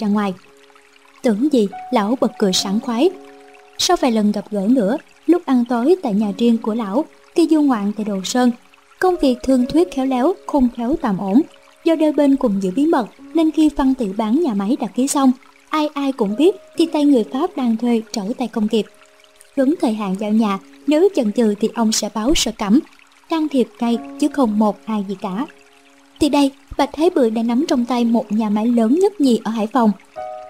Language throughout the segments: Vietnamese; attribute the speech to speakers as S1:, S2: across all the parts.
S1: ra ngoài. Tưởng gì lão bật cười sảng khoái. Sau vài lần gặp gỡ nữa, lúc ăn tối tại nhà riêng của lão, khi du ngoạn tại Đồ Sơn, công việc thương thuyết khéo léo, khôn khéo tạm ổn. Do đôi bên cùng giữ bí mật nên khi văn tự bán nhà máy đã ký xong, ai ai cũng biết thì tay người Pháp đang thuê trở tay công kịp. Đúng thời hạn giao nhà, nếu chần chừ thì ông sẽ báo sở cẩm, can thiệp ngay chứ không một hai gì cả. Thì đây, Bạch Thế Bưởi đã nắm trong tay một nhà máy lớn nhất nhì ở Hải Phòng.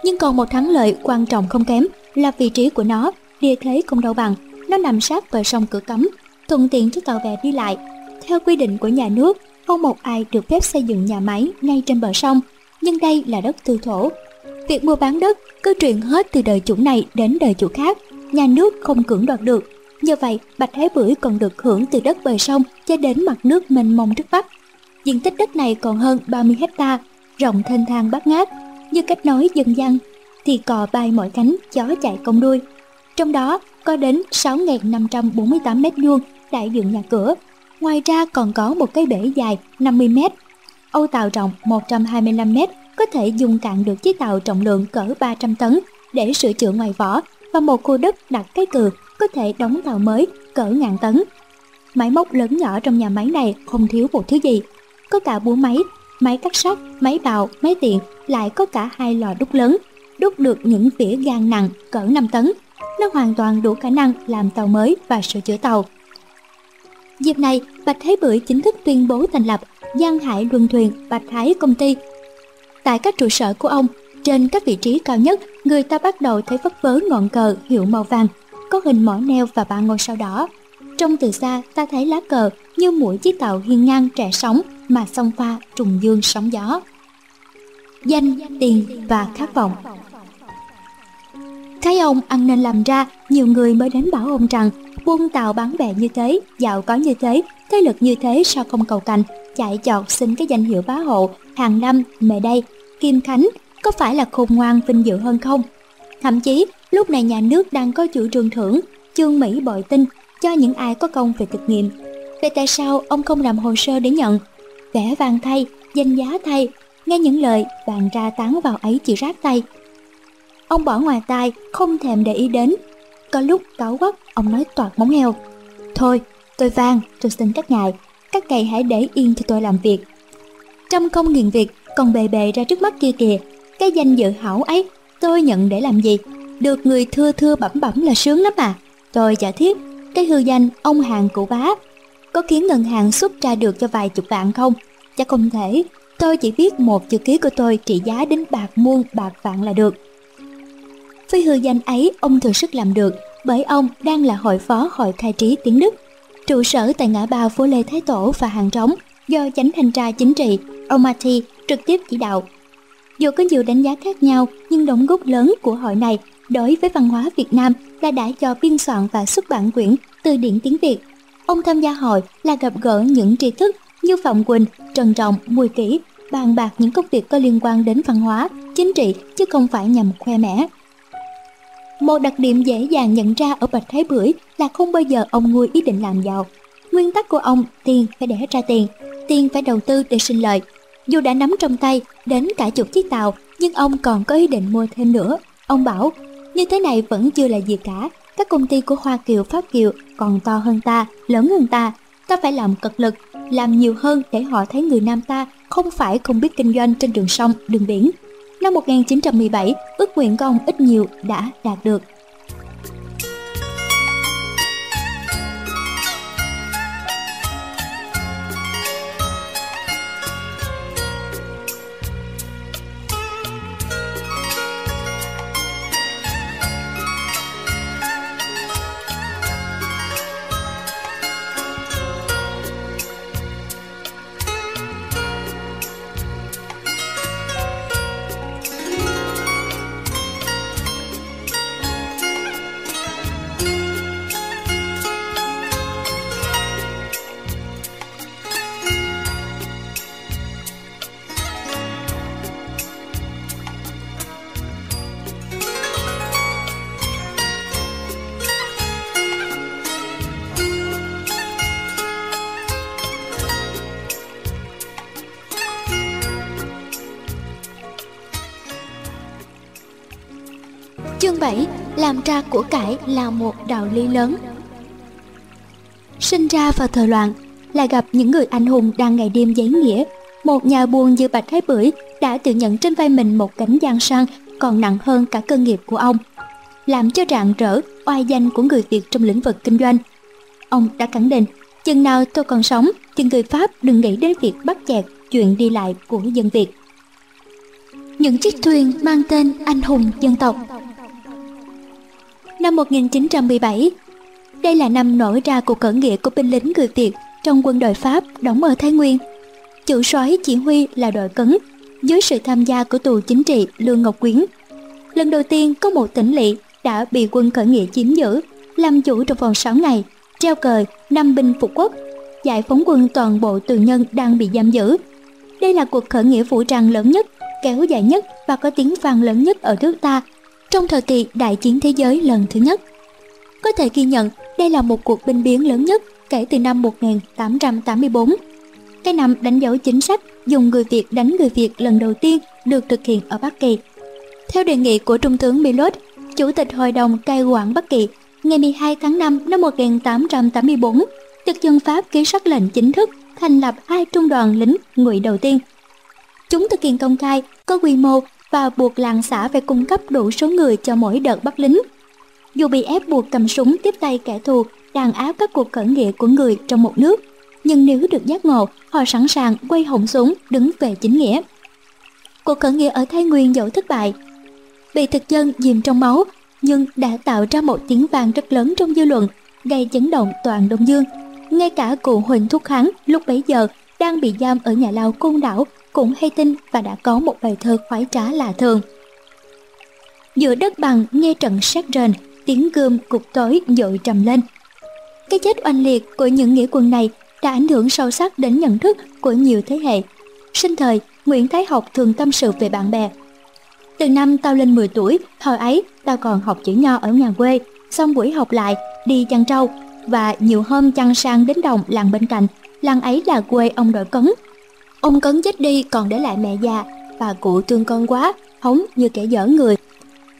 S1: Nhưng còn một thắng lợi quan trọng không kém là vị trí của nó, địa thế không đâu bằng. Nó nằm sát bờ sông cửa cấm, thuận tiện cho tàu bè đi lại. Theo quy định của nhà nước, không một ai được phép xây dựng nhà máy ngay trên bờ sông, nhưng đây là đất tư thổ. Việc mua bán đất cứ truyền hết từ đời chủ này đến đời chủ khác, nhà nước không cưỡng đoạt được. Nhờ vậy, Bạch Thái Bưởi còn được hưởng từ đất bờ sông cho đến mặt nước mênh mông trước Bắc. Diện tích đất này còn hơn 30 hecta, rộng thênh thang bát ngát, như cách nói dân gian thì cò bay mọi cánh, chó chạy công đuôi. Trong đó có đến 6.548 mét vuông đại dựng nhà cửa. Ngoài ra còn có một cái bể dài 50 mét, âu tàu rộng 125 mét có thể dùng cạn được chiếc tàu trọng lượng cỡ 300 tấn để sửa chữa ngoài vỏ và một khu đất đặt cái cừ có thể đóng tàu mới cỡ ngàn tấn. Máy móc lớn nhỏ trong nhà máy này không thiếu một thứ gì. Có cả búa máy, máy cắt sắt, máy bào, máy tiện, lại có cả hai lò đúc lớn, đúc được những vỉa gan nặng cỡ 5 tấn. Nó hoàn toàn đủ khả năng làm tàu mới và sửa chữa tàu. Dịp này, Bạch Thái Bưởi chính thức tuyên bố thành lập Giang Hải Luân Thuyền Bạch Thái Công ty. Tại các trụ sở của ông, trên các vị trí cao nhất, người ta bắt đầu thấy phất phớ ngọn cờ hiệu màu vàng, có hình mỏ neo và ba ngôi sao đỏ. Trong từ xa, ta thấy lá cờ như mũi chiếc tàu hiên ngang trẻ sóng mà xông pha trùng dương sóng gió. Danh, tiền và khát vọng Thấy ông ăn nên làm ra, nhiều người mới đến bảo ông rằng buôn tàu bán bè như thế, giàu có như thế, thế lực như thế sao không cầu cành chạy chọt xin cái danh hiệu bá hộ, hàng năm, mẹ đây, Kim Khánh, có phải là khôn ngoan vinh dự hơn không? Thậm chí, lúc này nhà nước đang có chủ trương thưởng, chương Mỹ bội tinh cho những ai có công về thực nghiệm về tại sao ông không làm hồ sơ để nhận? Vẻ vàng thay, danh giá thay, nghe những lời vàng ra tán vào ấy chỉ rác tay. Ông bỏ ngoài tai, không thèm để ý đến. Có lúc cáu quắc, ông nói toạt móng heo. Thôi, tôi vang, tôi xin các ngài, các ngài hãy để yên cho tôi làm việc. Trong công nghiền việc, còn bề bề ra trước mắt kia kìa, cái danh dự hảo ấy, tôi nhận để làm gì? Được người thưa thưa bẩm bẩm là sướng lắm à. Tôi giả thiết, cái hư danh ông hàng cụ bá, có khiến ngân hàng xuất ra được cho vài chục vạn không? Chắc không thể, tôi chỉ biết một chữ ký của tôi trị giá đến bạc muôn bạc vạn là được. Với hư danh ấy ông thừa sức làm được, bởi ông đang là hội phó hội khai trí tiếng Đức. Trụ sở tại ngã ba phố Lê Thái Tổ và hàng trống do chánh thanh tra chính trị ông Mati trực tiếp chỉ đạo. Dù có nhiều đánh giá khác nhau nhưng đóng góp lớn của hội này đối với văn hóa Việt Nam là đã cho biên soạn và xuất bản quyển từ điển tiếng Việt. Ông tham gia hội là gặp gỡ những tri thức như Phạm Quỳnh, Trần Trọng, Mùi Kỷ, bàn bạc những công việc có liên quan đến văn hóa, chính trị chứ không phải nhằm khoe mẽ. Một đặc điểm dễ dàng nhận ra ở Bạch Thái Bưởi là không bao giờ ông nuôi ý định làm giàu. Nguyên tắc của ông tiền phải đẻ ra tiền, tiền phải đầu tư để sinh lợi. Dù đã nắm trong tay đến cả chục chiếc tàu, nhưng ông còn có ý định mua thêm nữa. Ông bảo, như thế này vẫn chưa là gì cả. Các công ty của Hoa Kiều, Pháp Kiều còn to hơn ta, lớn hơn ta. Ta phải làm cật lực, làm nhiều hơn để họ thấy người Nam ta không phải không biết kinh doanh trên đường sông, đường biển. Năm 1917, ước nguyện của ông ít nhiều đã đạt được. Là một đạo lý lớn. Sinh ra vào thời loạn là gặp những người anh hùng đang ngày đêm giấy nghĩa. Một nhà buôn như Bạch Thái Bưởi Đã tự nhận trên vai mình một cánh gian sang Còn nặng hơn cả cơ nghiệp của ông, Làm cho rạng rỡ oai danh của người Việt trong lĩnh vực kinh doanh. Ông đã khẳng định, Chừng nào tôi còn sống, Thì người Pháp đừng nghĩ đến việc bắt chẹt Chuyện đi lại của dân Việt. Những chiếc thuyền mang tên anh hùng dân tộc Năm 1917 Đây là năm nổi ra cuộc khởi nghĩa của binh lính người Việt Trong quân đội Pháp đóng ở Thái Nguyên. Chủ soái chỉ huy là đội cấn, Dưới sự tham gia của tù chính trị Lương Ngọc Quyến. Lần đầu tiên có một tỉnh lỵ đã bị quân khởi nghĩa chiếm giữ, Làm chủ trong vòng 6 ngày, treo cờ năm binh phục quốc, giải phóng quân toàn bộ tù nhân đang bị giam giữ. Đây là cuộc khởi nghĩa vũ trang lớn nhất, kéo dài nhất và có tiếng vang lớn nhất ở nước ta trong thời kỳ đại chiến thế giới lần thứ nhất có thể ghi nhận đây là một cuộc binh biến lớn nhất kể từ năm 1884 cái năm đánh dấu chính sách dùng người Việt đánh người Việt lần đầu tiên được thực hiện ở Bắc Kỳ. Theo đề nghị của Trung tướng Milot, Chủ tịch Hội đồng cai quản Bắc Kỳ ngày 12 tháng 5 năm 1884, thực dân Pháp ký sắc lệnh chính thức thành lập hai trung đoàn lính ngụy đầu tiên. Chúng thực hiện công khai, có quy mô và buộc làng xã phải cung cấp đủ số người cho mỗi đợt bắt lính. Dù bị ép buộc cầm súng tiếp tay kẻ thù, đàn áp các cuộc khởi nghĩa của người trong một nước, nhưng nếu được giác ngộ, họ sẵn sàng quay họng súng đứng về chính nghĩa. Cuộc khởi nghĩa ở Thái Nguyên dẫu thất bại, bị thực dân dìm trong máu nhưng đã tạo ra một tiếng vang rất lớn trong dư luận, gây chấn động toàn Đông Dương. Ngay cả cụ Huỳnh Thúc Kháng lúc bấy giờ đang bị giam ở nhà lao Côn Đảo cũng hay tin và đã có một bài thơ khoái trá lạ thường. Giữa đất bằng nghe trận sát rền, tiếng gươm cục tối dội trầm lên. Cái chết oanh liệt của những nghĩa quân này đã ảnh hưởng sâu sắc đến nhận thức của nhiều thế hệ. Sinh thời, Nguyễn Thái Học thường tâm sự về bạn bè từ năm tao lên 10 tuổi, hồi ấy tao còn học chữ nho ở nhà quê, xong buổi học lại, đi chăn trâu, và nhiều hôm chăn sang đến đồng làng bên cạnh, làng ấy là quê ông đội cấn. Ông cấn chết đi còn để lại mẹ già, bà cụ thương con quá, hống như kẻ dở người.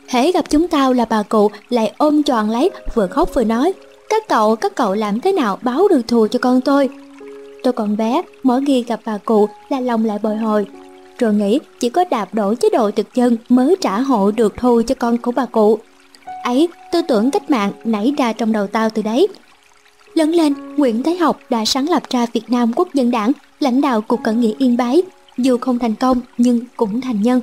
S1: Hễ gặp chúng tao là bà cụ lại ôm tròn lấy, vừa khóc vừa nói, các cậu, các cậu làm thế nào báo được thù cho con tôi. Tôi còn bé, mỗi khi gặp bà cụ là lòng lại bồi hồi, rồi nghĩ chỉ có đạp đổ chế độ thực dân mới trả hộ được thù cho con của bà cụ. Ấy, tư tưởng cách mạng nảy ra trong đầu tao từ đấy. Lớn lên, Nguyễn Thái Học đã sáng lập ra Việt Nam Quốc dân đảng, lãnh đạo cuộc cận nghĩa yên bái, dù không thành công nhưng cũng thành nhân.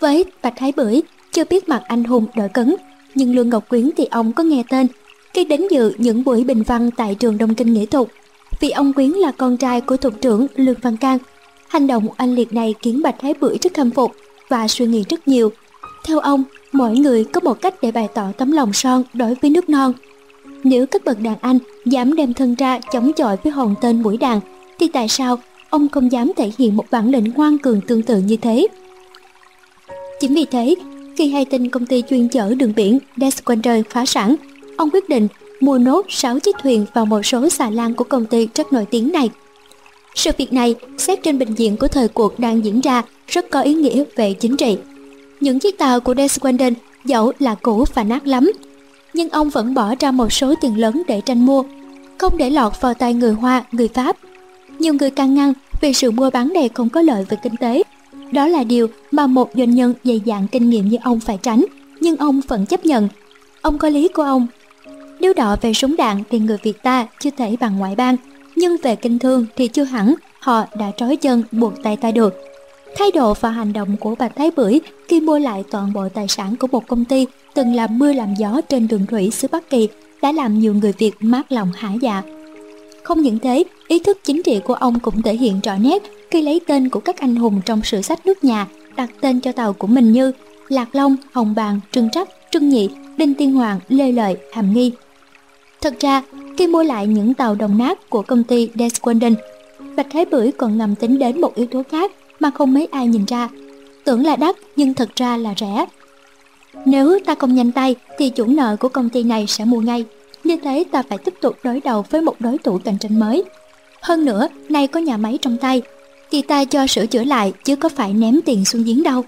S1: Với Bạch Thái Bưởi, chưa biết mặt anh hùng đội cấn, nhưng Lương Ngọc Quyến thì ông có nghe tên khi đến dự những buổi bình văn tại trường Đông Kinh Nghệ thuật. Vì ông Quyến là con trai của thục trưởng Lương Văn Cang, Hành động anh liệt này khiến Bạch Thái Bưởi rất khâm phục và suy nghĩ rất nhiều. Theo ông, mỗi người có một cách để bày tỏ tấm lòng son đối với nước non. Nếu các bậc đàn anh dám đem thân ra chống chọi với hồn tên mũi đàn, thì tại sao ông không dám thể hiện một bản lĩnh ngoan cường tương tự như thế? Chính vì thế, khi hay tin công ty chuyên chở đường biển Desquander phá sản, ông quyết định mua nốt 6 chiếc thuyền vào một số xà lan của công ty rất nổi tiếng này. Sự việc này, xét trên bình diện của thời cuộc đang diễn ra, rất có ý nghĩa về chính trị. Những chiếc tàu của Desquander dẫu là cũ và nát lắm, nhưng ông vẫn bỏ ra một số tiền lớn để tranh mua, không để lọt vào tay người Hoa, người Pháp. Nhiều người can ngăn vì sự mua bán này không có lợi về kinh tế. Đó là điều mà một doanh nhân dày dạn kinh nghiệm như ông phải tránh, nhưng ông vẫn chấp nhận. Ông có lý của ông. Nếu đọ về súng đạn thì người Việt ta chưa thể bằng ngoại bang, nhưng về kinh thương thì chưa hẳn họ đã trói chân buộc tay ta được. Thái độ và hành động của Bạch Thái Bưởi khi mua lại toàn bộ tài sản của một công ty từng làm mưa làm gió trên đường thủy xứ Bắc Kỳ đã làm nhiều người Việt mát lòng hả dạ. Không những thế, ý thức chính trị của ông cũng thể hiện rõ nét khi lấy tên của các anh hùng trong sử sách nước nhà đặt tên cho tàu của mình như Lạc Long, Hồng Bàng, Trương Trắc, Trưng Nhị, Đinh Tiên Hoàng, Lê Lợi, Hàm Nghi. Thật ra, khi mua lại những tàu đồng nát của công ty Desquanden. Bạch Thái Bưởi còn ngầm tính đến một yếu tố khác mà không mấy ai nhìn ra. Tưởng là đắt nhưng thật ra là rẻ. Nếu ta không nhanh tay thì chủ nợ của công ty này sẽ mua ngay. Như thế ta phải tiếp tục đối đầu với một đối thủ cạnh tranh mới. Hơn nữa, nay có nhà máy trong tay, thì ta cho sửa chữa lại chứ có phải ném tiền xuống giếng đâu.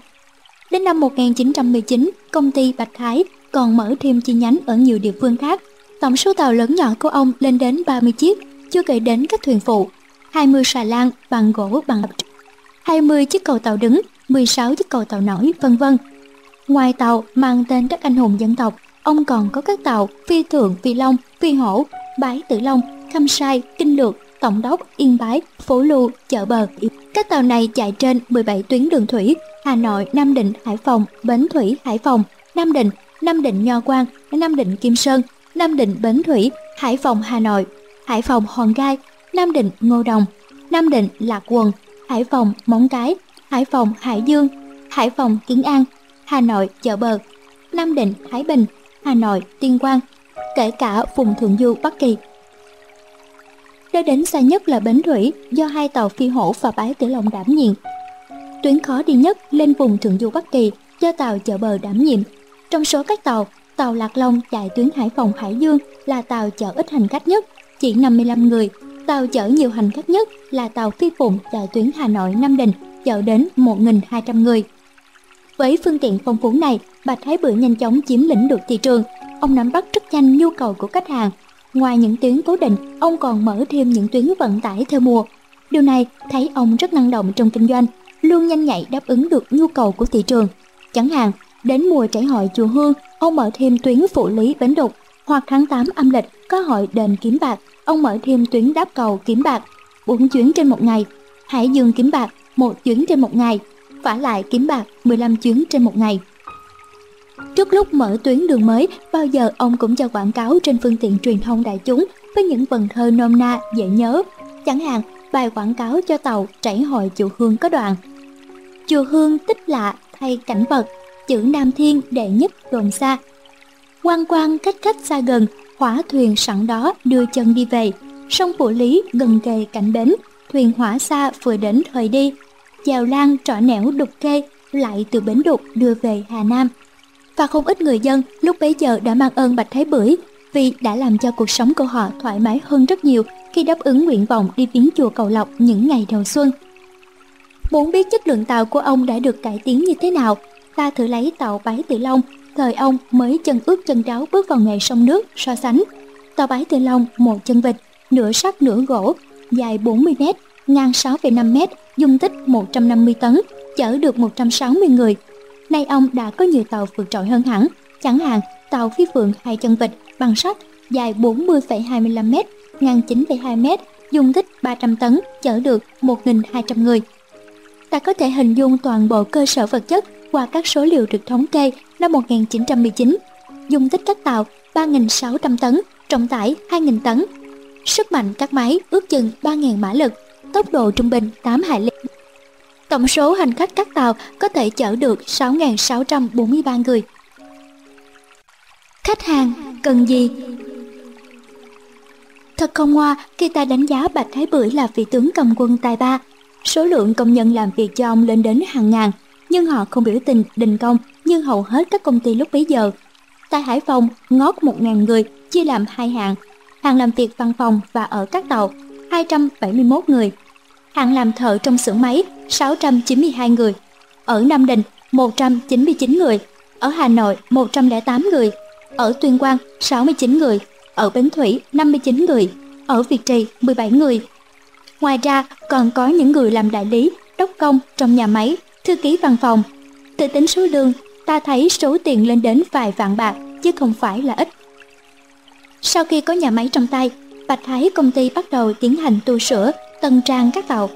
S1: Đến năm 1919, công ty Bạch Thái còn mở thêm chi nhánh ở nhiều địa phương khác. Tổng số tàu lớn nhỏ của ông lên đến 30 chiếc, chưa kể đến các thuyền phụ, 20 xà lan bằng gỗ bằng 20 chiếc cầu tàu đứng, 16 chiếc cầu tàu nổi, vân vân. Ngoài tàu mang tên các anh hùng dân tộc, ông còn có các tàu Phi Thượng, Phi Long, Phi Hổ, Bái Tử Long, Khâm Sai, Kinh Lược, Tổng đốc, Yên Bái, Phố Lưu, Chợ Bờ. Các tàu này chạy trên 17 tuyến đường thủy, Hà Nội, Nam Định, Hải Phòng, Bến Thủy, Hải Phòng, Nam Định, Nam Định Nho Quan, Nam Định Kim Sơn, Nam Định Bến Thủy, Hải Phòng Hà Nội, Hải Phòng Hòn Gai, Nam Định Ngô Đồng, Nam Định Lạc Quần, Hải Phòng Móng Cái, Hải Phòng Hải Dương, Hải Phòng Kiến An, Hà Nội Chợ Bờ, Nam Định Thái Bình, Hà Nội Tuyên Quang, kể cả vùng Thượng Du Bắc Kỳ. Nơi đến xa nhất là Bến Thủy do hai tàu Phi Hổ và Bái Tử Long đảm nhiệm. Tuyến khó đi nhất lên vùng Thượng Du Bắc Kỳ do tàu Chợ Bờ đảm nhiệm. Trong số các tàu, tàu Lạc Long chạy tuyến Hải Phòng Hải Dương là tàu chở ít hành khách nhất, chỉ 55 người. Tàu chở nhiều hành khách nhất là tàu Phi Phụng chạy tuyến Hà Nội Nam Định chở đến 1.200 người. Với phương tiện phong phú này, Bạch Thái Bưởi nhanh chóng chiếm lĩnh được thị trường. Ông nắm bắt rất nhanh nhu cầu của khách hàng. Ngoài những tuyến cố định, ông còn mở thêm những tuyến vận tải theo mùa. Điều này thấy ông rất năng động trong kinh doanh, luôn nhanh nhạy đáp ứng được nhu cầu của thị trường. Chẳng hạn, đến mùa trải hội chùa Hương, ông mở thêm tuyến phụ lý Bến Đục, hoặc tháng 8 âm lịch có hội đền kiếm bạc, ông mở thêm tuyến đáp cầu kiếm bạc, 4 chuyến trên một ngày, Hải Dương kiếm bạc, một chuyến trên một ngày, phả lại kiếm bạc 15 chuyến trên một ngày. Trước lúc mở tuyến đường mới, bao giờ ông cũng cho quảng cáo trên phương tiện truyền thông đại chúng với những vần thơ nôm na dễ nhớ. Chẳng hạn, bài quảng cáo cho tàu chảy hội chùa Hương có đoạn. Chùa Hương tích lạ thay cảnh vật, chữ Nam Thiên đệ nhất đồn xa. Quan quan cách khách xa gần, hỏa thuyền sẵn đó đưa chân đi về. Sông Phủ Lý gần kề cảnh bến, thuyền hỏa xa vừa đến thời đi. Chèo lan trỏ nẻo đục kê, lại từ bến đục đưa về Hà Nam và không ít người dân lúc bấy giờ đã mang ơn Bạch Thái Bưởi vì đã làm cho cuộc sống của họ thoải mái hơn rất nhiều khi đáp ứng nguyện vọng đi viếng chùa Cầu Lộc những ngày đầu xuân. Muốn biết chất lượng tàu của ông đã được cải tiến như thế nào, ta thử lấy tàu Bái Tử Long, thời ông mới chân ướt chân ráo bước vào nghề sông nước so sánh. Tàu Bái Tử Long một chân vịt, nửa sắt nửa gỗ, dài 40 m, ngang 6,5 m, dung tích 150 tấn, chở được 160 người, Nay ông đã có nhiều tàu vượt trội hơn hẳn, chẳng hạn tàu phi phượng hai chân vịt bằng sắt dài 40,25 m, ngang 9,2 m, dung tích 300 tấn, chở được 1.200 người. Ta có thể hình dung toàn bộ cơ sở vật chất qua các số liệu được thống kê năm 1919. Dung tích các tàu 3.600 tấn, trọng tải 2.000 tấn. Sức mạnh các máy ước chừng 3.000 mã lực, tốc độ trung bình 8 hải lý. Tổng số hành khách các tàu có thể chở được 6.643 người. Khách hàng cần gì? Thật không ngoa khi ta đánh giá Bạch Thái Bưởi là vị tướng cầm quân tài ba. Số lượng công nhân làm việc cho ông lên đến hàng ngàn, nhưng họ không biểu tình đình công như hầu hết các công ty lúc bấy giờ. Tại Hải Phòng, ngót 1.000 người chia làm hai hạng, hạng làm việc văn phòng và ở các tàu 271 người. Hạng làm thợ trong xưởng máy 692 người, ở Nam Định 199 người, ở Hà Nội 108 người, ở Tuyên Quang 69 người, ở Bến Thủy 59 người, ở Việt Trì 17 người. Ngoài ra còn có những người làm đại lý, đốc công trong nhà máy, thư ký văn phòng. tự tính số lương, ta thấy số tiền lên đến vài vạn bạc chứ không phải là ít. Sau khi có nhà máy trong tay, Bạch Thái công ty bắt đầu tiến hành tu sửa tân trang các tàu.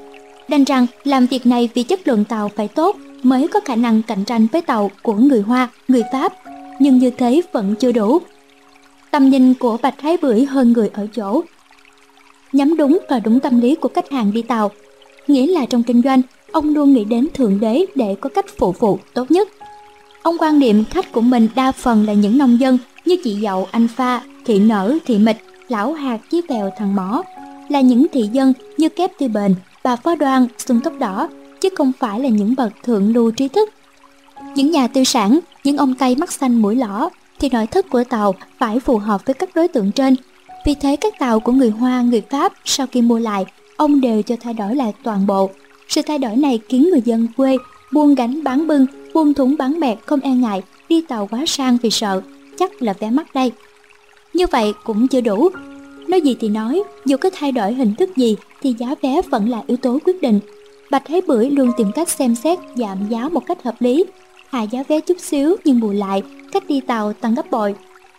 S1: Đành rằng làm việc này vì chất lượng tàu phải tốt mới có khả năng cạnh tranh với tàu của người Hoa, người Pháp, nhưng như thế vẫn chưa đủ. Tầm nhìn của Bạch Thái Bưởi hơn người ở chỗ. Nhắm đúng và đúng tâm lý của khách hàng đi tàu, nghĩa là trong kinh doanh, ông luôn nghĩ đến Thượng Đế để có cách phụ phụ tốt nhất. Ông quan niệm khách của mình đa phần là những nông dân như chị Dậu, anh Pha, thị nở, thị mịch, lão hạt, chí bèo, thằng mỏ, là những thị dân như Kép Tư Bền, bà Phó Đoan, Xuân Tóc Đỏ, chứ không phải là những bậc thượng lưu trí thức. Những nhà tư sản, những ông Tây mắt xanh mũi lõ, thì nội thất của tàu phải phù hợp với các đối tượng trên. Vì thế các tàu của người Hoa, người Pháp sau khi mua lại, ông đều cho thay đổi lại toàn bộ. Sự thay đổi này khiến người dân quê buông gánh bán bưng buông thúng bán mẹt không e ngại đi tàu quá sang vì sợ, chắc là vé mắc đây. Như vậy cũng chưa đủ. Nói gì thì nói, dù có thay đổi hình thức gì thì giá vé vẫn là yếu tố quyết định. Bạch Thế Bưởi luôn tìm cách xem xét giảm giá một cách hợp lý, hạ giá vé chút xíu nhưng bù lại, cách đi tàu tăng gấp bội.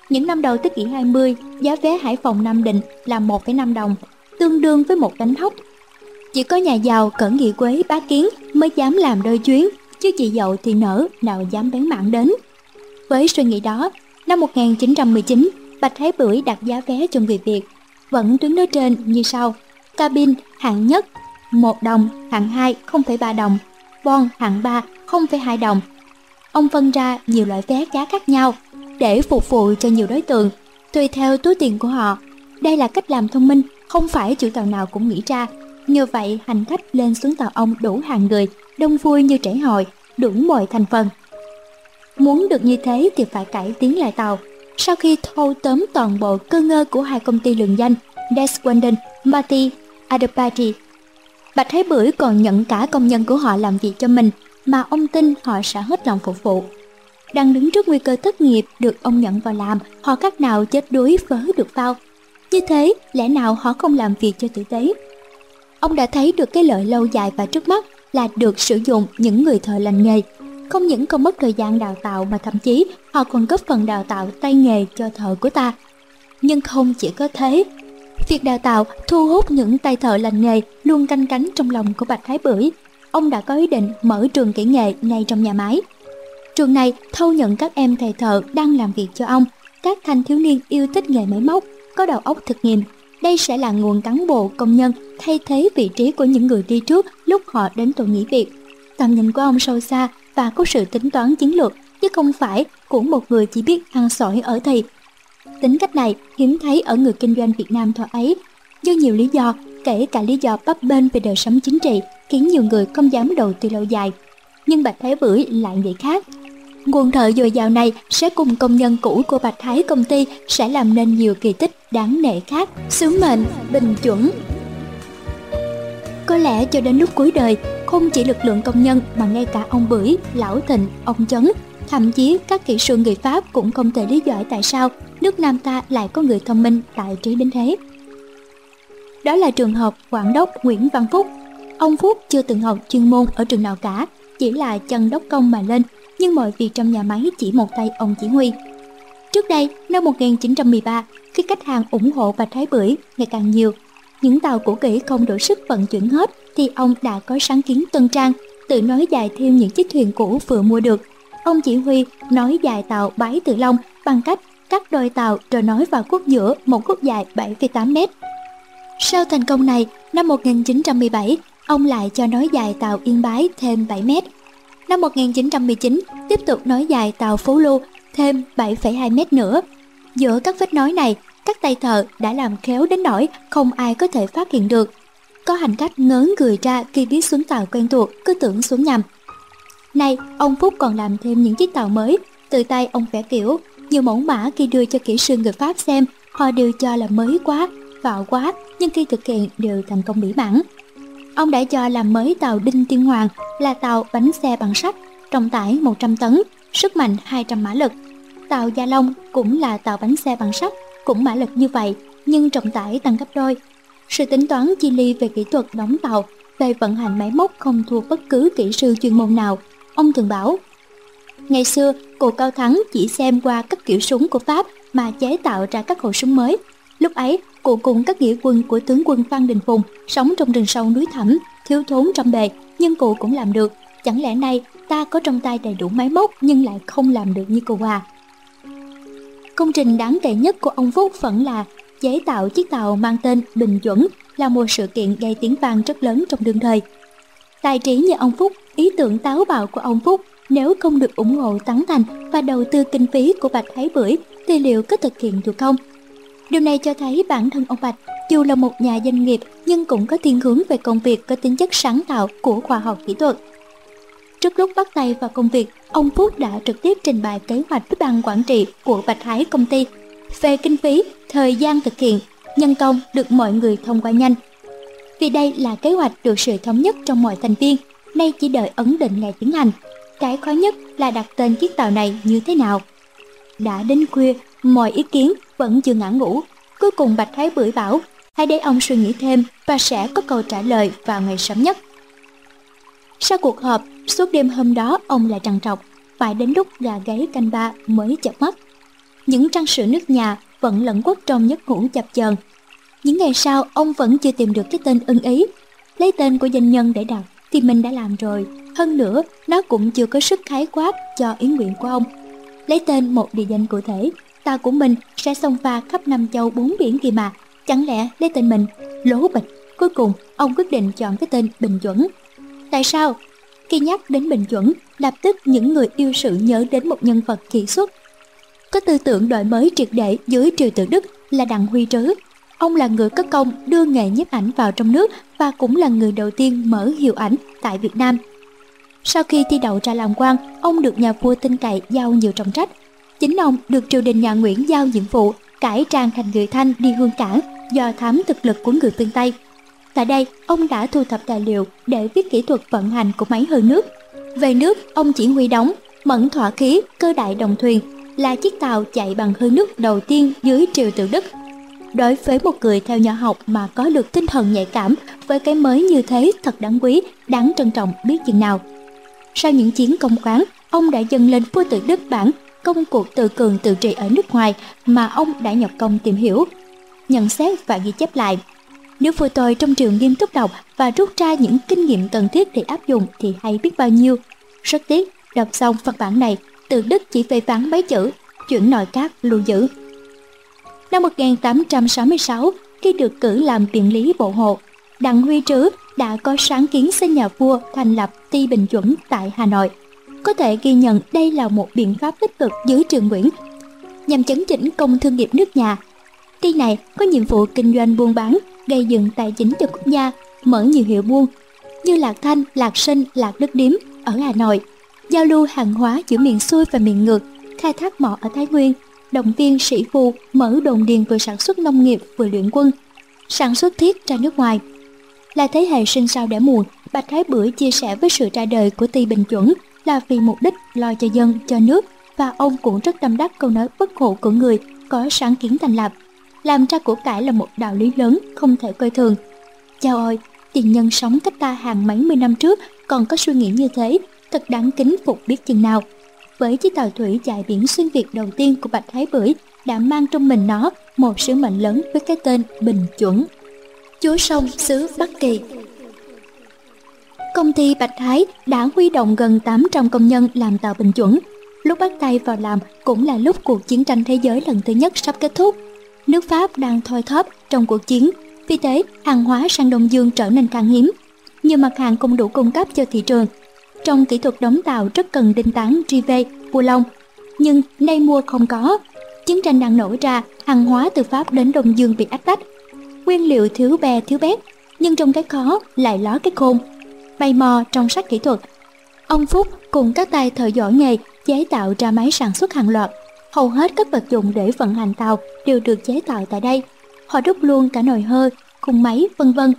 S1: Những năm đầu thế kỷ 20, giá vé Hải Phòng Nam Định là 1,5 đồng, tương đương với một cánh thóc. Chỉ có nhà giàu cẩn nghị quế bá kiến mới dám làm đôi chuyến, chứ chị dậu thì nở nào dám bén mảng đến. Với suy nghĩ đó, năm 1919, Bạch Thái Bưởi đặt giá vé cho người Việt, vẫn tuyến nói trên như sau. Cabin hạng nhất 1 đồng, hạng 2 0,3 đồng, bon hạng 3 0,2 đồng. Ông phân ra nhiều loại vé giá khác nhau để phục vụ cho nhiều đối tượng, tùy theo túi tiền của họ. Đây là cách làm thông minh, không phải chủ tàu nào cũng nghĩ ra. Như vậy, hành khách lên xuống tàu ông đủ hàng người, đông vui như trễ hội, đủ mọi thành phần. Muốn được như thế thì phải cải tiến lại tàu. Sau khi thâu tóm toàn bộ cơ ngơ của hai công ty lường danh Deswanden, Marty, Adepati, Bạch Thái Bưởi còn nhận cả công nhân của họ làm việc cho mình mà ông tin họ sẽ hết lòng phục vụ. Đang đứng trước nguy cơ thất nghiệp được ông nhận vào làm, họ cách nào chết đuối vớ được bao Như thế, lẽ nào họ không làm việc cho tử tế? Ông đã thấy được cái lợi lâu dài và trước mắt là được sử dụng những người thợ lành nghề. Không những không mất thời gian đào tạo mà thậm chí họ còn góp phần đào tạo tay nghề cho thợ của ta. Nhưng không chỉ có thế, việc đào tạo thu hút những tay thợ lành nghề luôn canh cánh trong lòng của Bạch Thái Bưởi. Ông đã có ý định mở trường kỹ nghệ ngay trong nhà máy. Trường này thâu nhận các em thầy thợ đang làm việc cho ông, các thanh thiếu niên yêu thích nghề máy móc, có đầu óc thực nghiệm. Đây sẽ là nguồn cán bộ công nhân thay thế vị trí của những người đi trước lúc họ đến tuổi nghỉ việc. Tầm nhìn của ông sâu xa và có sự tính toán chiến lược, chứ không phải của một người chỉ biết ăn sỏi ở thầy. Tính cách này hiếm thấy ở người kinh doanh Việt Nam thời ấy, do nhiều lý do, kể cả lý do bấp bênh về đời sống chính trị, khiến nhiều người không dám đầu tư lâu dài. Nhưng Bạch Thái Bưởi lại nghĩ khác. Nguồn thợ dồi dào này sẽ cùng công nhân cũ của Bạch Thái công ty sẽ làm nên nhiều kỳ tích đáng nể khác, sứ mệnh, bình chuẩn. Có lẽ cho đến lúc cuối đời, không chỉ lực lượng công nhân mà ngay cả ông Bưởi, Lão Thịnh, ông Chấn, thậm chí các kỹ sư người Pháp cũng không thể lý giải tại sao nước Nam ta lại có người thông minh tài trí đến thế. Đó là trường hợp quản đốc Nguyễn Văn Phúc. Ông Phúc chưa từng học chuyên môn ở trường nào cả, chỉ là chân đốc công mà lên, nhưng mọi việc trong nhà máy chỉ một tay ông chỉ huy. Trước đây, năm 1913, khi khách hàng ủng hộ và Thái Bưởi ngày càng nhiều, những tàu cũ kỹ không đủ sức vận chuyển hết thì ông đã có sáng kiến tân trang, tự nói dài thêm những chiếc thuyền cũ vừa mua được. Ông chỉ huy nói dài tàu bái tự long bằng cách cắt đôi tàu rồi nối vào khúc giữa một khúc dài 7,8 mét. Sau thành công này, năm 1917, ông lại cho nối dài tàu Yên Bái thêm 7 mét. Năm 1919, tiếp tục nối dài tàu Phú Lưu thêm 7,2 mét nữa. Giữa các vết nối này, các tay thợ đã làm khéo đến nỗi không ai có thể phát hiện được. Có hành khách ngớ người ra khi biết xuống tàu quen thuộc, cứ tưởng xuống nhầm. Nay, ông Phúc còn làm thêm những chiếc tàu mới, từ tay ông vẽ kiểu, nhiều mẫu mã khi đưa cho kỹ sư người Pháp xem, họ đều cho là mới quá, vào quá, nhưng khi thực hiện đều thành công mỹ mãn. Ông đã cho làm mới tàu Đinh Tiên Hoàng là tàu bánh xe bằng sắt, trọng tải 100 tấn, sức mạnh 200 mã lực. Tàu Gia Long cũng là tàu bánh xe bằng sắt, cũng mã lực như vậy, nhưng trọng tải tăng gấp đôi. Sự tính toán chi ly về kỹ thuật đóng tàu, về vận hành máy móc không thua bất cứ kỹ sư chuyên môn nào. Ông thường bảo, Ngày xưa, cụ Cao Thắng chỉ xem qua các kiểu súng của Pháp mà chế tạo ra các khẩu súng mới. Lúc ấy, cụ cùng các nghĩa quân của tướng quân Phan Đình Phùng sống trong rừng sâu núi thẳm, thiếu thốn trăm bề, nhưng cụ cũng làm được. Chẳng lẽ nay ta có trong tay đầy đủ máy móc nhưng lại không làm được như cụ à? Công trình đáng kể nhất của ông Phúc vẫn là chế tạo chiếc tàu mang tên Bình Chuẩn là một sự kiện gây tiếng vang rất lớn trong đương thời. Tài trí như ông Phúc, ý tưởng táo bạo của ông Phúc nếu không được ủng hộ tán thành và đầu tư kinh phí của Bạch Thái Bưởi thì liệu có thực hiện được không? Điều này cho thấy bản thân ông Bạch dù là một nhà doanh nghiệp nhưng cũng có thiên hướng về công việc có tính chất sáng tạo của khoa học kỹ thuật. Trước lúc bắt tay vào công việc, ông Phúc đã trực tiếp trình bày kế hoạch với ban quản trị của Bạch Hải công ty về kinh phí, thời gian thực hiện, nhân công được mọi người thông qua nhanh. Vì đây là kế hoạch được sự thống nhất trong mọi thành viên, nay chỉ đợi ấn định ngày tiến hành. cái khó nhất là đặt tên chiếc tàu này như thế nào. Đã đến khuya, mọi ý kiến vẫn chưa ngã ngủ. Cuối cùng Bạch Thái Bưởi bảo, hãy để ông suy nghĩ thêm và sẽ có câu trả lời vào ngày sớm nhất. Sau cuộc họp, suốt đêm hôm đó ông lại trằn trọc, phải đến lúc gà gáy canh ba mới chợp mắt. Những trang sử nước nhà vẫn lẫn quất trong giấc ngủ chập chờn. Những ngày sau ông vẫn chưa tìm được cái tên ưng ý. Lấy tên của doanh nhân để đặt thì mình đã làm rồi. Hơn nữa, nó cũng chưa có sức khái quát cho ý nguyện của ông. Lấy tên một địa danh cụ thể, ta của mình sẽ xông pha khắp năm châu bốn biển kìa mà. Chẳng lẽ lấy tên mình, lố bịch. Cuối cùng, ông quyết định chọn cái tên Bình Chuẩn. Tại sao? Khi nhắc đến Bình Chuẩn, lập tức những người yêu sự nhớ đến một nhân vật kỳ xuất. Có tư tưởng đổi mới triệt để dưới triều tự Đức là Đặng Huy Trứ. Ông là người có công đưa nghề nhiếp ảnh vào trong nước và cũng là người đầu tiên mở hiệu ảnh tại Việt Nam. Sau khi thi đậu ra làm quan, ông được nhà vua tin cậy giao nhiều trọng trách. Chính ông được triều đình nhà Nguyễn giao nhiệm vụ cải trang thành người Thanh đi hương cảng do thám thực lực của người phương Tây. Tại đây, ông đã thu thập tài liệu để viết kỹ thuật vận hành của máy hơi nước. Về nước, ông chỉ huy đóng Mẫn Thỏa Khí, cơ đại đồng thuyền là chiếc tàu chạy bằng hơi nước đầu tiên dưới triều tự Đức. Đối với một người theo nhà học mà có được tinh thần nhạy cảm với cái mới như thế thật đáng quý, đáng trân trọng biết chừng nào. Sau những chiến công quán, ông đã dâng lên vua tự Đức bản công cuộc tự cường tự trị ở nước ngoài mà ông đã nhập công tìm hiểu, nhận xét và ghi chép lại. Nếu vui tôi trong trường nghiêm túc đọc và rút ra những kinh nghiệm cần thiết để áp dụng thì hay biết bao nhiêu. Rất tiếc, đọc xong văn bản này, tự Đức chỉ phê phán mấy chữ, chuyển nội các lưu giữ. Năm 1866, khi được cử làm biện lý bộ hộ, Đặng Huy Trứ đã có sáng kiến xin nhà vua thành lập ty bình chuẩn tại Hà Nội. Có thể ghi nhận đây là một biện pháp tích cực dưới trường Nguyễn nhằm chấn chỉnh công thương nghiệp nước nhà. Ty này có nhiệm vụ kinh doanh buôn bán, gây dựng tài chính cho quốc gia, mở nhiều hiệu buôn như Lạc Thanh, Lạc Sinh, Lạc Đức Điếm ở Hà Nội, giao lưu hàng hóa giữa miền xuôi và miền ngược, khai thác mỏ ở Thái Nguyên, động viên sĩ phu mở đồn điền vừa sản xuất nông nghiệp vừa luyện quân, sản xuất thiết ra nước ngoài. Là thế hệ sinh sau đẻ muộn, Bạch Thái Bưởi chia sẻ với sự ra đời của Ty Bình Chuẩn là vì mục đích lo cho dân, cho nước và ông cũng rất tâm đắc câu nói bất hộ của người có sáng kiến thành lập. Làm ra của cải là một đạo lý lớn không thể coi thường. Chào ơi, tiền nhân sống cách ta hàng mấy mươi năm trước còn có suy nghĩ như thế, thật đáng kính phục biết chừng nào. Với chiếc tàu thủy chạy biển xuyên Việt đầu tiên của Bạch Thái Bưởi đã mang trong mình nó một sứ mệnh lớn với cái tên Bình Chuẩn. Chúa sông xứ Bắc Kỳ Công ty Bạch Thái đã huy động gần 800 công nhân làm tàu bình chuẩn. Lúc bắt tay vào làm cũng là lúc cuộc chiến tranh thế giới lần thứ nhất sắp kết thúc. Nước Pháp đang thoi thóp trong cuộc chiến, vì thế hàng hóa sang Đông Dương trở nên khan hiếm. Nhiều mặt hàng không đủ cung cấp cho thị trường. Trong kỹ thuật đóng tàu rất cần đinh tán, rive, bù lông. Nhưng nay mua không có. Chiến tranh đang nổ ra, hàng hóa từ Pháp đến Đông Dương bị ách tách. Nguyên liệu thiếu bè thiếu bét, nhưng trong cái khó lại ló cái khôn bay mò trong sách kỹ thuật. Ông Phúc cùng các tay thợ giỏi nghề chế tạo ra máy sản xuất hàng loạt. Hầu hết các vật dụng để vận hành tàu đều được chế tạo tại đây. Họ đúc luôn cả nồi hơi, khung máy, vân vân.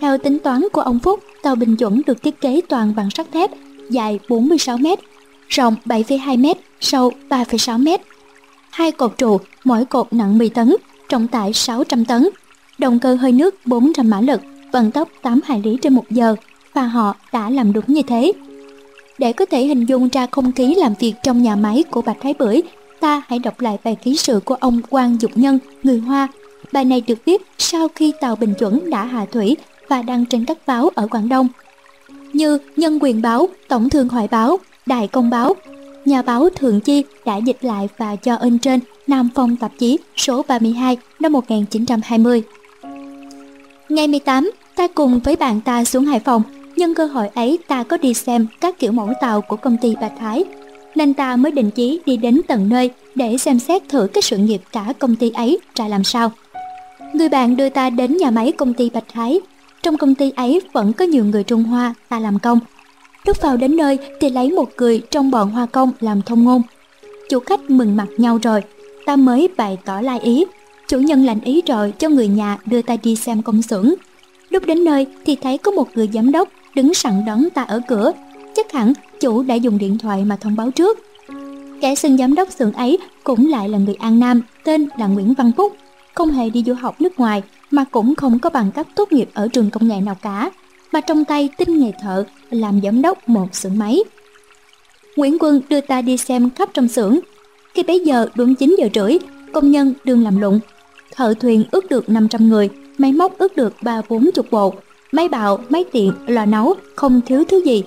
S1: Theo tính toán của ông Phúc, tàu bình chuẩn được thiết kế toàn bằng sắt thép, dài 46 m, rộng 7,2 m, sâu 3,6 m. Hai cột trụ, mỗi cột nặng 10 tấn, trọng tải 600 tấn. Động cơ hơi nước 400 mã lực, vận tốc 8 hải lý trên một giờ, và họ đã làm đúng như thế. Để có thể hình dung ra không khí làm việc trong nhà máy của Bạch Thái Bưởi, ta hãy đọc lại bài ký sự của ông Quang Dục Nhân, người Hoa. Bài này được viết sau khi tàu Bình Chuẩn đã hạ thủy và đăng trên các báo ở Quảng Đông. Như Nhân quyền báo, Tổng thương hội báo, Đại công báo, nhà báo thượng Chi đã dịch lại và cho in trên Nam Phong tạp chí số 32 năm 1920. Ngày 18, ta cùng với bạn ta xuống Hải Phòng Nhân cơ hội ấy ta có đi xem các kiểu mẫu tàu của công ty Bạch Thái, nên ta mới định chí đi đến tận nơi để xem xét thử cái sự nghiệp cả công ty ấy ra làm sao. Người bạn đưa ta đến nhà máy công ty Bạch Thái. Trong công ty ấy vẫn có nhiều người Trung Hoa ta làm công. Lúc vào đến nơi thì lấy một người trong bọn Hoa công làm thông ngôn. Chủ khách mừng mặt nhau rồi, ta mới bày tỏ lai ý. Chủ nhân lành ý rồi cho người nhà đưa ta đi xem công xưởng. Lúc đến nơi thì thấy có một người giám đốc đứng sẵn đón ta ở cửa. Chắc hẳn chủ đã dùng điện thoại mà thông báo trước. Kẻ xưng giám đốc xưởng ấy cũng lại là người An Nam, tên là Nguyễn Văn Phúc, không hề đi du học nước ngoài mà cũng không có bằng cấp tốt nghiệp ở trường công nghệ nào cả, mà trong tay tinh nghề thợ làm giám đốc một xưởng máy. Nguyễn Quân đưa ta đi xem khắp trong xưởng. Khi bấy giờ đúng 9 giờ rưỡi, công nhân đương làm lụng. Thợ thuyền ước được 500 người, máy móc ước được ba bốn chục bộ, máy bạo, máy tiện, lò nấu, không thiếu thứ gì.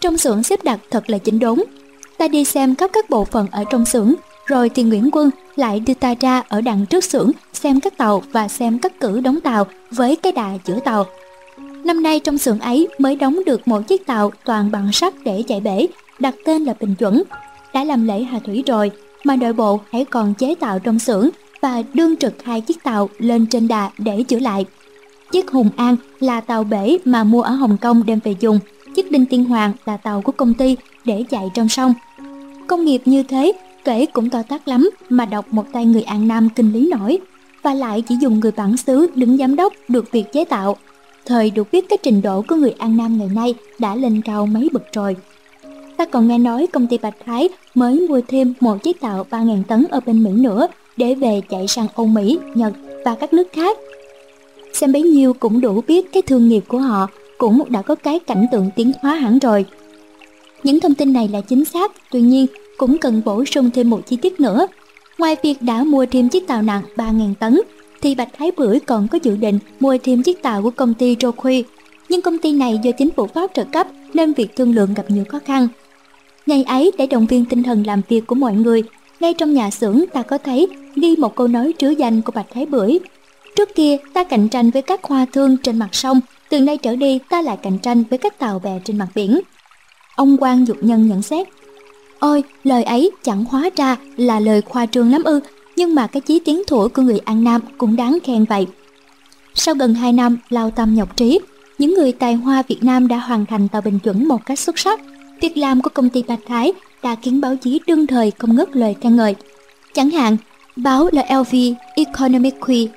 S1: Trong xưởng xếp đặt thật là chỉnh đốn. Ta đi xem khắp các bộ phận ở trong xưởng, rồi thì Nguyễn Quân lại đưa ta ra ở đằng trước xưởng xem các tàu và xem các cử đóng tàu với cái đà chữa tàu. Năm nay trong xưởng ấy mới đóng được một chiếc tàu toàn bằng sắt để chạy bể, đặt tên là Bình Chuẩn. Đã làm lễ hạ thủy rồi, mà nội bộ hãy còn chế tạo trong xưởng và đương trực hai chiếc tàu lên trên đà để chữa lại. Chiếc Hùng An là tàu bể mà mua ở Hồng Kông đem về dùng, chiếc Đinh Tiên Hoàng là tàu của công ty để chạy trong sông. Công nghiệp như thế kể cũng to tát lắm mà đọc một tay người An Nam kinh lý nổi, và lại chỉ dùng người bản xứ đứng giám đốc được việc chế tạo. Thời được biết cái trình độ của người An Nam ngày nay đã lên cao mấy bậc rồi. Ta còn nghe nói công ty Bạch Thái mới mua thêm một chiếc tàu 3.000 tấn ở bên Mỹ nữa để về chạy sang Âu Mỹ, Nhật và các nước khác. Xem bấy nhiêu cũng đủ biết cái thương nghiệp của họ cũng đã có cái cảnh tượng tiến hóa hẳn rồi. Những thông tin này là chính xác, tuy nhiên cũng cần bổ sung thêm một chi tiết nữa. Ngoài việc đã mua thêm chiếc tàu nặng 3.000 tấn, thì Bạch Thái Bưởi còn có dự định mua thêm chiếc tàu của công ty Joqui. Nhưng công ty này do chính phủ Pháp trợ cấp nên việc thương lượng gặp nhiều khó khăn. Ngày ấy để động viên tinh thần làm việc của mọi người, ngay trong nhà xưởng ta có thấy ghi một câu nói trứ danh của Bạch Thái Bưởi. Trước kia ta cạnh tranh với các hoa thương trên mặt sông, từ nay trở đi ta lại cạnh tranh với các tàu bè trên mặt biển. Ông quan Dục Nhân nhận xét, Ôi, lời ấy chẳng hóa ra là lời khoa trương lắm ư, nhưng mà cái chí tiến thủ của người An Nam cũng đáng khen vậy. Sau gần 2 năm lao tâm nhọc trí, những người tài hoa Việt Nam đã hoàn thành tàu bình chuẩn một cách xuất sắc. Việc làm của công ty Bạch Thái đã khiến báo chí đương thời không ngớt lời khen ngợi. Chẳng hạn, báo LV Economic Week,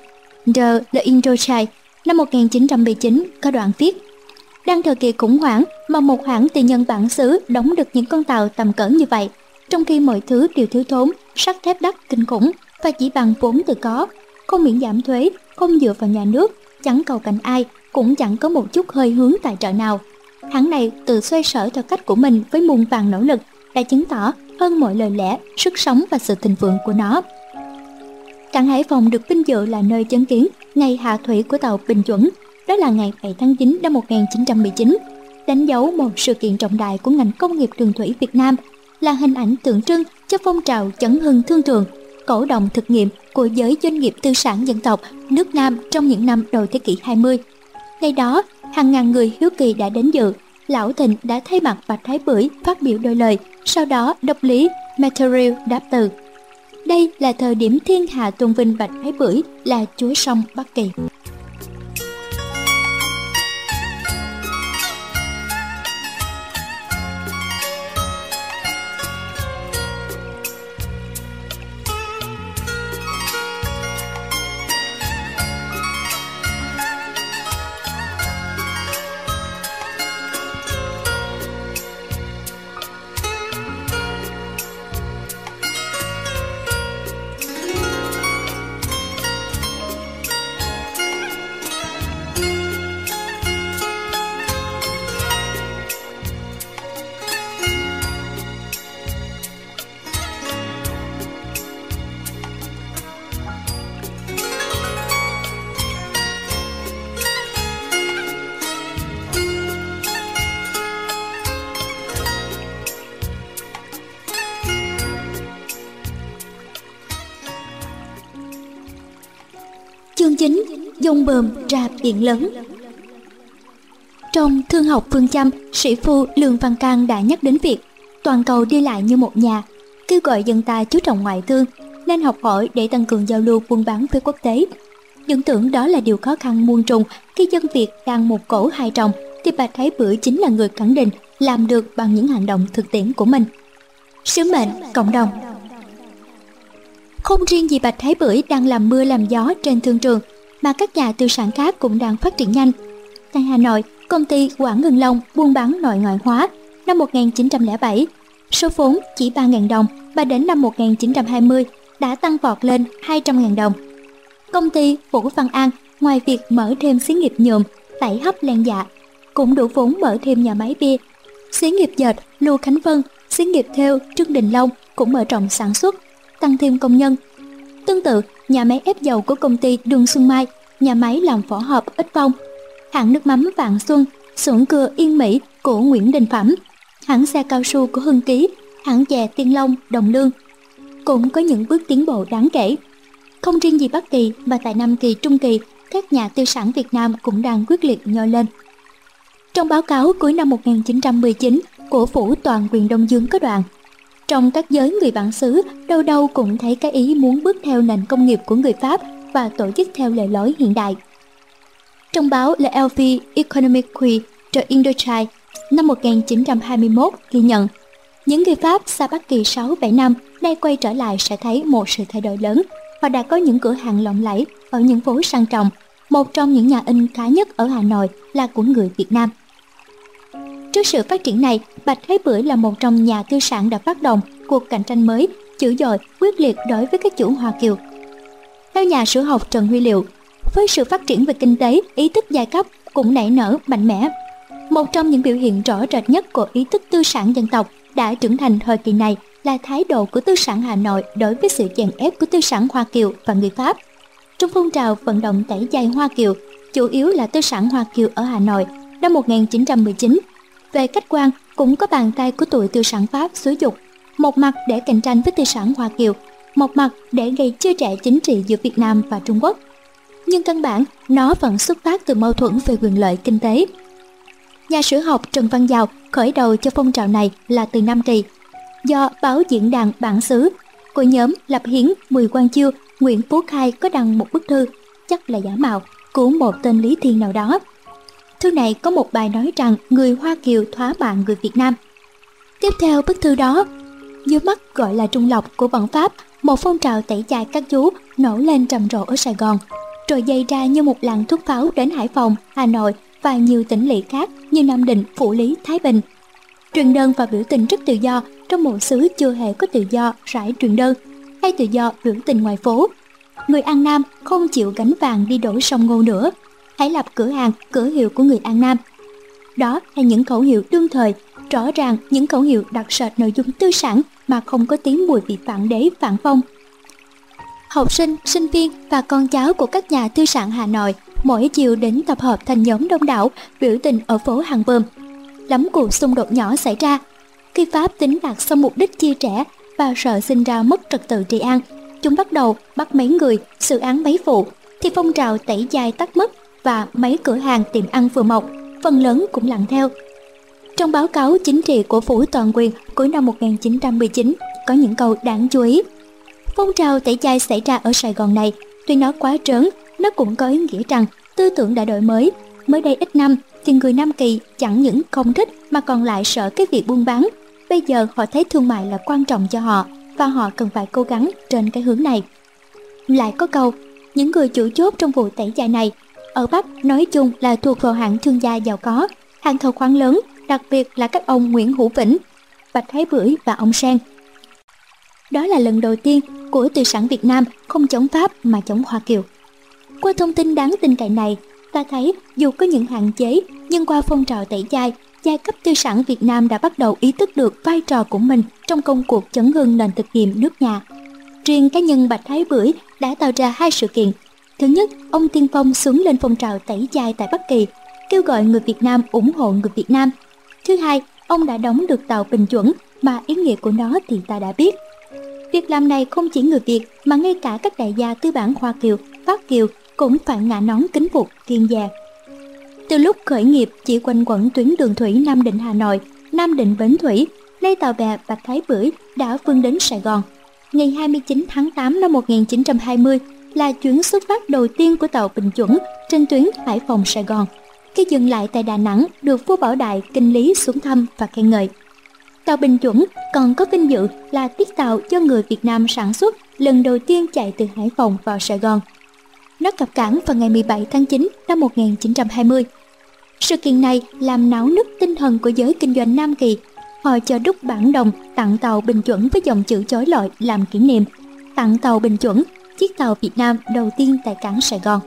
S1: The, The Indochine năm 1979 có đoạn viết đang thời kỳ khủng hoảng mà một hãng tư nhân bản xứ đóng được những con tàu tầm cỡ như vậy, trong khi mọi thứ đều thiếu thốn, sắt thép đắt kinh khủng và chỉ bằng vốn tự có, không miễn giảm thuế, không dựa vào nhà nước, chẳng cầu cạnh ai, cũng chẳng có một chút hơi hướng tài trợ nào. Hãng này tự xoay sở theo cách của mình với muôn vàng nỗ lực đã chứng tỏ hơn mọi lời lẽ, sức sống và sự thịnh vượng của nó. Cảng Hải Phòng được vinh dự là nơi chứng kiến ngày hạ thủy của tàu Bình Chuẩn đó là ngày 7 tháng 9 năm 1919, đánh dấu một sự kiện trọng đại của ngành công nghiệp đường thủy Việt Nam, là hình ảnh tượng trưng cho phong trào chấn hưng thương trường, cổ động thực nghiệm của giới doanh nghiệp tư sản dân tộc nước Nam trong những năm đầu thế kỷ 20. Ngày đó, hàng ngàn người hiếu kỳ đã đến dự, Lão Thịnh đã thay mặt Bạch Thái Bưởi phát biểu đôi lời, sau đó độc lý Material đáp từ. Đây là thời điểm thiên hạ tôn vinh Bạch Thái Bưởi là chúa sông Bắc Kỳ. Điện lớn Trong thương học phương châm, sĩ phu Lương Văn Cang đã nhắc đến việc toàn cầu đi lại như một nhà, kêu gọi dân ta chú trọng ngoại thương, nên học hỏi để tăng cường giao lưu buôn bán với quốc tế. Những tưởng đó là điều khó khăn muôn trùng khi dân Việt đang một cổ hai trồng, thì bà Thái Bửu chính là người khẳng định làm được bằng những hành động thực tiễn của mình. Sứ mệnh cộng đồng không riêng gì Bạch Thái Bưởi đang làm mưa làm gió trên thương trường, mà các nhà tư sản khác cũng đang phát triển nhanh. Tại Hà Nội, công ty Quảng Ngân Long buôn bán nội ngoại hóa, năm 1907, số vốn chỉ 3.000 đồng và đến năm 1920 đã tăng vọt lên 200.000 đồng. Công ty Vũ Văn An ngoài việc mở thêm xí nghiệp nhuộm, tẩy hấp len dạ, cũng đủ vốn mở thêm nhà máy bia. Xí nghiệp dệt Lưu Khánh Vân, xí nghiệp theo Trương Đình Long cũng mở rộng sản xuất, tăng thêm công nhân. Tương tự, nhà máy ép dầu của công ty Đường Xuân Mai, nhà máy làm vỏ hộp Ích Phong, hãng nước mắm Vạn Xuân, xưởng cưa Yên Mỹ của Nguyễn Đình Phẩm, hãng xe cao su của Hưng Ký, hãng chè Tiên Long, Đồng Lương. Cũng có những bước tiến bộ đáng kể. Không riêng gì Bắc Kỳ mà tại Nam Kỳ Trung Kỳ, các nhà tư sản Việt Nam cũng đang quyết liệt nhô lên. Trong báo cáo cuối năm 1919 của Phủ Toàn quyền Đông Dương có đoạn, trong các giới người bản xứ, đâu đâu cũng thấy cái ý muốn bước theo nền công nghiệp của người Pháp và tổ chức theo lề lối hiện đại. Trong báo Le Elfi Economique The Indochine năm 1921 ghi nhận, những người Pháp xa Bắc Kỳ 6-7 năm nay quay trở lại sẽ thấy một sự thay đổi lớn. Họ đã có những cửa hàng lộng lẫy ở những phố sang trọng. Một trong những nhà in khá nhất ở Hà Nội là của người Việt Nam. Trước sự phát triển này, Bạch Thế Bưởi là một trong nhà tư sản đã phát động cuộc cạnh tranh mới, dữ dội, quyết liệt đối với các chủ Hoa Kiều. Theo nhà sử học Trần Huy Liệu, với sự phát triển về kinh tế, ý thức giai cấp cũng nảy nở mạnh mẽ. Một trong những biểu hiện rõ rệt nhất của ý thức tư sản dân tộc đã trưởng thành thời kỳ này là thái độ của tư sản Hà Nội đối với sự chèn ép của tư sản Hoa Kiều và người Pháp. Trong phong trào vận động tẩy chay Hoa Kiều, chủ yếu là tư sản Hoa Kiều ở Hà Nội năm 1919. Về cách quan, cũng có bàn tay của tụi tư sản Pháp xúi dục, một mặt để cạnh tranh với tư sản Hoa Kiều, một mặt để gây chia rẽ chính trị giữa Việt Nam và Trung Quốc nhưng căn bản nó vẫn xuất phát từ mâu thuẫn về quyền lợi kinh tế. Nhà sử học Trần Văn Giàu khởi đầu cho phong trào này là từ Nam Kỳ, do báo diễn đàn bản xứ của nhóm Lập Hiến Mười Quang Chiêu Nguyễn Phú Khai có đăng một bức thư, chắc là giả mạo, của một tên Lý Thiên nào đó. Thư này có một bài nói rằng người Hoa Kiều thóa bạn người Việt Nam. Tiếp theo bức thư đó, dưới mắt gọi là Trung Lộc của bọn Pháp, một phong trào tẩy chay các chú nổ lên trầm rộ ở Sài Gòn rồi dây ra như một làn thuốc pháo đến Hải Phòng, Hà Nội và nhiều tỉnh lỵ khác như Nam Định, Phủ Lý, Thái Bình. Truyền đơn và biểu tình rất tự do, trong một xứ chưa hề có tự do rải truyền đơn hay tự do biểu tình ngoài phố. Người An Nam không chịu gánh vàng đi đổ sông Ngô nữa. Hãy lập cửa hàng, cửa hiệu của người An Nam. Đó là những khẩu hiệu đương thời, rõ ràng những khẩu hiệu đặc sệt nội dung tư sản mà không có tiếng mùi vị phản đế phản phong học sinh, sinh viên và con cháu của các nhà tư sản Hà Nội mỗi chiều đến tập hợp thành nhóm đông đảo biểu tình ở phố Hàng Bơm. Lắm cuộc xung đột nhỏ xảy ra. Khi Pháp tính đạt xong mục đích chia trẻ và sợ sinh ra mất trật tự trị an, chúng bắt đầu bắt mấy người xử án mấy vụ, thì phong trào tẩy dài tắt mất và mấy cửa hàng tiệm ăn vừa mọc, phần lớn cũng lặng theo. Trong báo cáo chính trị của Phủ Toàn quyền cuối năm 1919 có những câu đáng chú ý Phong trào tẩy chay xảy ra ở Sài Gòn này, tuy nó quá trớn, nó cũng có ý nghĩa rằng tư tưởng đã đổi mới. Mới đây ít năm, thì người Nam Kỳ chẳng những không thích mà còn lại sợ cái việc buôn bán. Bây giờ họ thấy thương mại là quan trọng cho họ và họ cần phải cố gắng trên cái hướng này. Lại có câu, những người chủ chốt trong vụ tẩy chay này ở Bắc nói chung là thuộc vào hạng thương gia giàu có, hàng thầu khoáng lớn, đặc biệt là các ông Nguyễn Hữu Vĩnh, Bạch Thái Bưởi và ông Sang. đó là lần đầu tiên của tư sản Việt Nam không chống Pháp mà chống Hoa Kiều. Qua thông tin đáng tin cậy này, ta thấy dù có những hạn chế, nhưng qua phong trào tẩy chay, giai cấp tư sản Việt Nam đã bắt đầu ý thức được vai trò của mình trong công cuộc chấn hưng nền thực nghiệm nước nhà. Riêng cá nhân Bạch Thái Bưởi đã tạo ra hai sự kiện. Thứ nhất, ông tiên phong xuống lên phong trào tẩy chay tại Bắc Kỳ, kêu gọi người Việt Nam ủng hộ người Việt Nam. Thứ hai, ông đã đóng được tàu bình chuẩn mà ý nghĩa của nó thì ta đã biết. Việc làm này không chỉ người Việt mà ngay cả các đại gia tư bản Hoa Kiều, Pháp Kiều cũng phải ngã nón kính phục kiên già. Từ lúc khởi nghiệp chỉ quanh quẩn tuyến đường thủy Nam Định Hà Nội, Nam Định Bến Thủy, nay tàu bè Bạch Thái Bưởi đã vươn đến Sài Gòn. Ngày 29 tháng 8 năm 1920 là chuyến xuất phát đầu tiên của tàu Bình Chuẩn trên tuyến Hải Phòng Sài Gòn. Khi dừng lại tại Đà Nẵng được vua Bảo Đại kinh lý xuống thăm và khen ngợi. Tàu Bình Chuẩn còn có vinh dự là chiếc tàu do người Việt Nam sản xuất lần đầu tiên chạy từ Hải Phòng vào Sài Gòn. Nó cập cảng vào ngày 17 tháng 9 năm 1920. Sự kiện này làm náo nức tinh thần của giới kinh doanh Nam Kỳ họ cho đúc bản đồng tặng tàu bình chuẩn với dòng chữ chói lọi làm kỷ niệm. Tặng tàu bình chuẩn, chiếc tàu Việt Nam đầu tiên tại cảng Sài Gòn.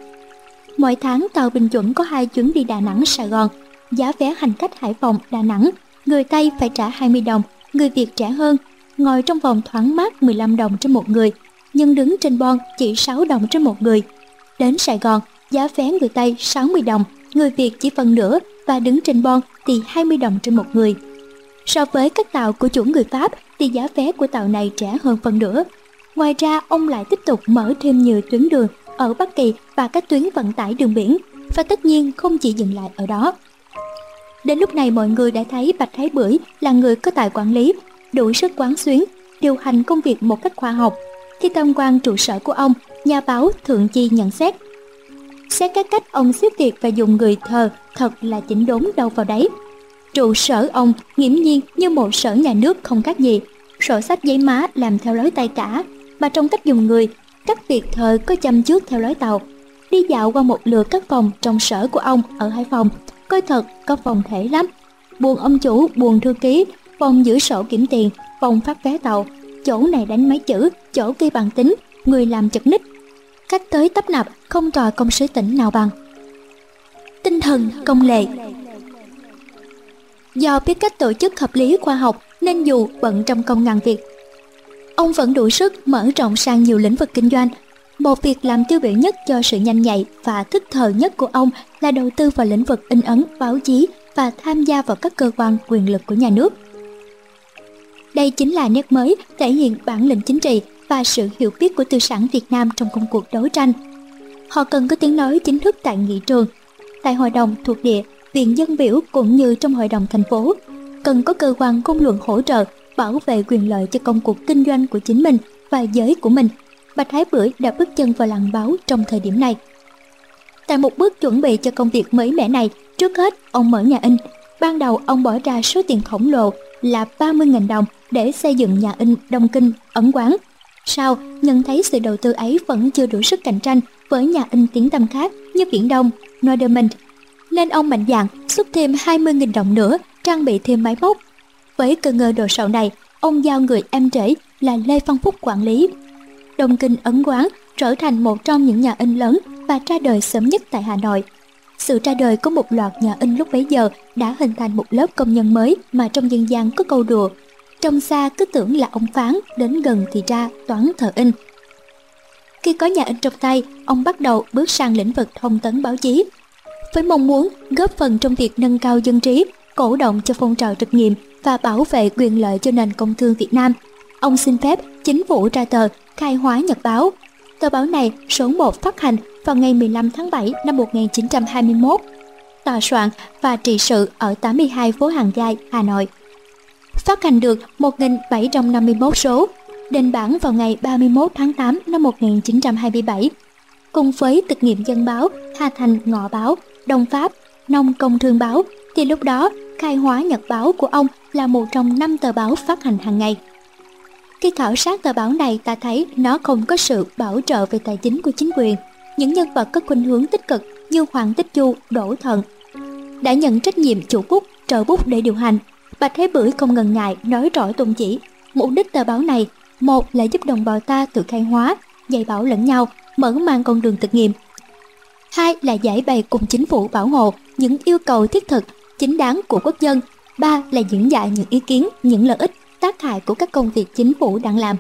S1: Mỗi tháng tàu bình chuẩn có hai chuyến đi Đà Nẵng Sài Gòn. Giá vé hành khách Hải Phòng Đà Nẵng, người Tây phải trả 20 đồng, người Việt trẻ hơn. Ngồi trong vòng thoáng mát 15 đồng trên một người, nhưng đứng trên bon chỉ 6 đồng trên một người. Đến Sài Gòn, giá vé người Tây 60 đồng, người Việt chỉ phần nửa và đứng trên bon thì 20 đồng trên một người. So với các tàu của chủ người Pháp thì giá vé của tàu này rẻ hơn phần nửa. Ngoài ra, ông lại tiếp tục mở thêm nhiều tuyến đường ở Bắc Kỳ và các tuyến vận tải đường biển và tất nhiên không chỉ dừng lại ở đó. Đến lúc này mọi người đã thấy Bạch Thái Bưởi là người có tài quản lý, đủ sức quán xuyến, điều hành công việc một cách khoa học. Khi tham quan trụ sở của ông, nhà báo Thượng Chi nhận xét. Xét các cách ông xếp việc và dùng người thờ thật là chỉnh đốn đâu vào đấy. Trụ sở ông nghiễm nhiên như một sở nhà nước không khác gì, sổ sách giấy má làm theo lối tay cả, mà trong cách dùng người, các việc thợ có chăm trước theo lối tàu. Đi dạo qua một lượt các phòng trong sở của ông ở Hải Phòng, coi thật có phòng thể lắm. Buồn ông chủ, buồn thư ký, phòng giữ sổ kiểm tiền, phòng phát vé tàu, chỗ này đánh máy chữ, chỗ kia bằng tính, người làm chật ních. Cách tới tấp nập không tòa công sứ tỉnh nào bằng. Tinh thần công lệ Do biết cách tổ chức hợp lý khoa học nên dù bận trong công ngàn việc, ông vẫn đủ sức mở rộng sang nhiều lĩnh vực kinh doanh. Một việc làm tiêu biểu nhất cho sự nhanh nhạy và thức thời nhất của ông là đầu tư vào lĩnh vực in ấn, báo chí và tham gia vào các cơ quan quyền lực của nhà nước. Đây chính là nét mới thể hiện bản lĩnh chính trị và sự hiểu biết của tư sản Việt Nam trong công cuộc đấu tranh. Họ cần có tiếng nói chính thức tại nghị trường, tại hội đồng thuộc địa viện dân biểu cũng như trong hội đồng thành phố cần có cơ quan công luận hỗ trợ bảo vệ quyền lợi cho công cuộc kinh doanh của chính mình và giới của mình bạch thái bưởi đã bước chân vào làng báo trong thời điểm này tại một bước chuẩn bị cho công việc mới mẻ này trước hết ông mở nhà in ban đầu ông bỏ ra số tiền khổng lồ là 30.000 đồng để xây dựng nhà in Đông Kinh, Ấn Quán. Sau, nhận thấy sự đầu tư ấy vẫn chưa đủ sức cạnh tranh với nhà in tiếng tăm khác như Viễn Đông, Norderman nên ông mạnh dạn xuất thêm 20.000 đồng nữa trang bị thêm máy móc. Với cơ ngơ đồ sộ này, ông giao người em rể là Lê Văn Phúc quản lý. Đông Kinh Ấn Quán trở thành một trong những nhà in lớn và ra đời sớm nhất tại Hà Nội. Sự ra đời của một loạt nhà in lúc bấy giờ đã hình thành một lớp công nhân mới mà trong dân gian có câu đùa. Trong xa cứ tưởng là ông phán, đến gần thì ra toán thờ in. Khi có nhà in trong tay, ông bắt đầu bước sang lĩnh vực thông tấn báo chí với mong muốn góp phần trong việc nâng cao dân trí, cổ động cho phong trào thực nghiệm và bảo vệ quyền lợi cho nền công thương Việt Nam. Ông xin phép chính phủ ra tờ khai hóa nhật báo. Tờ báo này số 1 phát hành vào ngày 15 tháng 7 năm 1921. Tòa soạn và trị sự ở 82 phố Hàng Gai, Hà Nội. Phát hành được 1.751 số, đền bản vào ngày 31 tháng 8 năm 1927. Cùng với thực nghiệm dân báo, Hà Thành Ngọ Báo Đông Pháp, Nông Công Thương Báo thì lúc đó khai hóa nhật báo của ông là một trong năm tờ báo phát hành hàng ngày. Khi khảo sát tờ báo này ta thấy nó không có sự bảo trợ về tài chính của chính quyền. Những nhân vật có khuynh hướng tích cực như Hoàng Tích Chu, Đỗ Thận đã nhận trách nhiệm chủ bút, trợ bút để điều hành. Bạch Thế Bưởi không ngần ngại nói rõ tôn chỉ. Mục đích tờ báo này, một là giúp đồng bào ta tự khai hóa, dạy bảo lẫn nhau, mở mang con đường thực nghiệm hai là giải bày cùng chính phủ bảo hộ những yêu cầu thiết thực, chính đáng của quốc dân, ba là diễn giải những ý kiến, những lợi ích, tác hại của các công việc chính phủ đang làm.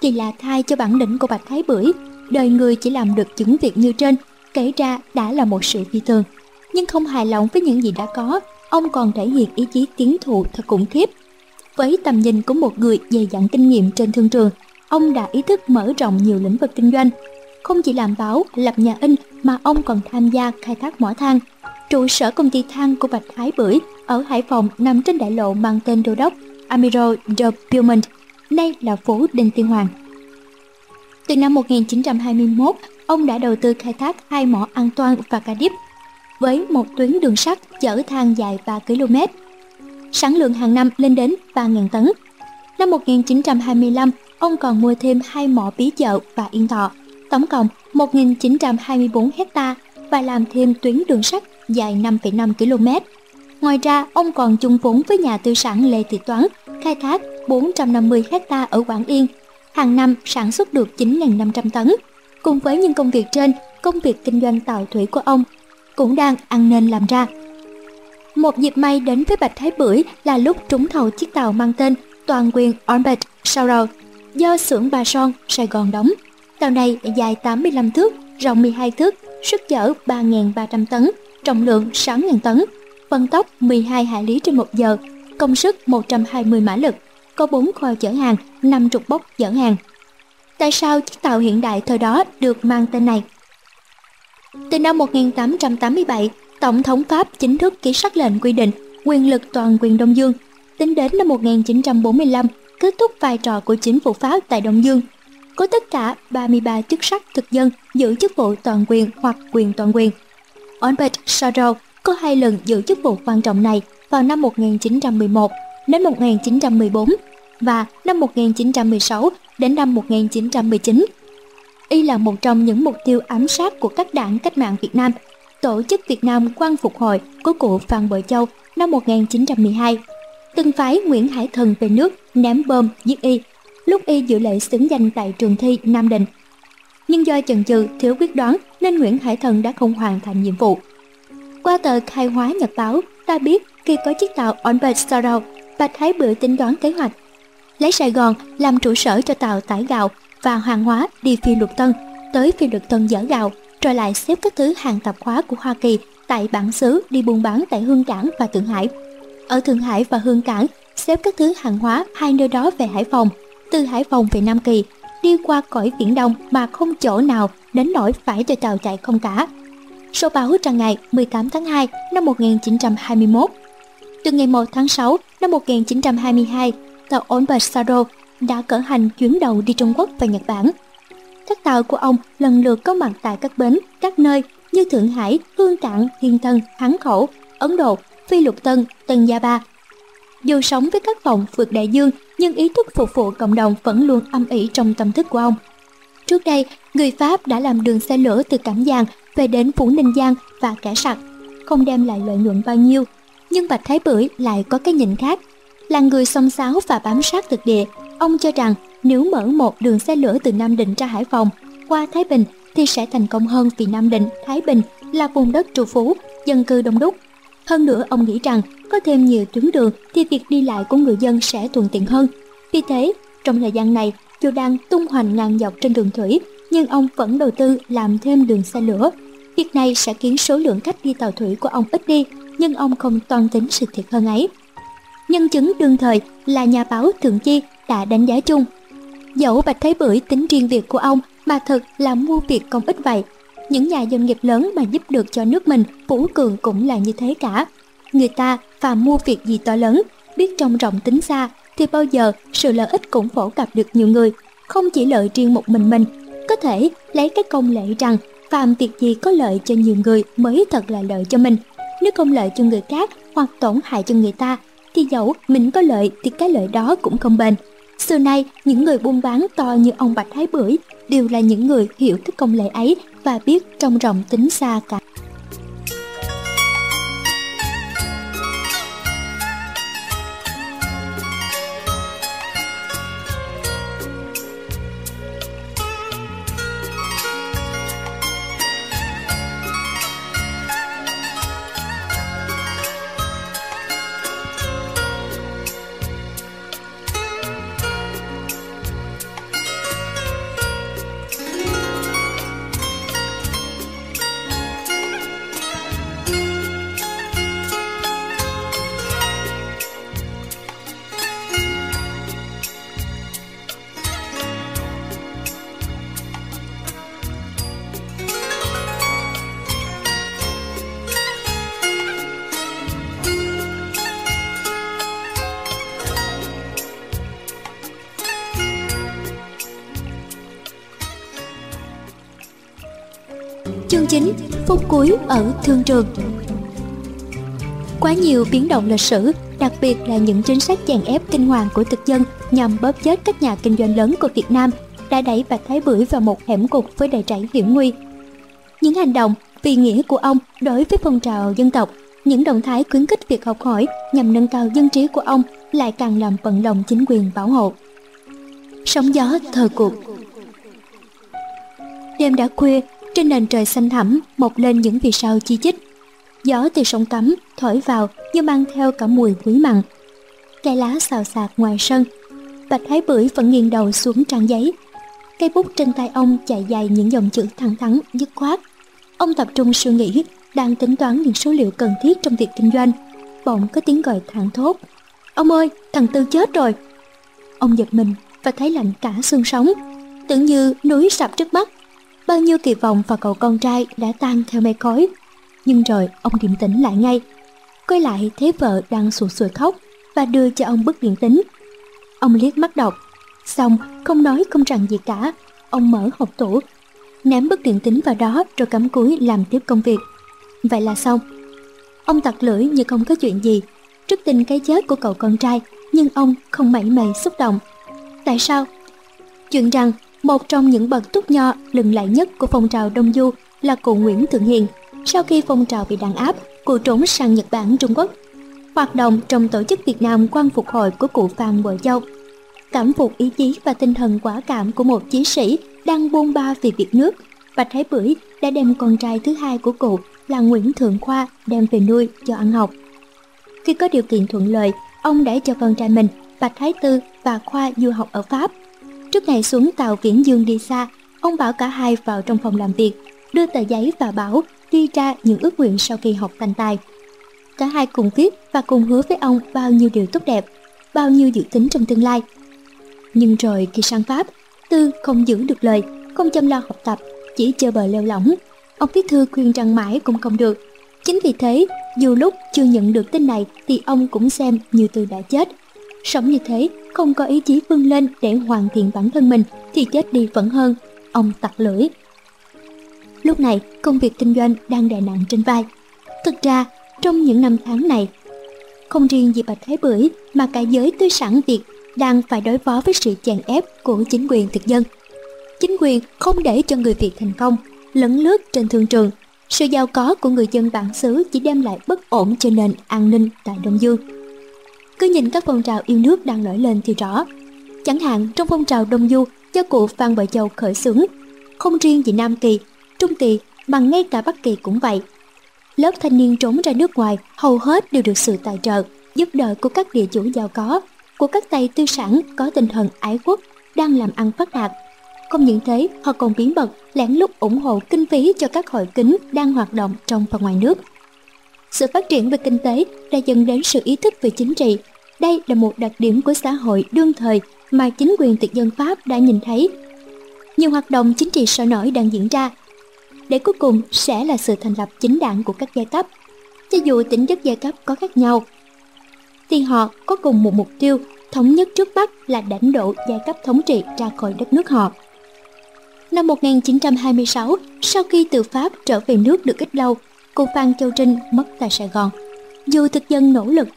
S1: Kỳ là thay cho bản lĩnh của Bạch Thái Bưởi, đời người chỉ làm được những việc như trên, kể ra đã là một sự phi thường. Nhưng không hài lòng với những gì đã có, ông còn thể hiện ý chí tiến thụ thật khủng khiếp. Với tầm nhìn của một người dày dặn kinh nghiệm trên thương trường, ông đã ý thức mở rộng nhiều lĩnh vực kinh doanh, không chỉ làm báo, lập nhà in mà ông còn tham gia khai thác mỏ than. Trụ sở công ty than của Bạch Thái Bưởi ở Hải Phòng nằm trên đại lộ mang tên đô đốc Amiro de Beaumont, nay là phố Đinh Tiên Hoàng. Từ năm 1921, ông đã đầu tư khai thác hai mỏ An Toan và Cardiff với một tuyến đường sắt chở than dài 3 km. Sản lượng hàng năm lên đến 3.000 tấn. Năm 1925, ông còn mua thêm hai mỏ Bí Chợ và Yên Thọ tổng cộng 1.924 hecta và làm thêm tuyến đường sắt dài 5,5 km. Ngoài ra, ông còn chung vốn với nhà tư sản Lê Thị Toán, khai thác 450 hecta ở Quảng Yên. Hàng năm sản xuất được 9.500 tấn. Cùng với những công việc trên, công việc kinh doanh tàu thủy của ông cũng đang ăn nên làm ra. Một dịp may đến với Bạch Thái Bưởi là lúc trúng thầu chiếc tàu mang tên Toàn quyền Orbit Sorrow do xưởng Bà Son, Sài Gòn đóng. Tàu này dài 85 thước, rộng 12 thước, sức chở 3.300 tấn, trọng lượng 6.000 tấn, vận tốc 12 hải lý trên một giờ, công suất 120 mã lực, có 4 khoang chở hàng, 5 trục bốc chở hàng. Tại sao chiếc tàu hiện đại thời đó được mang tên này? Từ năm 1887, Tổng thống Pháp chính thức ký sắc lệnh quy định quyền lực toàn quyền Đông Dương. Tính đến năm 1945, kết thúc vai trò của chính phủ Pháp tại Đông Dương. Có tất cả 33 chức sắc thực dân giữ chức vụ toàn quyền hoặc quyền toàn quyền. Albert Sarraud có hai lần giữ chức vụ quan trọng này vào năm 1911 đến 1914 và năm 1916 đến năm 1919. Y là một trong những mục tiêu ám sát của các đảng cách mạng Việt Nam, tổ chức Việt Nam Quang Phục Hội của cụ Phan Bội Châu năm 1912. Từng phái Nguyễn Hải Thần về nước ném bom giết Y, lúc Y dự lễ xứng danh tại trường thi Nam Định. Nhưng do chần chừ thiếu quyết đoán nên Nguyễn Hải Thần đã không hoàn thành nhiệm vụ. Qua tờ khai hóa nhật báo, ta biết khi có chiếc tàu Onbert Sorrow, Bạch Thái bự tính toán kế hoạch. Lấy Sài Gòn làm trụ sở cho tàu tải gạo và hàng hóa đi phi luật tân, tới phi luật tân dỡ gạo, rồi lại xếp các thứ hàng tạp hóa của Hoa Kỳ tại bản xứ đi buôn bán tại Hương Cảng và Thượng Hải. Ở Thượng Hải và Hương Cảng, xếp các thứ hàng hóa hai nơi đó về Hải Phòng, từ Hải Phòng về Nam Kỳ, đi qua cõi Viễn Đông mà không chỗ nào đến nỗi phải cho tàu chạy không cả. Số báo ra ngày 18 tháng 2 năm 1921. Từ ngày 1 tháng 6 năm 1922, tàu Onbasaro đã cỡ hành chuyến đầu đi Trung Quốc và Nhật Bản. Các tàu của ông lần lượt có mặt tại các bến, các nơi như Thượng Hải, Hương Cảng, Thiên Tân, Hán Khẩu, Ấn Độ, Phi Lục Tân, Tân Gia Ba. Dù sống với các vòng vượt đại dương, nhưng ý thức phục vụ cộng đồng vẫn luôn âm ỉ trong tâm thức của ông. Trước đây, người Pháp đã làm đường xe lửa từ Cẩm Giang về đến Phủ Ninh Giang và cả sặc, không đem lại lợi nhuận bao nhiêu. Nhưng Bạch Thái Bưởi lại có cái nhìn khác. Là người song sáo và bám sát thực địa, ông cho rằng nếu mở một đường xe lửa từ Nam Định ra Hải Phòng, qua Thái Bình thì sẽ thành công hơn vì Nam Định, Thái Bình là vùng đất trù phú, dân cư đông đúc. Hơn nữa ông nghĩ rằng có thêm nhiều tuyến đường thì việc đi lại của người dân sẽ thuận tiện hơn. Vì thế, trong thời gian này, dù đang tung hoành ngang dọc trên đường thủy, nhưng ông vẫn đầu tư làm thêm đường xe lửa. Việc này sẽ khiến số lượng khách đi tàu thủy của ông ít đi, nhưng ông không toan tính sự thiệt hơn ấy. Nhân chứng đương thời là nhà báo Thượng Chi đã đánh giá chung. Dẫu Bạch Thế Bưởi tính riêng việc của ông mà thật là mua việc công ích vậy. Những nhà doanh nghiệp lớn mà giúp được cho nước mình, Phú Cường cũng là như thế cả. Người ta phàm mua việc gì to lớn, biết trong rộng tính xa, thì bao giờ sự lợi ích cũng phổ cập được nhiều người, không chỉ lợi riêng một mình mình. Có thể lấy cái công lệ rằng phàm việc gì có lợi cho nhiều người mới thật là lợi cho mình. Nếu không lợi cho người khác hoặc tổn hại cho người ta, thì dẫu mình có lợi thì cái lợi đó cũng không bền. Xưa nay, những người buôn bán to như ông Bạch Thái Bưởi đều là những người hiểu thức công lệ ấy và biết trông rộng tính xa cả. Ở thương trường Quá nhiều biến động lịch sử, đặc biệt là những chính sách chèn ép kinh hoàng của thực dân nhằm bóp chết các nhà kinh doanh lớn của Việt Nam đã đẩy Bạch Thái Bưởi vào một hẻm cục với đầy trải hiểm nguy. Những hành động vì nghĩa của ông đối với phong trào dân tộc những động thái khuyến khích việc học hỏi nhằm nâng cao dân trí của ông lại càng làm vận động chính quyền bảo hộ. Sóng gió thời cuộc Đêm đã khuya, trên nền trời xanh thẳm mọc lên những vì sao chi chít. Gió từ sông cắm thổi vào như mang theo cả mùi quý mặn. Cây lá xào xạc ngoài sân. Bạch Thái Bưởi vẫn nghiêng đầu xuống trang giấy. Cây bút trên tay ông chạy dài những dòng chữ thẳng thắn, dứt khoát. Ông tập trung suy nghĩ, đang tính toán những số liệu cần thiết trong việc kinh doanh. Bỗng có tiếng gọi thẳng thốt. Ông ơi, thằng Tư chết rồi. Ông giật mình và thấy lạnh cả xương sống. Tưởng như núi sập trước mắt Bao nhiêu kỳ vọng vào cậu con trai đã tan theo mây khói. Nhưng rồi ông điềm tĩnh lại ngay. Quay lại thấy vợ đang sụt sùi khóc và đưa cho ông bức điện tính. Ông liếc mắt đọc, xong không nói không rằng gì cả. Ông mở hộp tủ, ném bức điện tính vào đó rồi cắm cúi làm tiếp công việc. Vậy là xong. Ông tặc lưỡi như không có chuyện gì. Trước tin cái chết của cậu con trai, nhưng ông không mảy may xúc động. Tại sao? Chuyện rằng một trong những bậc túc nho lừng lẫy nhất của phong trào Đông Du là cụ Nguyễn Thượng Hiền. Sau khi phong trào bị đàn áp, cụ trốn sang Nhật Bản, Trung Quốc. Hoạt động trong tổ chức Việt Nam quan phục hồi của cụ Phan Bội Châu. Cảm phục ý chí và tinh thần quả cảm của một chiến sĩ đang buôn ba vì việc nước, Bạch Thái Bưởi đã đem con trai thứ hai của cụ là Nguyễn Thượng Khoa đem về nuôi cho ăn học. Khi có điều kiện thuận lợi, ông đã cho con trai mình, Bạch Thái Tư và Khoa du học ở Pháp Trước ngày xuống tàu Viễn Dương đi xa, ông bảo cả hai vào trong phòng làm việc, đưa tờ giấy và bảo ghi ra những ước nguyện sau khi học thành tài. Cả hai cùng viết và cùng hứa với ông bao nhiêu điều tốt đẹp, bao nhiêu dự tính trong tương lai. Nhưng rồi khi sang Pháp, Tư không giữ được lời, không chăm lo học tập, chỉ chơi bờ leo lỏng. Ông viết thư khuyên rằng mãi cũng không được. Chính vì thế, dù lúc chưa nhận được tin này thì ông cũng xem như Tư đã chết. Sống như thế không có ý chí vươn lên để hoàn thiện bản thân mình thì chết đi vẫn hơn, ông tặc lưỡi. Lúc này, công việc kinh doanh đang đè nặng trên vai. Thực ra, trong những năm tháng này, không riêng gì Bạch Thái Bưởi mà cả giới tư sản Việt đang phải đối phó với sự chèn ép của chính quyền thực dân. Chính quyền không để cho người Việt thành công, lấn lướt trên thương trường. Sự giàu có của người dân bản xứ chỉ đem lại bất ổn cho nền an ninh tại Đông Dương cứ nhìn các phong trào yêu nước đang nổi lên thì rõ. Chẳng hạn trong phong trào Đông Du do cụ Phan Bội Châu khởi xướng, không riêng gì Nam Kỳ, Trung Kỳ mà ngay cả Bắc Kỳ cũng vậy. Lớp thanh niên trốn ra nước ngoài hầu hết đều được sự tài trợ, giúp đỡ của các địa chủ giàu có, của các tay tư sản có tinh thần ái quốc đang làm ăn phát đạt. Không những thế, họ còn biến bật lén lút ủng hộ kinh phí cho các hội kính đang hoạt động trong và ngoài nước. Sự phát triển về kinh tế đã dẫn đến sự ý thức về chính trị. Đây là một đặc điểm của xã hội đương thời mà chính quyền thực dân Pháp đã nhìn thấy. Nhiều hoạt động chính trị sôi nổi đang diễn ra. Để cuối cùng sẽ là sự thành lập chính đảng của các giai cấp. Cho dù tính chất giai cấp có khác nhau, thì họ có cùng một mục tiêu thống nhất trước mắt là đánh đổ giai cấp thống trị ra khỏi đất nước họ. Năm 1926, sau khi từ Pháp trở về nước được ít lâu, cô Phan Châu Trinh mất tại Sài Gòn. Dù thực dân nỗ lực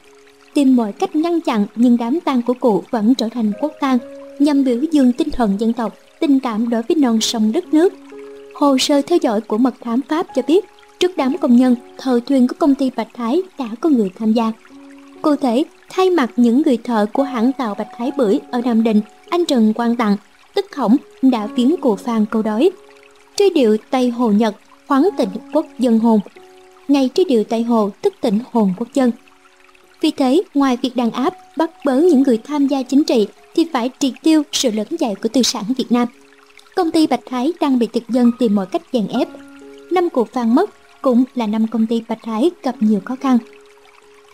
S1: tìm mọi cách ngăn chặn nhưng đám tang của cụ vẫn trở thành quốc tang nhằm biểu dương tinh thần dân tộc, tình cảm đối với non sông đất nước. Hồ sơ theo dõi của mật thám Pháp cho biết, trước đám công nhân, thợ thuyền của công ty Bạch Thái đã có người tham gia. Cụ thể, thay mặt những người thợ của hãng tàu Bạch Thái Bưởi ở Nam Định, anh Trần Quang Tặng, tức khổng, đã viếng cụ Phan câu đói. Truy điệu Tây Hồ Nhật, khoáng tịnh quốc dân hồn, ngay trên điều tại Hồ tức tỉnh hồn quốc dân. Vì thế, ngoài việc đàn áp, bắt bớ những người tham gia chính trị thì phải triệt tiêu sự lớn dạy của tư sản Việt Nam. Công ty Bạch Thái đang bị thực dân tìm mọi cách dàn ép. Năm cuộc Phan mất cũng là năm công ty Bạch Thái gặp nhiều khó khăn.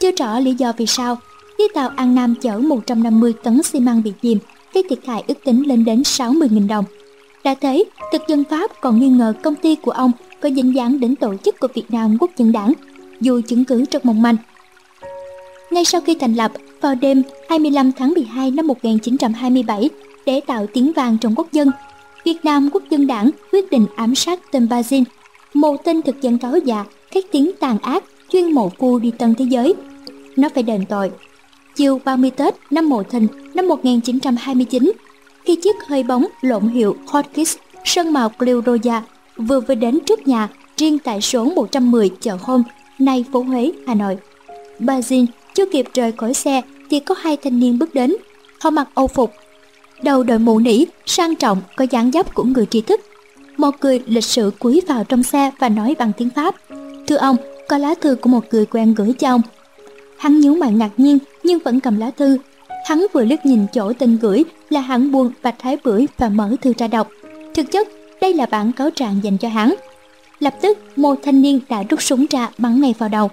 S1: Chưa rõ lý do vì sao, chiếc tàu An Nam chở 150 tấn xi măng bị chìm, gây thiệt hại ước tính lên đến 60.000 đồng. Đã thấy, thực dân Pháp còn nghi ngờ công ty của ông có dính dáng đến tổ chức của Việt Nam Quốc dân đảng, dù chứng cứ rất mong manh. Ngay sau khi thành lập, vào đêm 25 tháng 12 năm 1927, để tạo tiếng vàng trong quốc dân, Việt Nam Quốc dân đảng quyết định ám sát tên Bazin, một tên thực dân cáo già, khét tiếng tàn ác, chuyên mộ cu đi tân thế giới. Nó phải đền tội. Chiều 30 Tết năm Mộ Thìn năm 1929, khi chiếc hơi bóng lộn hiệu Hotchkiss sơn màu Blue vừa vừa đến trước nhà, riêng tại số 110 chợ hôm, nay phố Huế, Hà Nội. Bà Jin chưa kịp rời khỏi xe thì có hai thanh niên bước đến. Họ mặc âu phục, đầu đội mũ nỉ, sang trọng, có dáng dấp của người trí thức. Một người lịch sự cúi vào trong xe và nói bằng tiếng Pháp. Thưa ông, có lá thư của một người quen gửi cho ông. Hắn nhíu mày ngạc nhiên nhưng vẫn cầm lá thư. Hắn vừa liếc nhìn chỗ tên gửi là hắn buông Bạch Thái Bưởi và mở thư ra đọc. Thực chất, đây là bản cáo trạng dành cho hắn. Lập tức, một thanh niên đã rút súng ra bắn ngay vào đầu.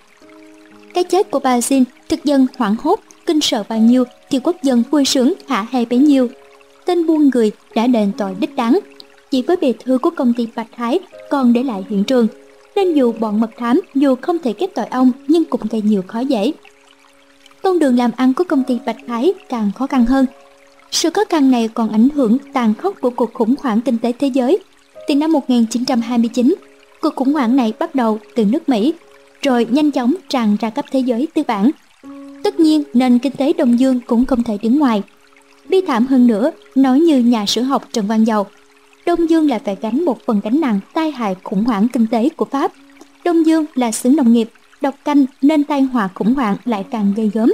S1: Cái chết của bà Jin thực dân hoảng hốt, kinh sợ bao nhiêu thì quốc dân vui sướng hạ hề bấy nhiêu. Tên buôn người đã đền tội đích đáng. Chỉ với bề thư của công ty Bạch Thái còn để lại hiện trường, nên dù bọn mật thám dù không thể kết tội ông nhưng cũng gây nhiều khó dễ. Con đường làm ăn của công ty Bạch Thái càng khó khăn hơn. Sự khó khăn này còn ảnh hưởng tàn khốc của cuộc khủng hoảng kinh tế thế giới. Từ năm 1929, cuộc khủng hoảng này bắt đầu từ nước Mỹ, rồi nhanh chóng tràn ra khắp thế giới tư bản. Tất nhiên, nền kinh tế Đông Dương cũng không thể đứng ngoài. Bi thảm hơn nữa, nói như nhà sử học Trần Văn Dầu, Đông Dương lại phải gánh một phần gánh nặng tai hại khủng hoảng kinh tế của Pháp. Đông Dương là xứ nông nghiệp, độc canh nên tai họa khủng hoảng lại càng gây gớm.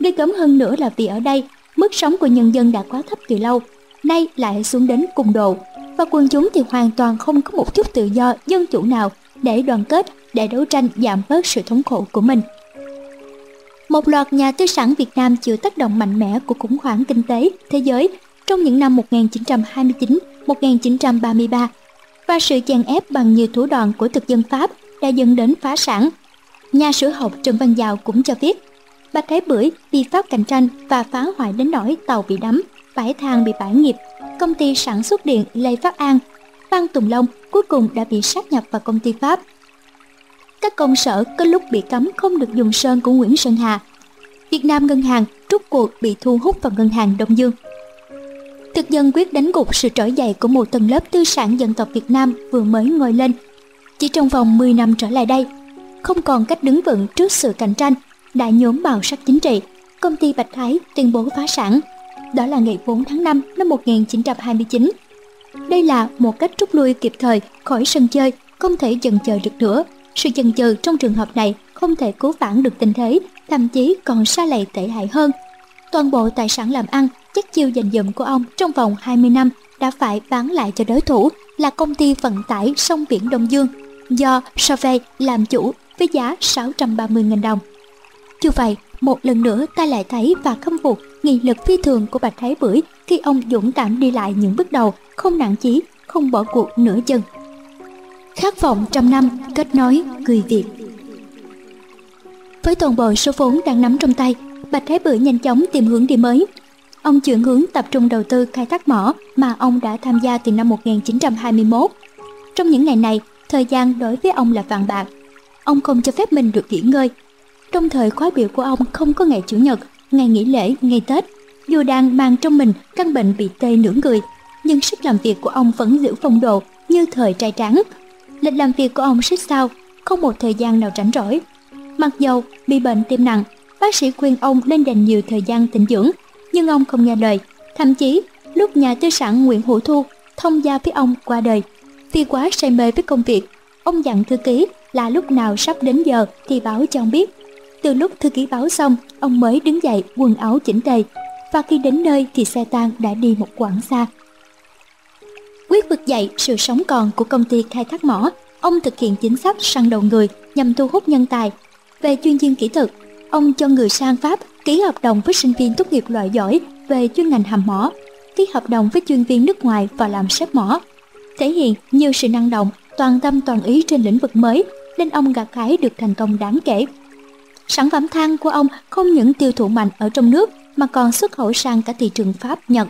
S1: Gây gớm hơn nữa là vì ở đây, mức sống của nhân dân đã quá thấp từ lâu, nay lại xuống đến cùng độ, và quân chúng thì hoàn toàn không có một chút tự do dân chủ nào để đoàn kết, để đấu tranh giảm bớt sự thống khổ của mình. Một loạt nhà tư sản Việt Nam chịu tác động mạnh mẽ của khủng hoảng kinh tế thế giới trong những năm 1929 1933 và sự chèn ép bằng nhiều thủ đoạn của thực dân Pháp đã dẫn đến phá sản. Nhà sử học Trần Văn Dào cũng cho biết, Bạch Thái Bưởi vi Pháp cạnh tranh và phá hoại đến nỗi tàu bị đắm, bãi thang bị bãi nghiệp, công ty sản xuất điện Lê Phát An, Phan Tùng Long cuối cùng đã bị sát nhập vào công ty Pháp. Các công sở có lúc bị cấm không được dùng sơn của Nguyễn Sơn Hà. Việt Nam Ngân hàng rút cuộc bị thu hút vào Ngân hàng Đông Dương thực dân quyết đánh gục sự trỗi dậy của một tầng lớp tư sản dân tộc Việt Nam vừa mới ngồi lên. Chỉ trong vòng 10 năm trở lại đây, không còn cách đứng vững trước sự cạnh tranh, đã nhóm bào sắc chính trị, công ty Bạch Thái tuyên bố phá sản. Đó là ngày 4 tháng 5 năm 1929. Đây là một cách rút lui kịp thời khỏi sân chơi, không thể chần chờ được nữa. Sự chần chờ trong trường hợp này không thể cứu vãn được tình thế, thậm chí còn xa lầy tệ hại hơn. Toàn bộ tài sản làm ăn Chắc chiêu dành dụm của ông trong vòng 20 năm đã phải bán lại cho đối thủ là công ty vận tải sông biển Đông Dương do Save làm chủ với giá 630.000 đồng. chưa vậy, một lần nữa ta lại thấy và khâm phục nghị lực phi thường của Bạch Thái Bưởi khi ông dũng cảm đi lại những bước đầu, không nản chí, không bỏ cuộc nửa chân. Khát vọng trăm năm, kết nối, người Việt Với toàn bộ số vốn đang nắm trong tay, Bạch Thái Bưởi nhanh chóng tìm hướng đi mới, Ông chuyển hướng tập trung đầu tư khai thác mỏ mà ông đã tham gia từ năm 1921. Trong những ngày này, thời gian đối với ông là vàng bạc. Ông không cho phép mình được nghỉ ngơi. Trong thời khóa biểu của ông không có ngày Chủ nhật, ngày nghỉ lễ, ngày Tết. Dù đang mang trong mình căn bệnh bị tê nửa người, nhưng sức làm việc của ông vẫn giữ phong độ như thời trai trắng. Lịch làm việc của ông xích sao, không một thời gian nào rảnh rỗi. Mặc dầu bị bệnh tim nặng, bác sĩ khuyên ông nên dành nhiều thời gian tĩnh dưỡng nhưng ông không nghe lời. Thậm chí, lúc nhà tư sản Nguyễn Hữu Thu thông gia với ông qua đời, vì quá say mê với công việc, ông dặn thư ký là lúc nào sắp đến giờ thì báo cho ông biết. Từ lúc thư ký báo xong, ông mới đứng dậy quần áo chỉnh tề, và khi đến nơi thì xe tang đã đi một quãng xa. Quyết vực dậy sự sống còn của công ty khai thác mỏ, ông thực hiện chính sách săn đầu người nhằm thu hút nhân tài. Về chuyên viên kỹ thuật, ông cho người sang Pháp ký hợp đồng với sinh viên tốt nghiệp loại giỏi về chuyên ngành hầm mỏ, ký hợp đồng với chuyên viên nước ngoài và làm sếp mỏ. Thể hiện nhiều sự năng động, toàn tâm toàn ý trên lĩnh vực mới nên ông gặt hái được thành công đáng kể. Sản phẩm than của ông không những tiêu thụ mạnh ở trong nước mà còn xuất khẩu sang cả thị trường Pháp, Nhật.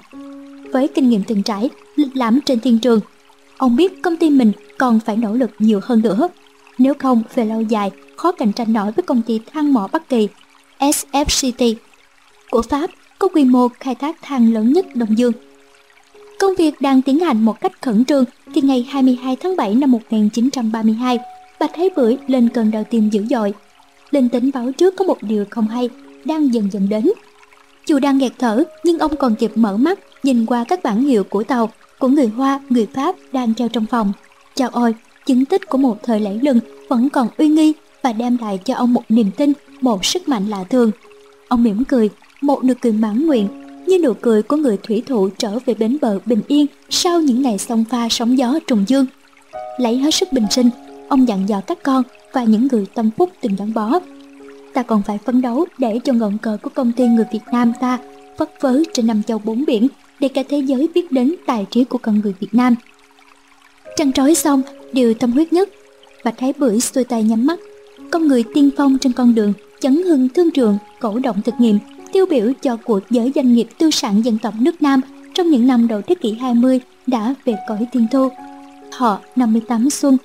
S1: Với kinh nghiệm từng trải, lịch lãm trên thiên trường, ông biết công ty mình còn phải nỗ lực nhiều hơn nữa. Nếu không, về lâu dài, khó cạnh tranh nổi với công ty than mỏ Bắc Kỳ SFCT của Pháp có quy mô khai thác than lớn nhất Đông Dương. Công việc đang tiến hành một cách khẩn trương thì ngày 22 tháng 7 năm 1932, Bạch Thái Bưởi lên cơn đau tim dữ dội. Linh tính báo trước có một điều không hay đang dần dần đến. Dù đang nghẹt thở nhưng ông còn kịp mở mắt nhìn qua các bản hiệu của tàu của người Hoa, người Pháp đang treo trong phòng. Chào ôi, chứng tích của một thời lẫy lừng vẫn còn uy nghi và đem lại cho ông một niềm tin, một sức mạnh lạ thường. Ông mỉm cười, một nụ cười mãn nguyện, như nụ cười của người thủy thủ trở về bến bờ bình yên sau những ngày sông pha sóng gió trùng dương. Lấy hết sức bình sinh, ông dặn dò các con và những người tâm phúc từng gắn bó. Ta còn phải phấn đấu để cho ngọn cờ của công ty người Việt Nam ta phất phới trên năm châu bốn biển để cả thế giới biết đến tài trí của con người Việt Nam. Trăn trói xong, điều tâm huyết nhất, và Thái Bưởi xuôi tay nhắm mắt. Con người tiên phong trên con đường, chấn hưng thương trường, cổ động thực nghiệm, tiêu biểu cho cuộc giới doanh nghiệp tư sản dân tộc nước Nam trong những năm đầu thế kỷ 20 đã về cõi tiên thu. Họ 58 xuân,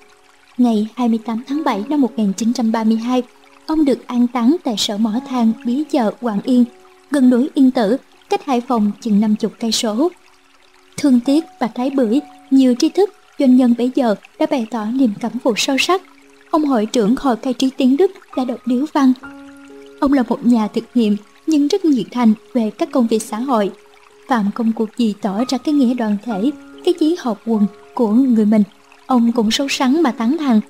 S1: ngày 28 tháng 7 năm 1932, ông được an táng tại sở mỏ than Bí Chợ Quảng Yên, gần núi Yên Tử, cách Hải Phòng chừng 50 cây số. Thương tiếc và Thái Bưởi, nhiều tri thức, doanh nhân bấy giờ đã bày tỏ niềm cảm phục sâu sắc. Ông hội trưởng hội cây trí tiếng Đức đã đọc điếu văn. Ông là một nhà thực nghiệm nhưng rất nhiệt thành về các công việc xã hội. Phạm công cuộc gì tỏ ra cái nghĩa đoàn thể, cái chí hợp quần của người mình. Ông cũng sâu sắng mà tán thành.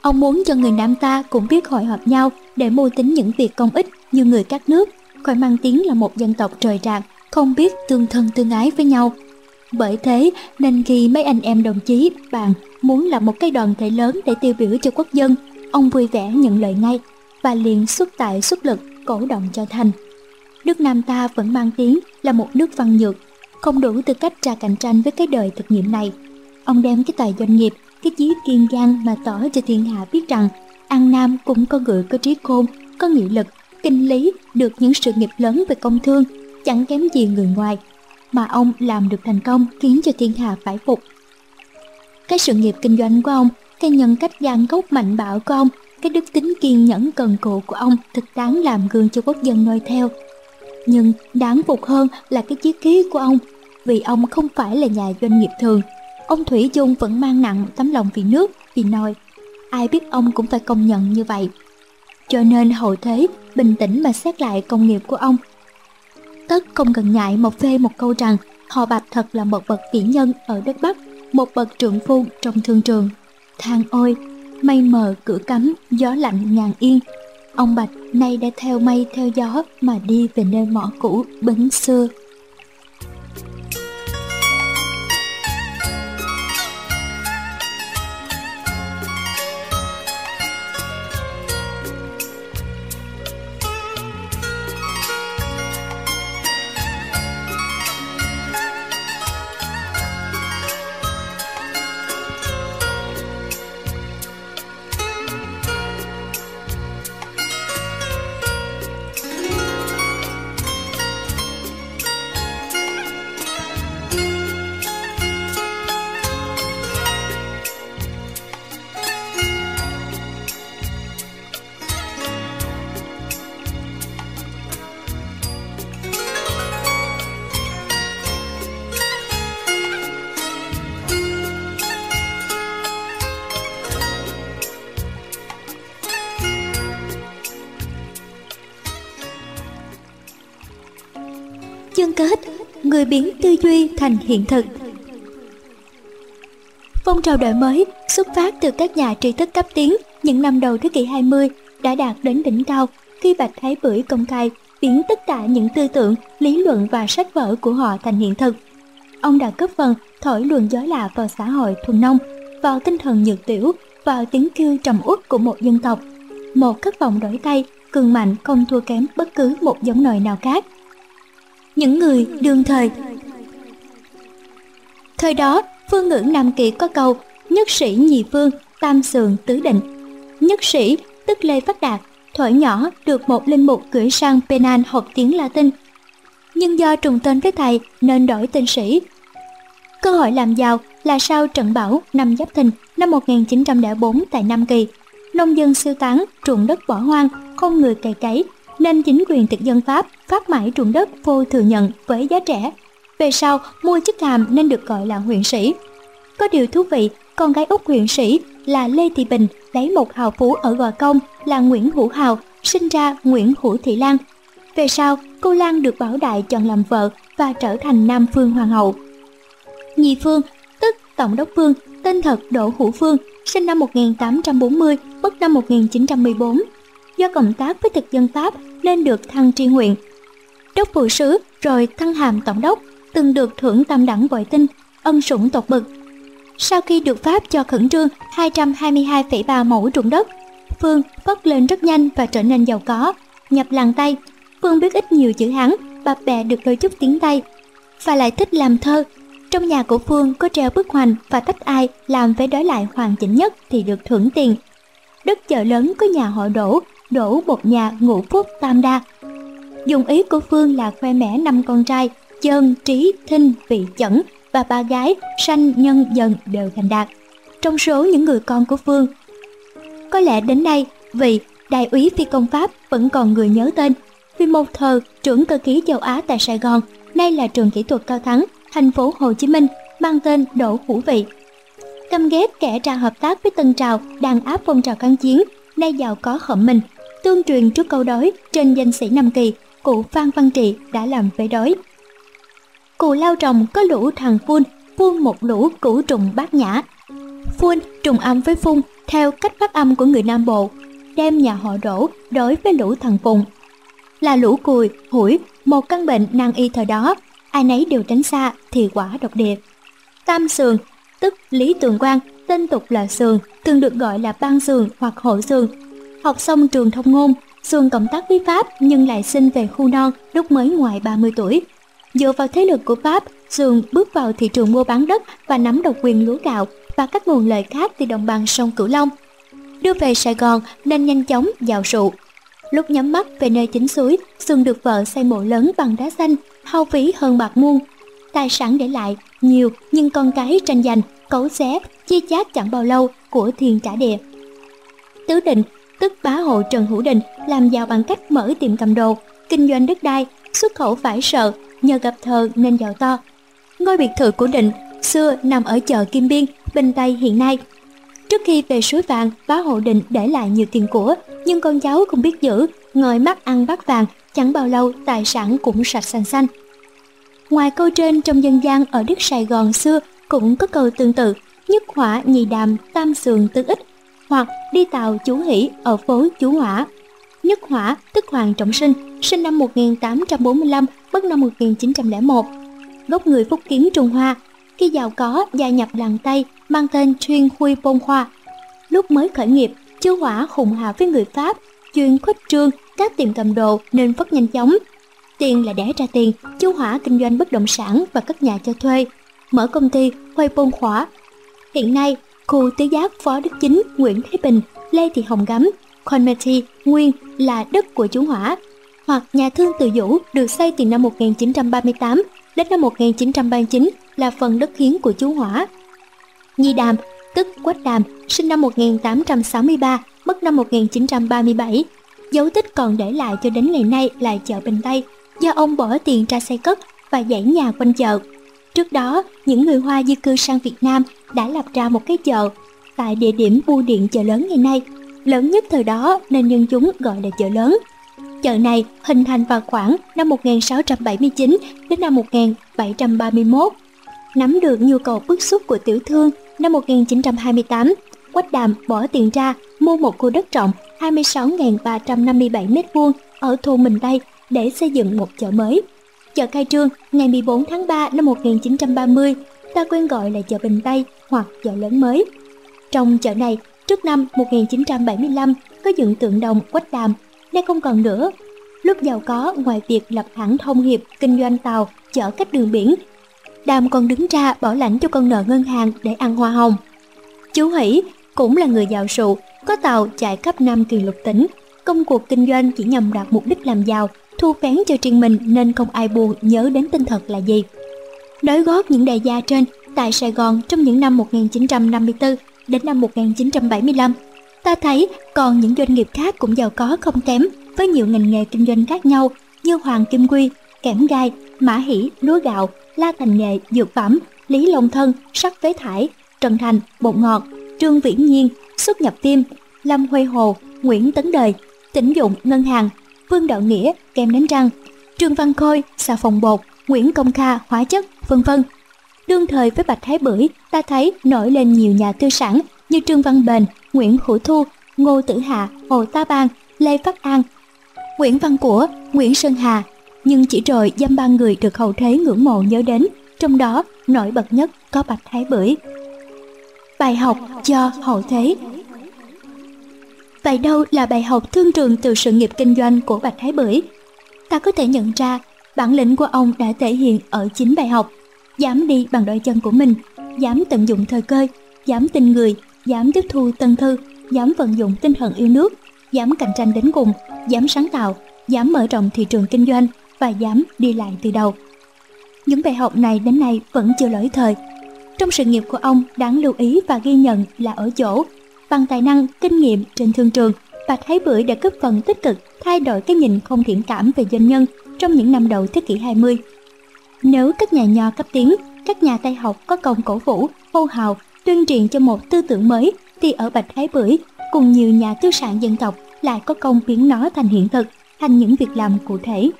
S1: Ông muốn cho người Nam ta cũng biết hội họp nhau để mưu tính những việc công ích như người các nước, khỏi mang tiếng là một dân tộc trời rạc, không biết tương thân tương ái với nhau. Bởi thế nên khi mấy anh em đồng chí bạn muốn làm một cái đoàn thể lớn để tiêu biểu cho quốc dân, ông vui vẻ nhận lời ngay và liền xuất tại xuất lực cổ động cho thành. Nước Nam ta vẫn mang tiếng là một nước văn nhược, không đủ tư cách ra cạnh tranh với cái đời thực nghiệm này. Ông đem cái tài doanh nghiệp, cái chí kiên gan mà tỏ cho thiên hạ biết rằng An Nam cũng có người có trí khôn, có nghị lực, kinh lý, được những sự nghiệp lớn về công thương, chẳng kém gì người ngoài, mà ông làm được thành công khiến cho thiên hạ phải phục. Cái sự nghiệp kinh doanh của ông, cái nhân cách gan gốc mạnh bạo của ông cái đức tính kiên nhẫn cần cù của ông thực đáng làm gương cho quốc dân noi theo. Nhưng đáng phục hơn là cái chí khí của ông, vì ông không phải là nhà doanh nghiệp thường. Ông Thủy Dung vẫn mang nặng tấm lòng vì nước, vì nồi. Ai biết ông cũng phải công nhận như vậy. Cho nên hậu thế bình tĩnh mà xét lại công nghiệp của ông. Tất không cần ngại một phê một câu rằng họ bạch thật là một bậc vĩ nhân ở đất Bắc, một bậc trượng phu trong thương trường. Thang ôi, mây mờ cửa cấm gió lạnh ngàn yên ông bạch nay đã theo mây theo gió mà đi về nơi mỏ cũ bến xưa thành hiện thực Phong trào đổi mới xuất phát từ các nhà tri thức cấp tiến những năm đầu thế kỷ 20 đã đạt đến đỉnh cao khi Bạch Thái Bưởi công khai biến tất cả những tư tưởng, lý luận và sách vở của họ thành hiện thực. Ông đã góp phần thổi luồng gió lạ vào xã hội thuần nông, vào tinh thần nhược tiểu, vào tiếng kêu trầm uất của một dân tộc. Một khát vọng đổi tay, cường mạnh không thua kém bất cứ một giống nòi nào khác những người đương thời thời đó, phương ngữ nam kỳ có câu, nhất sĩ nhị phương tam sườn tứ định. Nhất sĩ, tức lê phát đạt, thuở nhỏ được một linh mục gửi sang Penan học tiếng Latin. Nhưng do trùng tên với thầy nên đổi tên sĩ. Cơ hội làm giàu là sau trận bão năm Giáp Thìn năm 1904 tại Nam Kỳ. Nông dân siêu tán, ruộng đất bỏ hoang, không người cày cấy, nên chính quyền thực dân Pháp phát mãi ruộng đất vô thừa nhận với giá rẻ. Về sau, mua chức hàm nên được gọi là huyện sĩ. Có điều thú vị, con gái út huyện sĩ là Lê Thị Bình lấy một hào phú ở Gò Công là Nguyễn Hữu Hào, sinh ra Nguyễn Hữu Thị Lan. Về sau, cô Lan được Bảo Đại chọn làm vợ và trở thành Nam Phương Hoàng hậu. Nhị Phương, tức Tổng đốc Phương, tên thật Đỗ Hữu Phương, sinh năm 1840, mất năm 1914. Do cộng tác với thực dân Pháp nên được thăng tri huyện. Đốc phụ sứ rồi thăng hàm tổng đốc, từng được thưởng tam đẳng bội tinh, ân sủng tột bực. Sau khi được Pháp cho khẩn trương 222,3 mẫu ruộng đất, Phương vất lên rất nhanh và trở nên giàu có. Nhập làng Tây, Phương biết ít nhiều chữ Hán, bà bè được đôi chút tiếng Tây, và lại thích làm thơ. Trong nhà của Phương có treo bức hoành và tách ai làm vẽ đối lại hoàn chỉnh nhất thì được thưởng tiền. Đất chợ lớn có nhà họ đổ, đổ một nhà ngũ phúc tam đa. Dùng ý của Phương là khoe mẽ năm con trai, chân, trí, thinh, vị chẩn và ba gái sanh nhân dần đều thành đạt. Trong số những người con của Phương, có lẽ đến nay vị đại úy phi công Pháp vẫn còn người nhớ tên vì một thờ trưởng cơ khí châu Á tại Sài Gòn, nay là trường kỹ thuật cao thắng, thành phố Hồ Chí Minh, mang tên Đỗ Hữu Vị. Căm ghét kẻ ra hợp tác với Tân Trào đàn áp phong trào kháng chiến, nay giàu có khẩm mình, tương truyền trước câu đói trên danh sĩ Nam Kỳ, cụ Phan Văn Trị đã làm phế đói cù lao trồng có lũ thằng phun, phun một lũ củ trùng bát nhã. Phun trùng âm với phun theo cách phát âm của người Nam Bộ, đem nhà họ đổ đối với lũ thằng phùng là lũ cùi, hủi, một căn bệnh nan y thời đó, ai nấy đều tránh xa thì quả độc địa. Tam sườn, tức Lý Tường Quang, tên tục là sườn, thường được gọi là ban sườn hoặc hộ sườn. Học xong trường thông ngôn, Sườn cộng tác với Pháp nhưng lại sinh về khu non lúc mới ngoài 30 tuổi. Dựa vào thế lực của Pháp, Sườn bước vào thị trường mua bán đất và nắm độc quyền lúa gạo và các nguồn lợi khác từ đồng bằng sông Cửu Long. Đưa về Sài Gòn nên nhanh chóng giàu sụ, Lúc nhắm mắt về nơi chính suối, Xuân được vợ xây mộ lớn bằng đá xanh, hao phí hơn bạc muôn. Tài sản để lại nhiều nhưng con cái tranh giành, cấu xé, chia chác chẳng bao lâu của thiền trả địa. Tứ định, tức bá hộ Trần Hữu Định làm giàu bằng cách mở tiệm cầm đồ, kinh doanh đất đai, xuất khẩu phải sợ, nhờ gặp thờ nên giàu to. Ngôi biệt thự của Định xưa nằm ở chợ Kim Biên, Bình Tây hiện nay Trước khi về suối vàng, bá hộ định để lại nhiều tiền của, nhưng con cháu không biết giữ, ngồi mắt ăn bát vàng, chẳng bao lâu tài sản cũng sạch xanh xanh. Ngoài câu trên trong dân gian ở đất Sài Gòn xưa cũng có câu tương tự, nhất hỏa nhì đàm tam sườn tứ ích, hoặc đi tàu chú hỷ ở phố chú hỏa. Nhất hỏa tức Hoàng Trọng Sinh, sinh năm 1845, mất năm 1901. Gốc người Phúc Kiến Trung Hoa, khi giàu có gia nhập làng Tây mang tên Chuyên Huy Bôn Hoa. Lúc mới khởi nghiệp, chú Hỏa hùng hào với người Pháp, chuyên khuếch trương các tiệm cầm đồ nên phát nhanh chóng. Tiền là đẻ ra tiền, chú Hỏa kinh doanh bất động sản và cất nhà cho thuê, mở công ty Huy Bôn khoa Hiện nay, khu tứ giác Phó Đức Chính, Nguyễn Thế Bình, Lê Thị Hồng Gấm, Conmeti, Nguyên là đất của chú Hỏa, hoặc nhà thương Từ Dũ được xây từ năm 1938 đến năm 1939 là phần đất hiến của chú Hỏa. Nhi Đàm, tức Quách Đàm, sinh năm 1863, mất năm 1937. Dấu tích còn để lại cho đến ngày nay là chợ Bình Tây, do ông bỏ tiền ra xây cất và dãy nhà quanh chợ. Trước đó, những người Hoa di cư sang Việt Nam đã lập ra một cái chợ tại địa điểm bưu điện chợ lớn ngày nay, lớn nhất thời đó nên nhân chúng gọi là chợ lớn. Chợ này hình thành vào khoảng năm 1679 đến năm 1731 Nắm được nhu cầu bức xúc của tiểu thương, năm 1928, Quách Đàm bỏ tiền ra mua một khu đất rộng 26.357 m2 ở thôn Bình Tây để xây dựng một chợ mới. Chợ khai trương ngày 14 tháng 3 năm 1930, ta quen gọi là chợ Bình Tây hoặc chợ lớn mới. Trong chợ này, trước năm 1975 có dựng tượng đồng Quách Đàm, nay không còn nữa. Lúc giàu có ngoài việc lập hãng thông hiệp kinh doanh tàu chở cách đường biển Đàm còn đứng ra bảo lãnh cho con nợ ngân hàng để ăn hoa hồng. Chú Hỷ cũng là người giàu sụ, có tàu chạy khắp năm Kỳ lục tỉnh. Công cuộc kinh doanh chỉ nhằm đạt mục đích làm giàu, thu phén cho riêng mình nên không ai buồn nhớ đến tinh thật là gì. Đối gót những đại gia trên tại Sài Gòn trong những năm 1954 đến năm 1975, ta thấy còn những doanh nghiệp khác cũng giàu có không kém với nhiều ngành nghề kinh doanh khác nhau như Hoàng Kim Quy, Kẽm Gai, Mã Hỷ, Lúa Gạo, La Thành Nghệ, Dược Phẩm, Lý Long Thân, Sắc Phế Thải, Trần Thành, Bột Ngọt, Trương Viễn Nhiên, Xuất Nhập Tim, Lâm Huê Hồ, Nguyễn Tấn Đời, Tỉnh Dụng, Ngân hàng, Vương Đạo Nghĩa, kem đánh răng, Trương Văn Khôi, xà phòng bột, Nguyễn Công Kha, hóa chất, vân vân. Đương thời với Bạch Thái Bưởi, ta thấy nổi lên nhiều nhà tư sản như Trương Văn Bền, Nguyễn Hữu Thu, Ngô Tử Hạ, Hồ Ta Ban, Lê Phát An, Nguyễn Văn Của, Nguyễn Sơn Hà. Nhưng chỉ rồi dăm ba người được hậu thế ngưỡng mộ nhớ đến, trong đó nổi bật nhất có Bạch Thái Bưởi. Bài học cho hậu thế Vậy đâu là bài học thương trường từ sự nghiệp kinh doanh của Bạch Thái Bưởi? Ta có thể nhận ra bản lĩnh của ông đã thể hiện ở chính bài học dám đi bằng đôi chân của mình dám tận dụng thời cơ dám tin người dám tiếp thu tân thư dám vận dụng tinh thần yêu nước dám cạnh tranh đến cùng dám sáng tạo dám mở rộng thị trường kinh doanh và dám đi lại từ đầu những bài học này đến nay vẫn chưa lỗi thời trong sự nghiệp của ông đáng lưu ý và ghi nhận là ở chỗ bằng tài năng kinh nghiệm trên thương trường Bạch Thái Bưởi đã góp phần tích cực thay đổi cái nhìn không thiện cảm về doanh nhân trong những năm đầu thế kỷ 20. Nếu các nhà nho cấp tiến, các nhà Tây học có công cổ vũ, hô hào, tuyên truyền cho một tư tưởng mới, thì ở Bạch Thái Bưởi, cùng nhiều nhà tư sản dân tộc lại có công biến nó thành hiện thực, thành những việc làm cụ thể.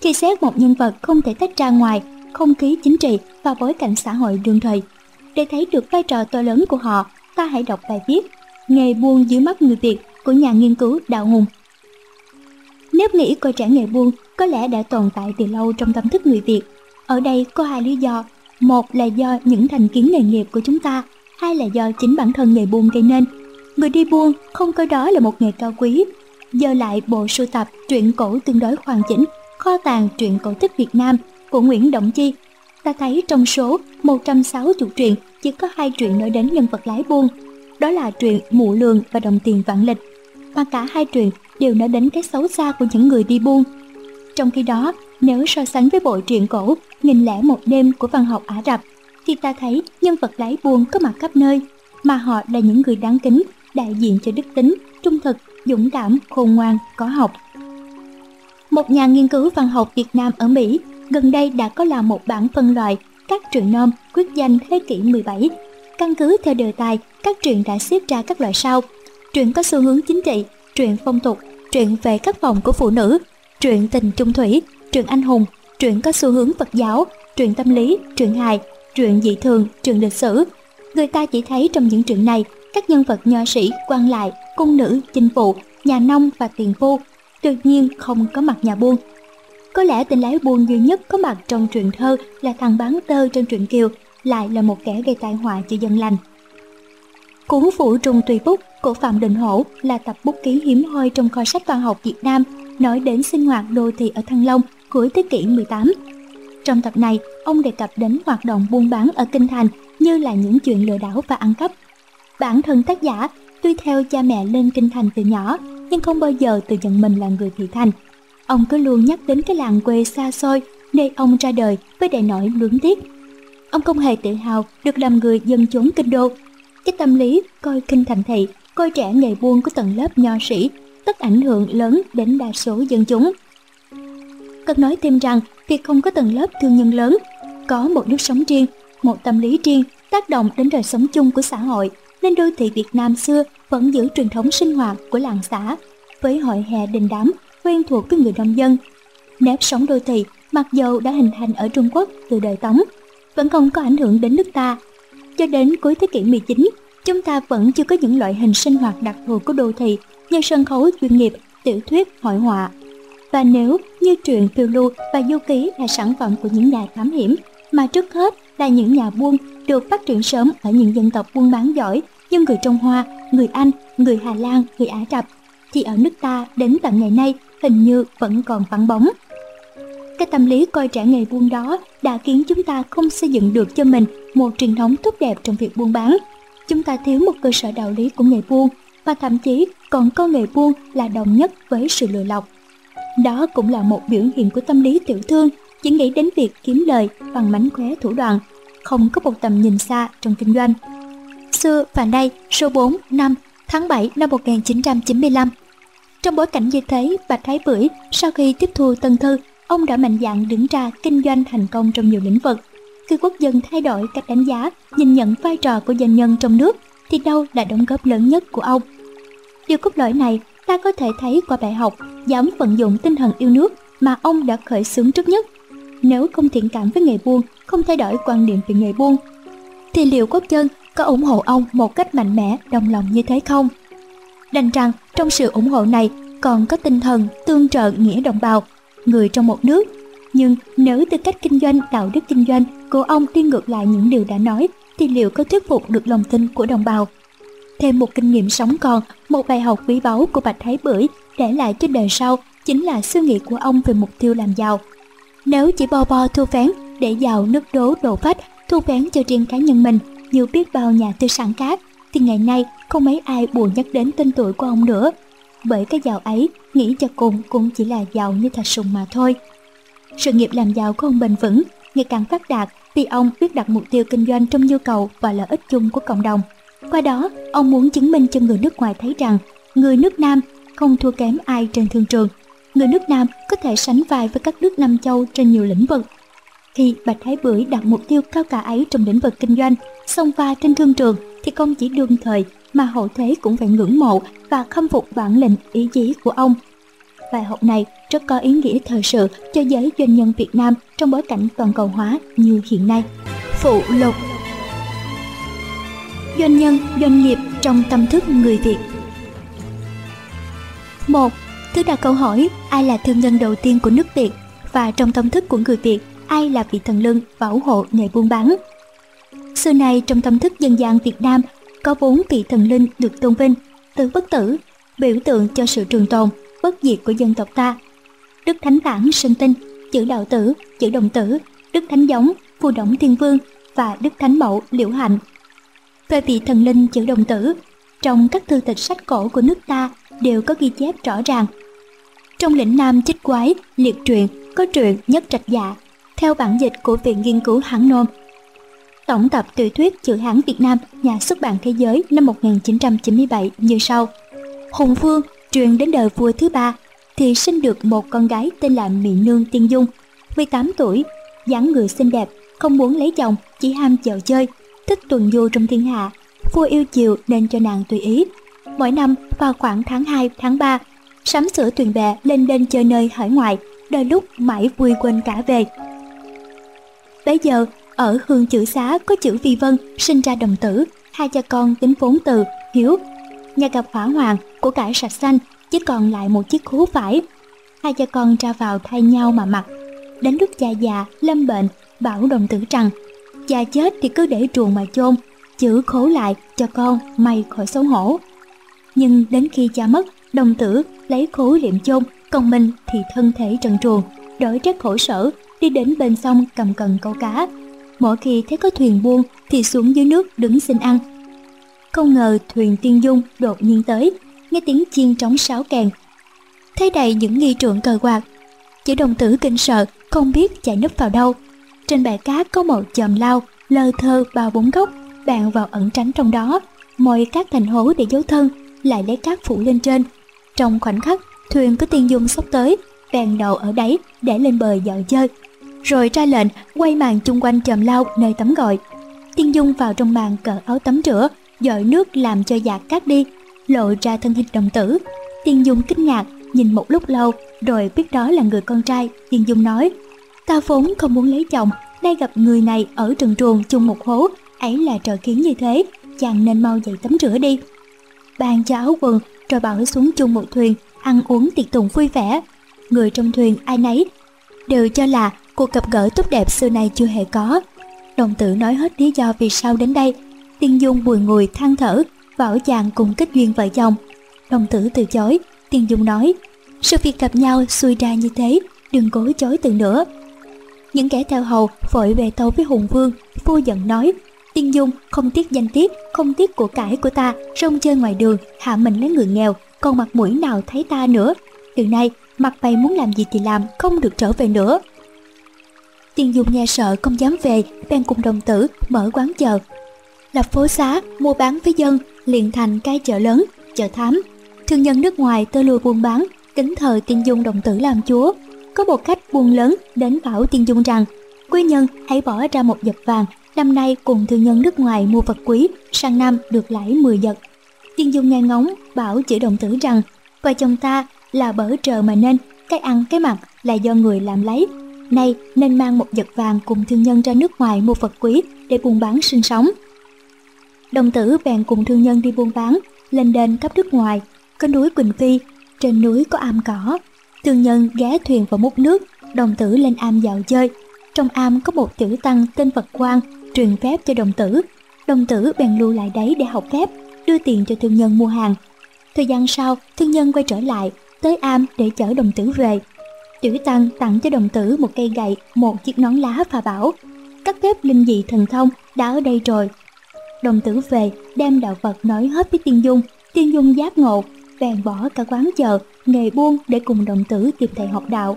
S1: Khi xét một nhân vật không thể tách ra ngoài không khí chính trị và bối cảnh xã hội đương thời, để thấy được vai trò to lớn của họ, ta hãy đọc bài viết Nghề buôn dưới mắt người Việt của nhà nghiên cứu Đạo Hùng. Nếu nghĩ coi trẻ nghề buôn có lẽ đã tồn tại từ lâu trong tâm thức người Việt. Ở đây có hai lý do. Một là do những thành kiến nghề nghiệp của chúng ta, hai là do chính bản thân nghề buôn gây nên. Người đi buôn không coi đó là một nghề cao quý. Giờ lại bộ sưu tập truyện cổ tương đối hoàn chỉnh, kho tàng truyện cổ tích Việt Nam của Nguyễn Động Chi. Ta thấy trong số 160 truyện chỉ có hai truyện nói đến nhân vật lái buôn. Đó là truyện Mụ Lường và Đồng Tiền Vạn Lịch. Mà cả hai truyện đều nói đến cái xấu xa của những người đi buôn trong khi đó, nếu so sánh với bộ truyện cổ Nghìn lẻ một đêm của văn học Ả Rập, thì ta thấy nhân vật lái buôn có mặt khắp nơi, mà họ là những người đáng kính, đại diện cho đức tính, trung thực, dũng cảm, khôn ngoan, có học. Một nhà nghiên cứu văn học Việt Nam ở Mỹ gần đây đã có làm một bản phân loại các truyện nom quyết danh thế kỷ 17. Căn cứ theo đề tài, các truyện đã xếp ra các loại sau. Truyện có xu hướng chính trị, truyện phong tục, truyện về các phòng của phụ nữ, truyện tình trung thủy, truyện anh hùng, truyện có xu hướng Phật giáo, truyện tâm lý, truyện hài, truyện dị thường, truyện lịch sử. Người ta chỉ thấy trong những truyện này các nhân vật nho sĩ, quan lại, cung nữ, chinh phụ, nhà nông và tiền phu, tự nhiên không có mặt nhà buôn. Có lẽ tên lái buôn duy nhất có mặt trong truyện thơ là thằng bán tơ trong truyện kiều, lại là một kẻ gây tai họa cho dân lành. Cuốn Phủ Trung Tùy Bút của Phạm Đình Hổ là tập bút ký hiếm hoi trong kho sách văn học Việt Nam nói đến sinh hoạt đô thị ở Thăng Long cuối thế kỷ 18. Trong tập này, ông đề cập đến hoạt động buôn bán ở Kinh Thành như là những chuyện lừa đảo và ăn cắp. Bản thân tác giả tuy theo cha mẹ lên Kinh Thành từ nhỏ, nhưng không bao giờ tự nhận mình là người thị thành. Ông cứ luôn nhắc đến cái làng quê xa xôi nơi ông ra đời với đại nỗi luyến tiếc. Ông không hề tự hào được làm người dân chốn kinh đô. Cái tâm lý coi kinh thành thị, coi trẻ nghề buôn của tầng lớp nho sĩ tất ảnh hưởng lớn đến đa số dân chúng. Cần nói thêm rằng, việc không có tầng lớp thương nhân lớn, có một nước sống riêng, một tâm lý riêng tác động đến đời sống chung của xã hội, nên đô thị Việt Nam xưa vẫn giữ truyền thống sinh hoạt của làng xã, với hội hè đình đám quen thuộc với người nông dân. Nếp sống đô thị mặc dầu đã hình thành ở Trung Quốc từ đời Tống, vẫn không có ảnh hưởng đến nước ta. Cho đến cuối thế kỷ 19, chúng ta vẫn chưa có những loại hình sinh hoạt đặc thù của đô thị như sân khấu chuyên nghiệp, tiểu thuyết, hội họa. Và nếu như truyện phiêu lưu và du ký là sản phẩm của những nhà thám hiểm, mà trước hết là những nhà buôn được phát triển sớm ở những dân tộc buôn bán giỏi như người Trung Hoa, người Anh, người Hà Lan, người Ả Rập, thì ở nước ta đến tận ngày nay hình như vẫn còn vắng bóng. Cái tâm lý coi trẻ nghề buôn đó đã khiến chúng ta không xây dựng được cho mình một truyền thống tốt đẹp trong việc buôn bán. Chúng ta thiếu một cơ sở đạo lý của nghề buôn và thậm chí còn coi nghề buôn là đồng nhất với sự lừa lọc. Đó cũng là một biểu hiện của tâm lý tiểu thương, chỉ nghĩ đến việc kiếm lời bằng mánh khóe thủ đoạn, không có một tầm nhìn xa trong kinh doanh. Xưa và nay, số 4 năm tháng 7 năm 1995. Trong bối cảnh như thế, Bạch Thái Bưởi sau khi tiếp thu tân thư, ông đã mạnh dạn đứng ra kinh doanh thành công trong nhiều lĩnh vực. Khi quốc dân thay đổi cách đánh giá, nhìn nhận vai trò của doanh nhân trong nước, thì đâu là đóng góp lớn nhất của ông Điều cốt lõi này ta có thể thấy qua bài học dám vận dụng tinh thần yêu nước mà ông đã khởi xướng trước nhất. Nếu không thiện cảm với nghề buôn, không thay đổi quan niệm về nghề buôn, thì liệu quốc dân có ủng hộ ông một cách mạnh mẽ, đồng lòng như thế không? đành rằng trong sự ủng hộ này còn có tinh thần tương trợ nghĩa đồng bào, người trong một nước. Nhưng nếu tư cách kinh doanh đạo đức kinh doanh của ông đi ngược lại những điều đã nói thì liệu có thuyết phục được lòng tin của đồng bào? Thêm một kinh nghiệm sống còn, một bài học quý báu của Bạch Thái Bưởi để lại cho đời sau chính là suy nghĩ của ông về mục tiêu làm giàu. Nếu chỉ bo bo thu phén để giàu nước đố đổ vách, thu phén cho riêng cá nhân mình như biết bao nhà tư sản khác, thì ngày nay không mấy ai buồn nhắc đến tên tuổi của ông nữa. Bởi cái giàu ấy, nghĩ cho cùng cũng chỉ là giàu như thạch sùng mà thôi. Sự nghiệp làm giàu của ông bền vững, ngày càng phát đạt vì ông biết đặt mục tiêu kinh doanh trong nhu cầu và lợi ích chung của cộng đồng. Qua đó, ông muốn chứng minh cho người nước ngoài thấy rằng người nước Nam không thua kém ai trên thương trường. Người nước Nam có thể sánh vai với các nước Nam châu trên nhiều lĩnh vực. Khi Bạch Thái Bưởi đặt mục tiêu cao cả ấy trong lĩnh vực kinh doanh, song pha trên thương trường thì không chỉ đương thời mà hậu thế cũng phải ngưỡng mộ và khâm phục bản lĩnh ý chí của ông. Bài học này rất có ý nghĩa thời sự cho giới doanh nhân Việt Nam trong bối cảnh toàn cầu hóa như hiện nay. Phụ lục Doanh nhân, doanh nghiệp trong tâm thức người Việt 1. Thứ đặt câu hỏi ai là thương nhân đầu tiên của nước Việt và trong tâm thức của người Việt ai là vị thần lưng bảo hộ nghề buôn bán. Xưa nay trong tâm thức dân gian Việt Nam có bốn vị thần linh được tôn vinh, từ bất tử, biểu tượng cho sự trường tồn, bất diệt của dân tộc ta. Đức Thánh Tản sinh tinh, chữ đạo tử, chữ đồng tử, Đức Thánh Giống, phù động thiên vương và Đức Thánh Mẫu liễu hạnh. Về vị thần linh chữ đồng tử, trong các thư tịch sách cổ của nước ta đều có ghi chép rõ ràng. Trong lĩnh Nam Chích Quái, liệt truyện có truyện Nhất Trạch Dạ, theo bản dịch của Viện Nghiên cứu Hán Nôm. Tổng tập tiểu thuyết chữ Hán Việt Nam, nhà xuất bản thế giới năm 1997 như sau. Hùng Vương truyền đến đời vua thứ ba thì sinh được một con gái tên là Mỹ Nương Tiên Dung. 18 tuổi, dáng người xinh đẹp, không muốn lấy chồng, chỉ ham chợ chơi, thích tuần du trong thiên hạ. Vua yêu chiều nên cho nàng tùy ý. Mỗi năm vào khoảng tháng 2, tháng 3, sắm sửa thuyền bè lên đên chơi nơi hải ngoại, đôi lúc mãi vui quên cả về. Bây giờ, ở hương chữ xá có chữ vi vân, sinh ra đồng tử, hai cha con tính vốn từ, hiếu. Nhà gặp hỏa hoàng, của cải sạch xanh, chỉ còn lại một chiếc khú vải. Hai cha con ra vào thay nhau mà mặc. Đến lúc cha già, lâm bệnh, bảo đồng tử rằng, cha chết thì cứ để truồng mà chôn, chữ khổ lại cho con may khỏi xấu hổ. Nhưng đến khi cha mất, đồng tử lấy khố liệm chôn, còn mình thì thân thể trần truồng, đổi rất khổ sở, đi đến bên sông cầm cần câu cá. Mỗi khi thấy có thuyền buông thì xuống dưới nước đứng xin ăn. Không ngờ thuyền tiên dung đột nhiên tới, nghe tiếng chiên trống sáo kèn. Thấy đầy những nghi trượng cờ quạt, chỉ đồng tử kinh sợ, không biết chạy núp vào đâu. Trên bãi cát có một chòm lau lơ thơ bao bốn góc, bạn vào ẩn tránh trong đó, mồi cát thành hố để giấu thân, lại lấy cát phủ lên trên. Trong khoảnh khắc, thuyền của tiên dung sắp tới, bèn đầu ở đáy để lên bờ dạo chơi. Rồi ra lệnh quay màn chung quanh chòm lau nơi tắm gọi Tiên dung vào trong màn cỡ áo tắm rửa, dội nước làm cho giạt cát đi, lộ ra thân hình đồng tử. Tiên dung kinh ngạc, nhìn một lúc lâu, rồi biết đó là người con trai. Tiên dung nói, ta vốn không muốn lấy chồng, nay gặp người này ở trần truồng chung một hố, ấy là trợ kiến như thế, chàng nên mau dậy tắm rửa đi. Bàn cho áo quần, rồi bảo xuống chung một thuyền, ăn uống tiệc tùng vui vẻ. Người trong thuyền ai nấy đều cho là cuộc gặp gỡ tốt đẹp xưa nay chưa hề có. Đồng tử nói hết lý do vì sao đến đây. Tiên Dung bùi ngùi than thở, bảo chàng cùng kết duyên vợ chồng. Đồng tử từ chối, Tiên Dung nói, sự việc gặp nhau xui ra như thế, đừng cố chối từ nữa. Những kẻ theo hầu vội về tâu với Hùng Vương, vua giận nói, Tiên Dung không tiếc danh tiết, không tiếc của cải của ta, rong chơi ngoài đường, hạ mình lấy người nghèo, còn mặt mũi nào thấy ta nữa. Từ nay, mặt mày muốn làm gì thì làm, không được trở về nữa. Tiên Dung nghe sợ không dám về, bèn cùng đồng tử mở quán chợ. Lập phố xá, mua bán với dân, liền thành cái chợ lớn, chợ thám. Thương nhân nước ngoài tơ lùi buôn bán, kính thờ Tiên Dung đồng tử làm chúa. Có một khách buôn lớn đến bảo Tiên Dung rằng, quý nhân hãy bỏ ra một vật vàng, năm nay cùng thương nhân nước ngoài mua vật quý, sang năm được lãi 10 vật. Tiên Dung nghe ngóng, bảo chữ đồng tử rằng, vợ chồng ta là bở trờ mà nên, cái ăn cái mặc là do người làm lấy, Nay nên mang một vật vàng cùng thương nhân ra nước ngoài mua vật quý để buôn bán sinh sống. Đồng tử bèn cùng thương nhân đi buôn bán, lên đền cấp nước ngoài, có núi Quỳnh Phi, trên núi có am cỏ. Thương nhân ghé thuyền vào múc nước, đồng tử lên am dạo chơi. Trong am có một tiểu tăng tên Phật Quang truyền phép cho đồng tử. Đồng tử bèn lưu lại đấy để học phép, đưa tiền cho thương nhân mua hàng. Thời gian sau, thương nhân quay trở lại, tới am để chở đồng tử về. Tiểu tăng tặng cho đồng tử một cây gậy, một chiếc nón lá và bảo các phép linh dị thần thông đã ở đây rồi. Đồng tử về đem đạo Phật nói hết với Tiên Dung, Tiên Dung giác ngộ, bèn bỏ cả quán chờ, nghề buôn để cùng đồng tử tìm thầy học đạo.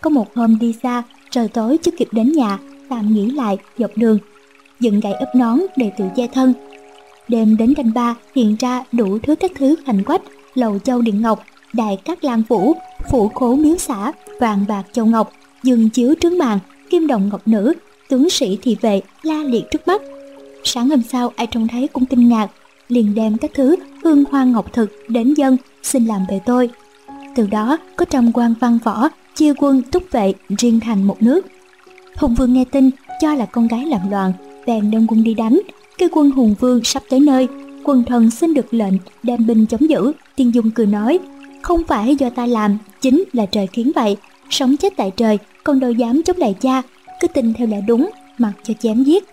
S1: Có một hôm đi xa, trời tối chưa kịp đến nhà, tạm nghỉ lại dọc đường, dựng gậy ấp nón để tự che thân. Đêm đến canh ba hiện ra đủ thứ các thứ hành quách, lầu châu điện ngọc, đại các lan phủ, phủ khố miếu xã, vàng bạc châu ngọc, dương chiếu trướng màn, kim đồng ngọc nữ, tướng sĩ thì vệ la liệt trước mắt. Sáng hôm sau ai trông thấy cũng kinh ngạc, liền đem các thứ hương hoa ngọc thực đến dân xin làm về tôi. Từ đó có trăm quan văn võ chia quân túc vệ riêng thành một nước. Hùng Vương nghe tin cho là con gái làm loạn, bèn đem quân đi đánh. Cái quân Hùng Vương sắp tới nơi, quần thần xin được lệnh đem binh chống giữ. Tiên Dung cười nói, không phải do ta làm, chính là trời khiến vậy. Sống chết tại trời, con đâu dám chống lại cha, cứ tin theo lẽ đúng, mặc cho chém giết.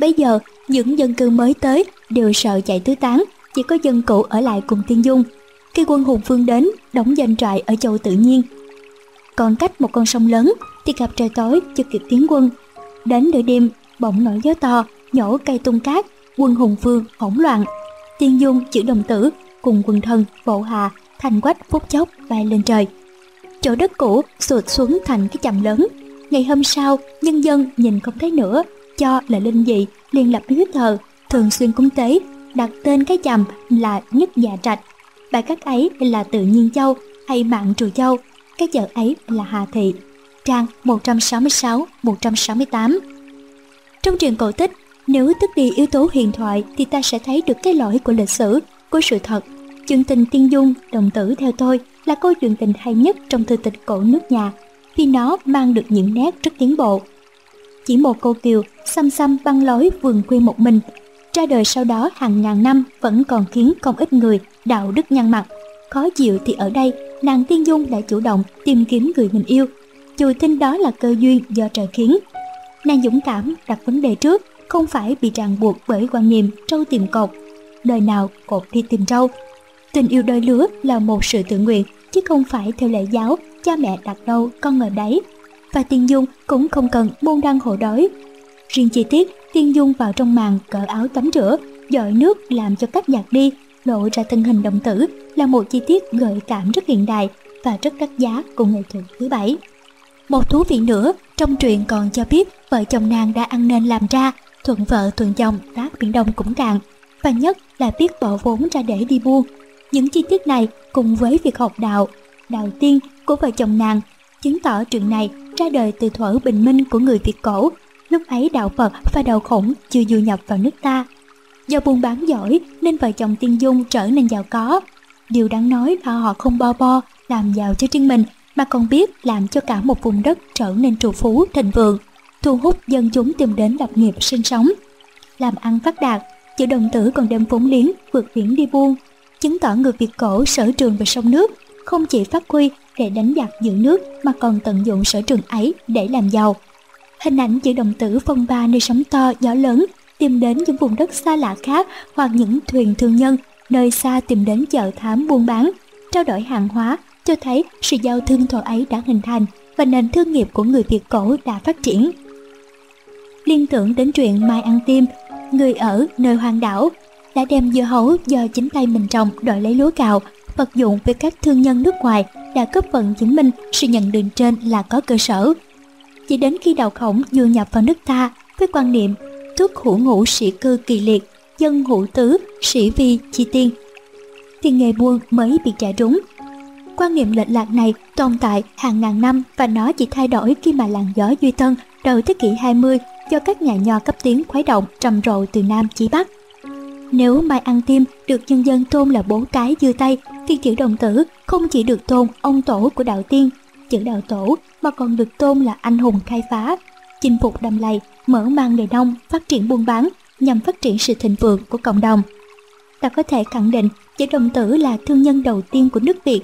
S1: Bây giờ, những dân cư mới tới đều sợ chạy tứ tán, chỉ có dân cũ ở lại cùng Tiên Dung. Khi quân hùng phương đến, đóng doanh trại ở châu tự nhiên. Còn cách một con sông lớn thì gặp trời tối chưa kịp tiến quân. Đến nửa đêm, bỗng nổi gió to, nhổ cây tung cát, quân hùng phương hỗn loạn. Tiên Dung chữ đồng tử cùng quần thân, bộ hạ, thành quách phút chốc bay lên trời. Chỗ đất cũ sụt xuống thành cái chầm lớn. Ngày hôm sau, nhân dân nhìn không thấy nữa, cho là linh dị, liền lập miếu thờ, thường xuyên cúng tế, đặt tên cái chằm là Nhất Dạ Trạch. Bài các ấy là Tự Nhiên Châu hay Mạng Trù Châu, cái chợ ấy là Hà Thị. Trang 166-168 Trong truyền cổ tích, nếu tức đi yếu tố huyền thoại thì ta sẽ thấy được cái lỗi của lịch sử, của sự thật. Chương tình tiên dung, đồng tử theo tôi là câu chuyện tình hay nhất trong thư tịch cổ nước nhà vì nó mang được những nét rất tiến bộ. Chỉ một cô kiều, xăm xăm băng lối vườn quê một mình, ra đời sau đó hàng ngàn năm vẫn còn khiến không ít người đạo đức nhăn mặt. Khó chịu thì ở đây, nàng Tiên Dung đã chủ động tìm kiếm người mình yêu. Dù tin đó là cơ duyên do trời khiến. Nàng dũng cảm đặt vấn đề trước, không phải bị ràng buộc bởi quan niệm trâu tìm cột. Đời nào cột đi tìm trâu. Tình yêu đôi lứa là một sự tự nguyện, chứ không phải theo lệ giáo, cha mẹ đặt đâu con ở đấy. Và Tiên Dung cũng không cần môn đăng hộ đói. Riêng chi tiết, Tiên Dung vào trong màn cởi áo tắm rửa, dội nước làm cho cách nhạt đi, lộ ra thân hình đồng tử là một chi tiết gợi cảm rất hiện đại và rất đắt giá của nghệ thuật thứ bảy. Một thú vị nữa, trong truyện còn cho biết vợ chồng nàng đã ăn nên làm ra, thuận vợ thuận chồng tác biển đông cũng cạn, và nhất là biết bỏ vốn ra để đi buôn. Những chi tiết này cùng với việc học đạo, đạo tiên của vợ chồng nàng chứng tỏ chuyện này ra đời từ thuở bình minh của người Việt cổ. Lúc ấy đạo Phật và đạo khổng chưa du nhập vào nước ta. Do buôn bán giỏi nên vợ chồng Tiên Dung trở nên giàu có. Điều đáng nói là họ không bo bo, làm giàu cho riêng mình mà còn biết làm cho cả một vùng đất trở nên trù phú thịnh vượng, thu hút dân chúng tìm đến lập nghiệp sinh sống. Làm ăn phát đạt, chữ đồng tử còn đem vốn liếng vượt biển đi buôn, chứng tỏ người Việt cổ sở trường về sông nước, không chỉ phát huy để đánh giặc giữ nước mà còn tận dụng sở trường ấy để làm giàu. Hình ảnh chữ đồng tử phong ba nơi sóng to, gió lớn, tìm đến những vùng đất xa lạ khác hoặc những thuyền thương nhân nơi xa tìm đến chợ thám buôn bán, trao đổi hàng hóa cho thấy sự giao thương thuở ấy đã hình thành và nền thương nghiệp của người Việt cổ đã phát triển. Liên tưởng đến chuyện Mai Ăn Tim, người ở nơi hoang đảo, đã đem dưa hấu do chính tay mình trồng đổi lấy lúa cào, vật dụng với các thương nhân nước ngoài đã cấp phần chứng minh sự nhận định trên là có cơ sở. Chỉ đến khi đào khổng du nhập vào nước ta với quan niệm thuốc hữu ngũ sĩ cư kỳ liệt, dân hữu tứ, sĩ vi chi tiên, thì nghề buôn mới bị trả trúng. Quan niệm lệch lạc này tồn tại hàng ngàn năm và nó chỉ thay đổi khi mà làn gió duy tân đầu thế kỷ 20 do các nhà nho cấp tiến khuấy động trầm rộ từ Nam chí Bắc. Nếu Mai Ăn Tim được nhân dân tôn là bố cái dưa tay thì chữ đồng tử không chỉ được tôn ông tổ của đạo tiên, chữ đạo tổ mà còn được tôn là anh hùng khai phá, chinh phục đầm lầy, mở mang nghề nông, phát triển buôn bán nhằm phát triển sự thịnh vượng của cộng đồng. Ta có thể khẳng định chữ đồng tử là thương nhân đầu tiên của nước Việt.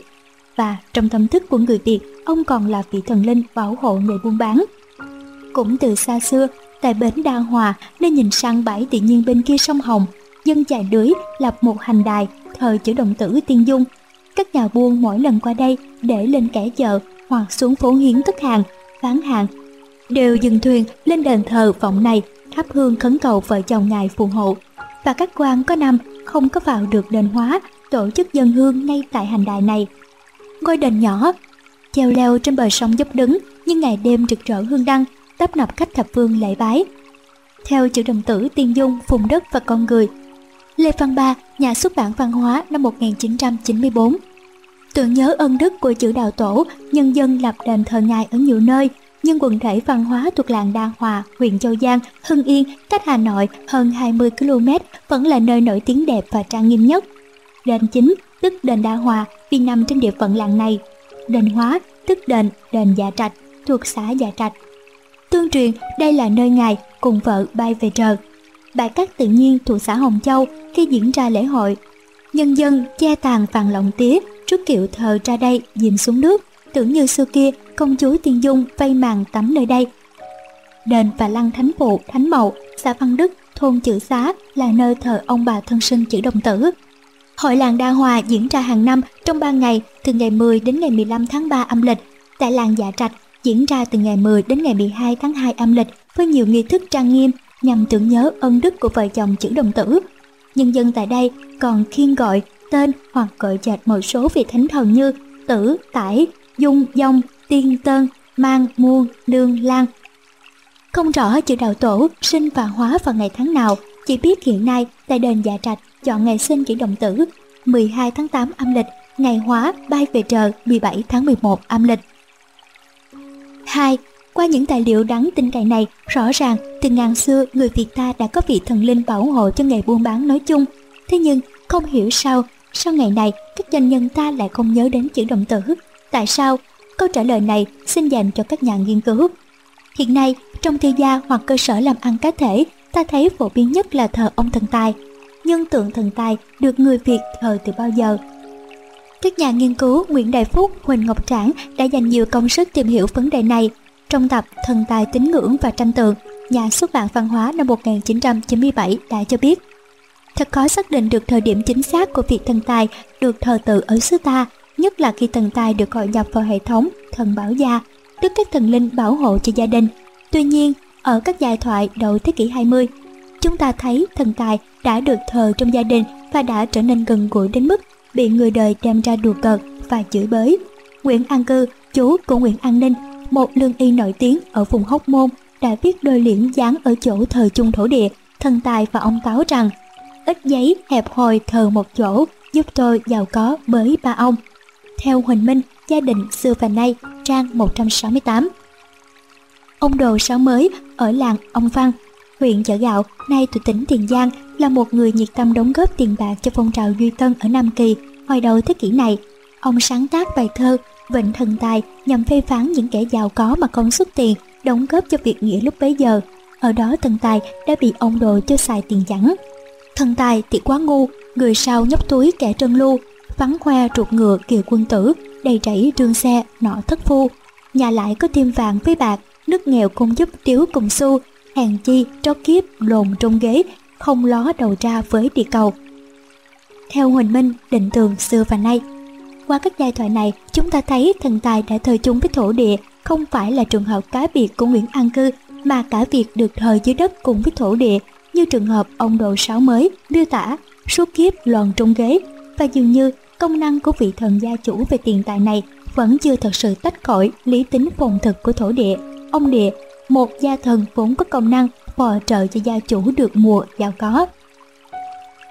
S1: Và trong tâm thức của người Việt, ông còn là vị thần linh bảo hộ người buôn bán. Cũng từ xa xưa, tại bến Đa Hòa nên nhìn sang bãi tự nhiên bên kia sông Hồng, dân chài lưới lập một hành đài thờ chữ đồng tử tiên dung. Các nhà buôn mỗi lần qua đây để lên kẻ chợ hoặc xuống phố hiến cất hàng, bán hàng, đều dừng thuyền lên đền thờ vọng này thắp hương khấn cầu vợ chồng ngài phù hộ. Và các quan có năm không có vào được đền hóa tổ chức dân hương ngay tại hành đài này. Ngôi đền nhỏ, treo leo trên bờ sông dốc đứng nhưng ngày đêm rực rỡ hương đăng, tấp nập khách thập phương lễ bái. Theo chữ đồng tử tiên dung, phùng đất và con người, Lê Văn Ba, nhà xuất bản văn hóa năm 1994. Tưởng nhớ ân đức của chữ đạo tổ, nhân dân lập đền thờ ngài ở nhiều nơi, nhưng quần thể văn hóa thuộc làng Đa Hòa, huyện Châu Giang, Hưng Yên, cách Hà Nội hơn 20 km vẫn là nơi nổi tiếng đẹp và trang nghiêm nhất. Đền chính, tức đền Đa Hòa, vì nằm trên địa phận làng này. Đền Hóa, tức đền, đền Dạ Trạch, thuộc xã Dạ Trạch. Tương truyền đây là nơi ngài cùng vợ bay về trời bãi cát tự nhiên thuộc xã Hồng Châu khi diễn ra lễ hội. Nhân dân che tàn vàng lọng tía, trước kiệu thờ ra đây dìm xuống nước, tưởng như xưa kia công chúa Tiên Dung vây màn tắm nơi đây. Đền và lăng thánh phụ, thánh mậu, xã Văn Đức, thôn chữ xá là nơi thờ ông bà thân sinh chữ đồng tử. Hội làng Đa Hòa diễn ra hàng năm trong 3 ngày từ ngày 10 đến ngày 15 tháng 3 âm lịch. Tại làng Dạ Trạch diễn ra từ ngày 10 đến ngày 12 tháng 2 âm lịch với nhiều nghi thức trang nghiêm nhằm tưởng nhớ ân đức của vợ chồng chữ đồng tử. Nhân dân tại đây còn khiên gọi tên hoặc gọi chạch một số vị thánh thần như tử, tải, dung, dông, tiên tân, mang, muôn, lương, lan. Không rõ chữ đạo tổ sinh và hóa vào ngày tháng nào, chỉ biết hiện nay tại đền Dạ Trạch chọn ngày sinh chữ đồng tử 12 tháng 8 âm lịch, ngày hóa bay về trời 17 tháng 11 âm lịch. 2. Qua những tài liệu đáng tin cậy này, rõ ràng từ ngàn xưa người Việt ta đã có vị thần linh bảo hộ cho nghề buôn bán nói chung. Thế nhưng không hiểu sao, sau ngày này các doanh nhân ta lại không nhớ đến chữ động từ. Tại sao? Câu trả lời này xin dành cho các nhà nghiên cứu. Hiện nay, trong thư gia hoặc cơ sở làm ăn cá thể, ta thấy phổ biến nhất là thờ ông thần tài. nhưng tượng thần tài được người Việt thờ từ bao giờ? Các nhà nghiên cứu Nguyễn Đại Phúc, Huỳnh Ngọc Trảng đã dành nhiều công sức tìm hiểu vấn đề này trong tập Thần tài tín ngưỡng và tranh tượng nhà xuất bản văn hóa năm 1997 đã cho biết Thật khó xác định được thời điểm chính xác của việc thần tài được thờ tự ở xứ ta, nhất là khi thần tài được gọi nhập vào hệ thống thần bảo gia, tức các thần linh bảo hộ cho gia đình. Tuy nhiên, ở các giai thoại đầu thế kỷ 20, chúng ta thấy thần tài đã được thờ trong gia đình và đã trở nên gần gũi đến mức bị người đời đem ra đùa cợt và chửi bới. Nguyễn An Cư, chú của Nguyễn An Ninh, một lương y nổi tiếng ở vùng Hóc Môn đã viết đôi liễn dán ở chỗ thờ chung thổ địa, thần tài và ông táo rằng ít giấy hẹp hòi thờ một chỗ giúp tôi giàu có với ba ông. Theo Huỳnh Minh, gia đình xưa và nay, trang 168. Ông Đồ Sáu Mới ở làng Ông Văn, huyện Chợ Gạo, nay thuộc tỉnh Tiền Giang, là một người nhiệt tâm đóng góp tiền bạc cho phong trào Duy Tân ở Nam Kỳ hồi đầu thế kỷ này. Ông sáng tác bài thơ Vịnh thần tài nhằm phê phán những kẻ giàu có mà không xuất tiền đóng góp cho việc nghĩa lúc bấy giờ. Ở đó thần tài đã bị ông đồ cho xài tiền chẳng. Thần tài thì quá ngu, người sau nhóc túi kẻ trân lưu, vắng khoe ruột ngựa kiều quân tử, đầy rẫy trương xe, nọ thất phu. Nhà lại có thêm vàng với bạc, nước nghèo không giúp tiếu cùng xu, hàng chi trót kiếp lồn trong ghế, không ló đầu ra với địa cầu. Theo Huỳnh Minh, định tường xưa và nay, qua các giai thoại này, chúng ta thấy thần tài đã thời chung với thổ địa không phải là trường hợp cá biệt của Nguyễn An Cư mà cả việc được thời dưới đất cùng với thổ địa như trường hợp ông đồ sáu mới miêu tả suốt kiếp lòn trong ghế và dường như công năng của vị thần gia chủ về tiền tài này vẫn chưa thật sự tách khỏi lý tính phồn thực của thổ địa. Ông địa, một gia thần vốn có công năng phò trợ cho gia chủ được mùa giàu có.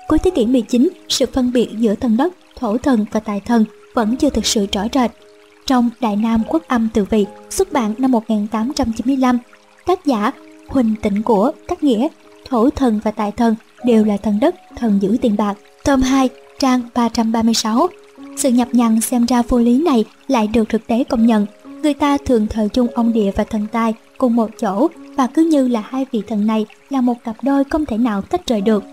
S1: Cuối thế kỷ 19, sự phân biệt giữa thần đất, thổ thần và tài thần vẫn chưa thực sự rõ rệt. Trong Đại Nam Quốc âm từ vị xuất bản năm 1895, tác giả Huỳnh Tịnh của các nghĩa thổ thần và tài thần đều là thần đất, thần giữ tiền bạc. Tôm 2, trang 336. Sự nhập nhằng xem ra vô lý này lại được thực tế công nhận. Người ta thường thờ chung ông địa và thần tài cùng một chỗ và cứ như là hai vị thần này là một cặp đôi không thể nào tách rời được.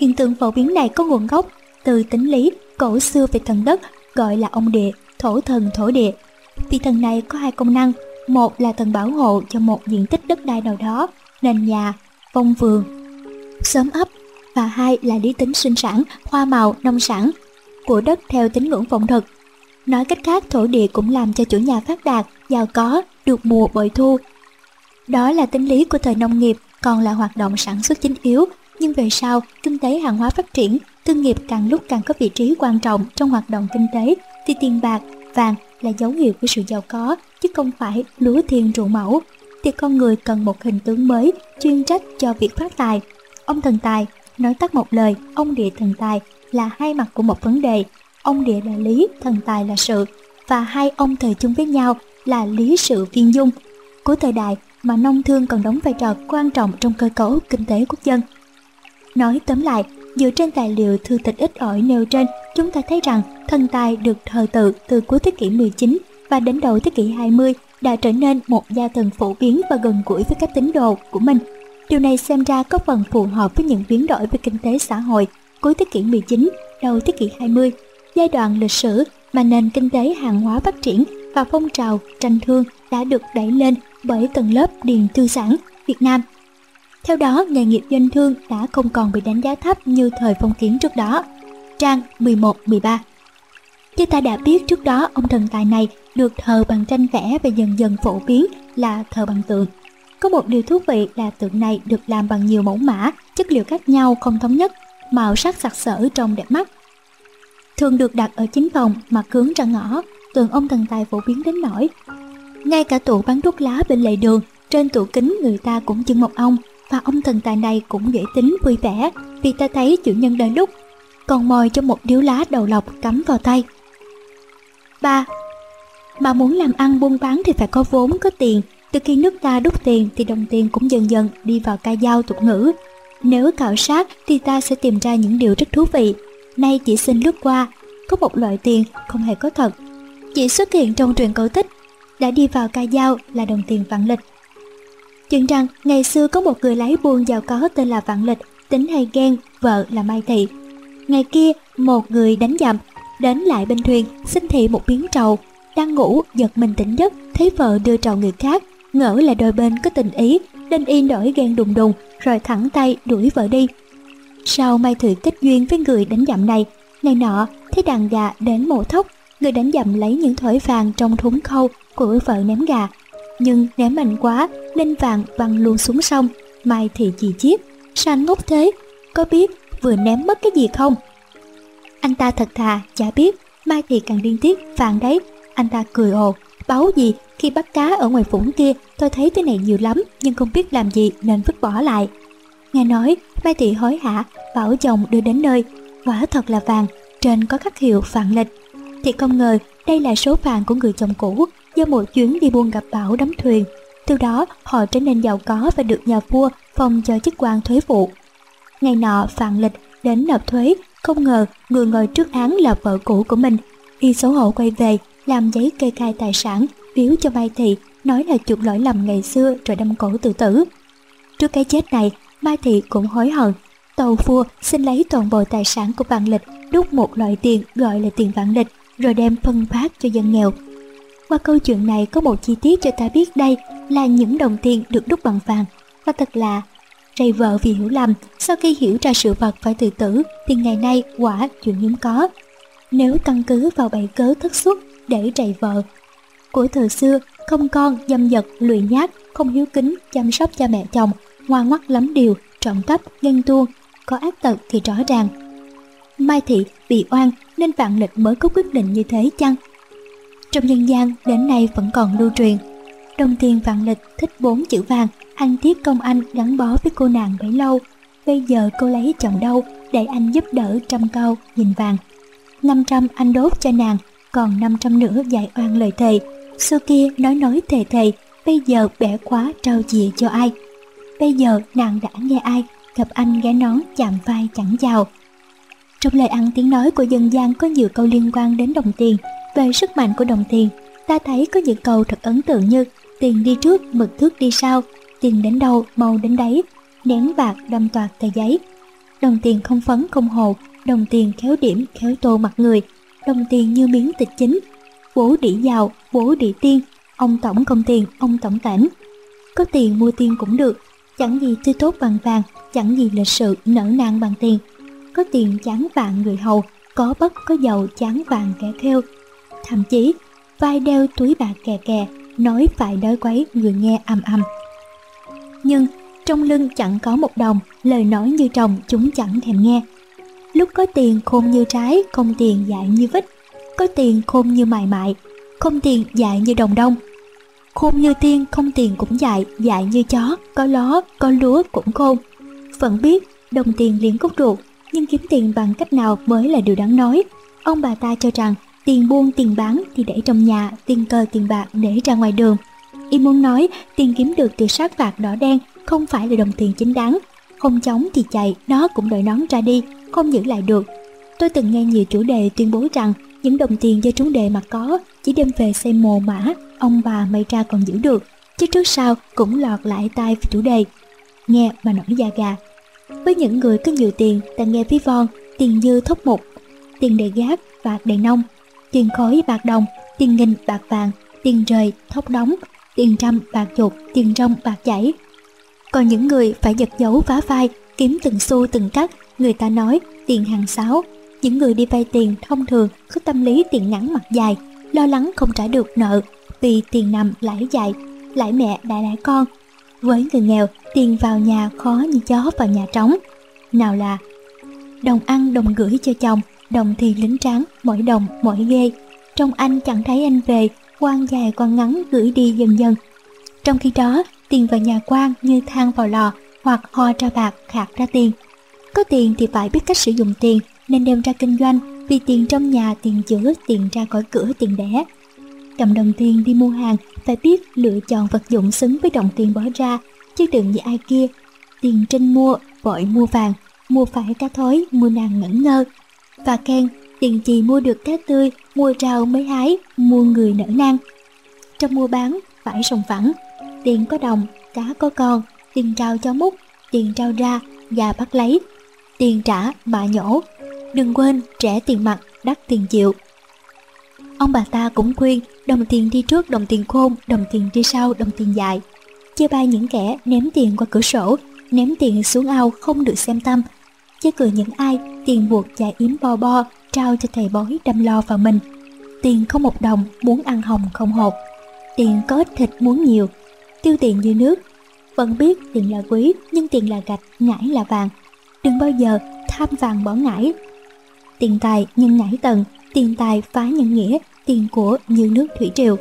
S1: Hiện tượng phổ biến này có nguồn gốc từ tính lý cổ xưa về thần đất gọi là ông địa, thổ thần thổ địa. Vị thần này có hai công năng, một là thần bảo hộ cho một diện tích đất đai nào đó, nền nhà, vong vườn, sớm ấp, và hai là lý tính sinh sản, hoa màu, nông sản của đất theo tín ngưỡng phong thực. Nói cách khác, thổ địa cũng làm cho chủ nhà phát đạt, giàu có, được mùa bội thu. Đó là tính lý của thời nông nghiệp, còn là hoạt động sản xuất chính yếu. Nhưng về sau, kinh tế hàng hóa phát triển, thương nghiệp càng lúc càng có vị trí quan trọng trong hoạt động kinh tế, thì tiền bạc, vàng là dấu hiệu của sự giàu có, chứ không phải lúa thiên ruộng mẫu. Thì con người cần một hình tướng mới, chuyên trách cho việc phát tài. Ông thần tài, nói tắt một lời, ông địa thần tài là hai mặt của một vấn đề. Ông địa là lý, thần tài là sự, và hai ông thời chung với nhau là lý sự viên dung. Của thời đại mà nông thương còn đóng vai trò quan trọng trong cơ cấu kinh tế quốc dân. Nói tóm lại, dựa trên tài liệu thư tịch ít ỏi nêu trên, chúng ta thấy rằng thần tài được thờ tự từ cuối thế kỷ 19 và đến đầu thế kỷ 20 đã trở nên một gia thần phổ biến và gần gũi với các tín đồ của mình. Điều này xem ra có phần phù hợp với những biến đổi về kinh tế xã hội cuối thế kỷ 19, đầu thế kỷ 20, giai đoạn lịch sử mà nền kinh tế hàng hóa phát triển và phong trào tranh thương đã được đẩy lên bởi tầng lớp điền tư sản Việt Nam. Theo đó, nghề nghiệp doanh thương đã không còn bị đánh giá thấp như thời phong kiến trước đó. Trang 11-13 Như ta đã biết trước đó, ông thần tài này được thờ bằng tranh vẽ và dần dần phổ biến là thờ bằng tượng. Có một điều thú vị là tượng này được làm bằng nhiều mẫu mã, chất liệu khác nhau không thống nhất, màu sắc sặc sỡ trông đẹp mắt. Thường được đặt ở chính phòng, mặt hướng ra ngõ, tượng ông thần tài phổ biến đến nỗi ngay cả tủ bán thuốc lá bên lề đường trên tủ kính người ta cũng trưng một ông và ông thần tài này cũng dễ tính vui vẻ vì ta thấy chủ nhân đến lúc còn mồi cho một điếu lá đầu lọc cắm vào tay 3. Mà muốn làm ăn buôn bán thì phải có vốn, có tiền. Từ khi nước ta đúc tiền thì đồng tiền cũng dần dần đi vào ca dao tục ngữ. Nếu khảo sát thì ta sẽ tìm ra những điều rất thú vị. Nay chỉ xin lướt qua, có một loại tiền không hề có thật. Chỉ xuất hiện trong truyện cổ tích đã đi vào ca dao là đồng tiền vạn lịch. Chừng rằng ngày xưa có một người lái buôn giàu có tên là Vạn Lịch, tính hay ghen, vợ là Mai Thị. Ngày kia, một người đánh dặm, đến lại bên thuyền, xin thị một miếng trầu. Đang ngủ, giật mình tỉnh giấc, thấy vợ đưa trầu người khác, ngỡ là đôi bên có tình ý, nên y nổi ghen đùng đùng, rồi thẳng tay đuổi vợ đi. Sau Mai Thị kết duyên với người đánh dặm này, ngày nọ thấy đàn gà đến mổ thóc, người đánh dặm lấy những thỏi vàng trong thúng khâu của vợ ném gà nhưng ném mạnh quá nên vàng văng luôn xuống sông mai thì chỉ chiếc. Sao ngốc thế, có biết vừa ném mất cái gì không? Anh ta thật thà, chả biết. Mai thì càng điên tiết, vàng đấy. Anh ta cười ồ báu gì khi bắt cá ở ngoài vũng kia, tôi thấy cái này nhiều lắm, nhưng không biết làm gì nên vứt bỏ lại. Nghe nói, mai thị hối hả, bảo chồng đưa đến nơi. Quả thật là vàng, trên có khắc hiệu vàng lịch. Thì không ngờ, đây là số vàng của người chồng cũ do một chuyến đi buôn gặp bão đắm thuyền. Từ đó họ trở nên giàu có và được nhà vua phong cho chức quan thuế vụ. Ngày nọ Phạm Lịch đến nộp thuế, không ngờ người ngồi trước án là vợ cũ của mình. Y xấu hổ quay về, làm giấy kê khai tài sản, biếu cho Mai Thị, nói là chuộc lỗi lầm ngày xưa rồi đâm cổ tự tử. Trước cái chết này, Mai Thị cũng hối hận. Tàu vua xin lấy toàn bộ tài sản của vạn lịch, đúc một loại tiền gọi là tiền vạn lịch, rồi đem phân phát cho dân nghèo qua câu chuyện này có một chi tiết cho ta biết đây là những đồng tiền được đúc bằng vàng. Và thật là, rầy vợ vì hiểu lầm, sau khi hiểu ra sự vật phải tự tử thì ngày nay quả chuyện hiếm có. Nếu căn cứ vào bảy cớ thất xuất để rầy vợ. Của thời xưa, không con, dâm dật, lười nhát, không hiếu kính, chăm sóc cha mẹ chồng, ngoan ngoắt lắm điều, trộm cắp ghen tuông, có ác tật thì rõ ràng. Mai Thị bị oan nên vạn lịch mới có quyết định như thế chăng? Trong dân gian đến nay vẫn còn lưu truyền. Đồng tiền vạn lịch thích bốn chữ vàng, anh tiếc công anh gắn bó với cô nàng bấy lâu. Bây giờ cô lấy chồng đâu để anh giúp đỡ trăm câu nhìn vàng. 500 anh đốt cho nàng, còn 500 nữa dạy oan lời thề. Xưa kia nói nói thề thề, bây giờ bẻ khóa trao chìa cho ai. Bây giờ nàng đã nghe ai, gặp anh ghé nón chạm vai chẳng chào. Trong lời ăn tiếng nói của dân gian có nhiều câu liên quan đến đồng tiền, về sức mạnh của đồng tiền, ta thấy có những câu thật ấn tượng như tiền đi trước, mực thước đi sau, tiền đến đâu, màu đến đấy, nén bạc đâm toạc tờ giấy. Đồng tiền không phấn không hồ, đồng tiền khéo điểm khéo tô mặt người, đồng tiền như miếng thịt chính, bố đĩ giàu, bố đĩ tiên, ông tổng công tiền, ông tổng cảnh. Có tiền mua tiền cũng được, chẳng gì tươi tốt bằng vàng, chẳng gì lịch sự nở nang bằng tiền. Có tiền chán vàng người hầu, có bất có giàu chán vàng kẻ kheo, Thậm chí, vai đeo túi bạc kè kè, nói phải đói quấy người nghe âm âm. Nhưng trong lưng chẳng có một đồng, lời nói như trồng chúng chẳng thèm nghe. Lúc có tiền khôn như trái, không tiền dại như vít, có tiền khôn như mài mại, không tiền dại như đồng đông. Khôn như tiên, không tiền cũng dại, dại như chó, có ló, có lúa cũng khôn. Vẫn biết, đồng tiền liền cốt ruột, nhưng kiếm tiền bằng cách nào mới là điều đáng nói. Ông bà ta cho rằng tiền buôn tiền bán thì để trong nhà, tiền cờ tiền bạc để ra ngoài đường. Y muốn nói tiền kiếm được từ sát phạt đỏ đen không phải là đồng tiền chính đáng. Không chống thì chạy, nó cũng đợi nón ra đi, không giữ lại được. Tôi từng nghe nhiều chủ đề tuyên bố rằng những đồng tiền do trúng đề mà có chỉ đem về xây mồ mã, ông bà may ra còn giữ được, chứ trước sau cũng lọt lại tai chủ đề. Nghe mà nổi da gà. Với những người có nhiều tiền, ta nghe ví von, tiền như thốc mục, tiền đề gác, và đề nông, tiền khối bạc đồng, tiền nghìn bạc vàng, tiền rời, thóc đóng, tiền trăm bạc chuột, tiền rong bạc chảy. Còn những người phải giật dấu vá vai, kiếm từng xu từng cắt, người ta nói tiền hàng sáu. Những người đi vay tiền thông thường có tâm lý tiền ngắn mặt dài, lo lắng không trả được nợ vì tiền nằm lãi dài, lãi mẹ đã lãi con. Với người nghèo, tiền vào nhà khó như chó vào nhà trống. Nào là đồng ăn đồng gửi cho chồng, đồng thì lính tráng, mỗi đồng mỗi ghê. Trong anh chẳng thấy anh về, quan dài quan ngắn gửi đi dần dần. Trong khi đó, tiền vào nhà quan như than vào lò hoặc ho ra bạc khạc ra tiền. Có tiền thì phải biết cách sử dụng tiền nên đem ra kinh doanh vì tiền trong nhà tiền chữa tiền ra khỏi cửa tiền đẻ. Cầm đồng tiền đi mua hàng phải biết lựa chọn vật dụng xứng với đồng tiền bỏ ra chứ đừng như ai kia. Tiền trên mua, vội mua vàng, mua phải cá thối, mua nàng ngẩn ngơ. Và khen, tiền gì mua được cá tươi, mua rau mới hái, mua người nở nang. Trong mua bán, phải sòng phẳng, tiền có đồng, cá có con, tiền trao cho múc, tiền trao ra, gà bắt lấy, tiền trả, bà nhổ. Đừng quên, trẻ tiền mặt, đắt tiền chịu. Ông bà ta cũng khuyên, đồng tiền đi trước đồng tiền khôn, đồng tiền đi sau đồng tiền dài. chia bai những kẻ ném tiền qua cửa sổ, ném tiền xuống ao không được xem tâm chứ cười những ai tiền buộc chạy yếm bo bo, trao cho thầy bói đâm lo vào mình. Tiền không một đồng, muốn ăn hồng không hột. Tiền có ít thịt muốn nhiều, tiêu tiền như nước. Vẫn biết tiền là quý, nhưng tiền là gạch, ngải là vàng. Đừng bao giờ tham vàng bỏ ngải. Tiền tài nhân ngải tầng, tiền tài phá nhân nghĩa, tiền của như nước thủy triều.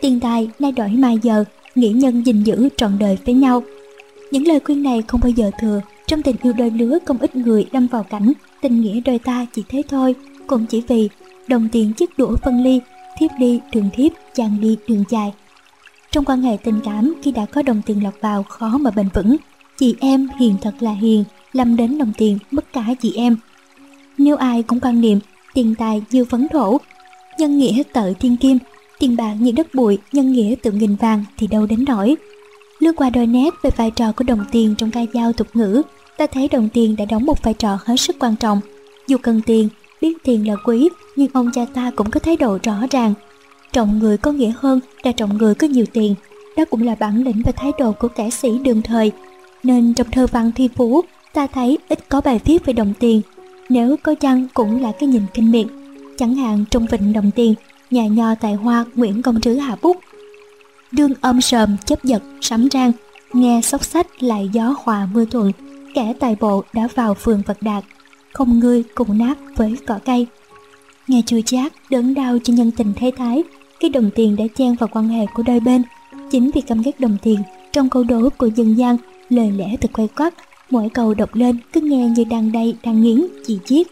S1: Tiền tài nay đổi mai giờ, nghĩa nhân gìn giữ trọn đời với nhau. Những lời khuyên này không bao giờ thừa, trong tình yêu đôi lứa không ít người đâm vào cảnh tình nghĩa đôi ta chỉ thế thôi, cũng chỉ vì đồng tiền chiếc đũa phân ly, thiếp đi đường thiếp, chàng đi đường dài. Trong quan hệ tình cảm khi đã có đồng tiền lọt vào khó mà bền vững, chị em hiền thật là hiền, lâm đến đồng tiền mất cả chị em. Nếu ai cũng quan niệm tiền tài như phấn thổ, nhân nghĩa tự thiên kim, tiền bạc như đất bụi, nhân nghĩa tự nghìn vàng thì đâu đến nổi. Lướt qua đôi nét về vai trò của đồng tiền trong ca dao tục ngữ, ta thấy đồng tiền đã đóng một vai trò hết sức quan trọng. Dù cần tiền, biết tiền là quý, nhưng ông cha ta cũng có thái độ rõ ràng. Trọng người có nghĩa hơn là trọng người có nhiều tiền. Đó cũng là bản lĩnh và thái độ của kẻ sĩ đường thời. Nên trong thơ văn thi phú, ta thấy ít có bài viết về đồng tiền. Nếu có chăng cũng là cái nhìn kinh miệng Chẳng hạn trong vịnh đồng tiền, nhà nho tài hoa Nguyễn Công Trứ hạ bút. Đương ôm sờm chấp giật sắm rang, nghe sóc sách lại gió hòa mưa thuận, kẻ tài bộ đã vào phường vật đạt, không ngươi cùng nát với cỏ cây. Nghe chua chát, đớn đau cho nhân tình thế thái, cái đồng tiền đã chen vào quan hệ của đôi bên. Chính vì căm ghét đồng tiền, trong câu đố của dân gian, lời lẽ thật quay quắt, mỗi câu đọc lên cứ nghe như đang đây đang nghiến chỉ chiết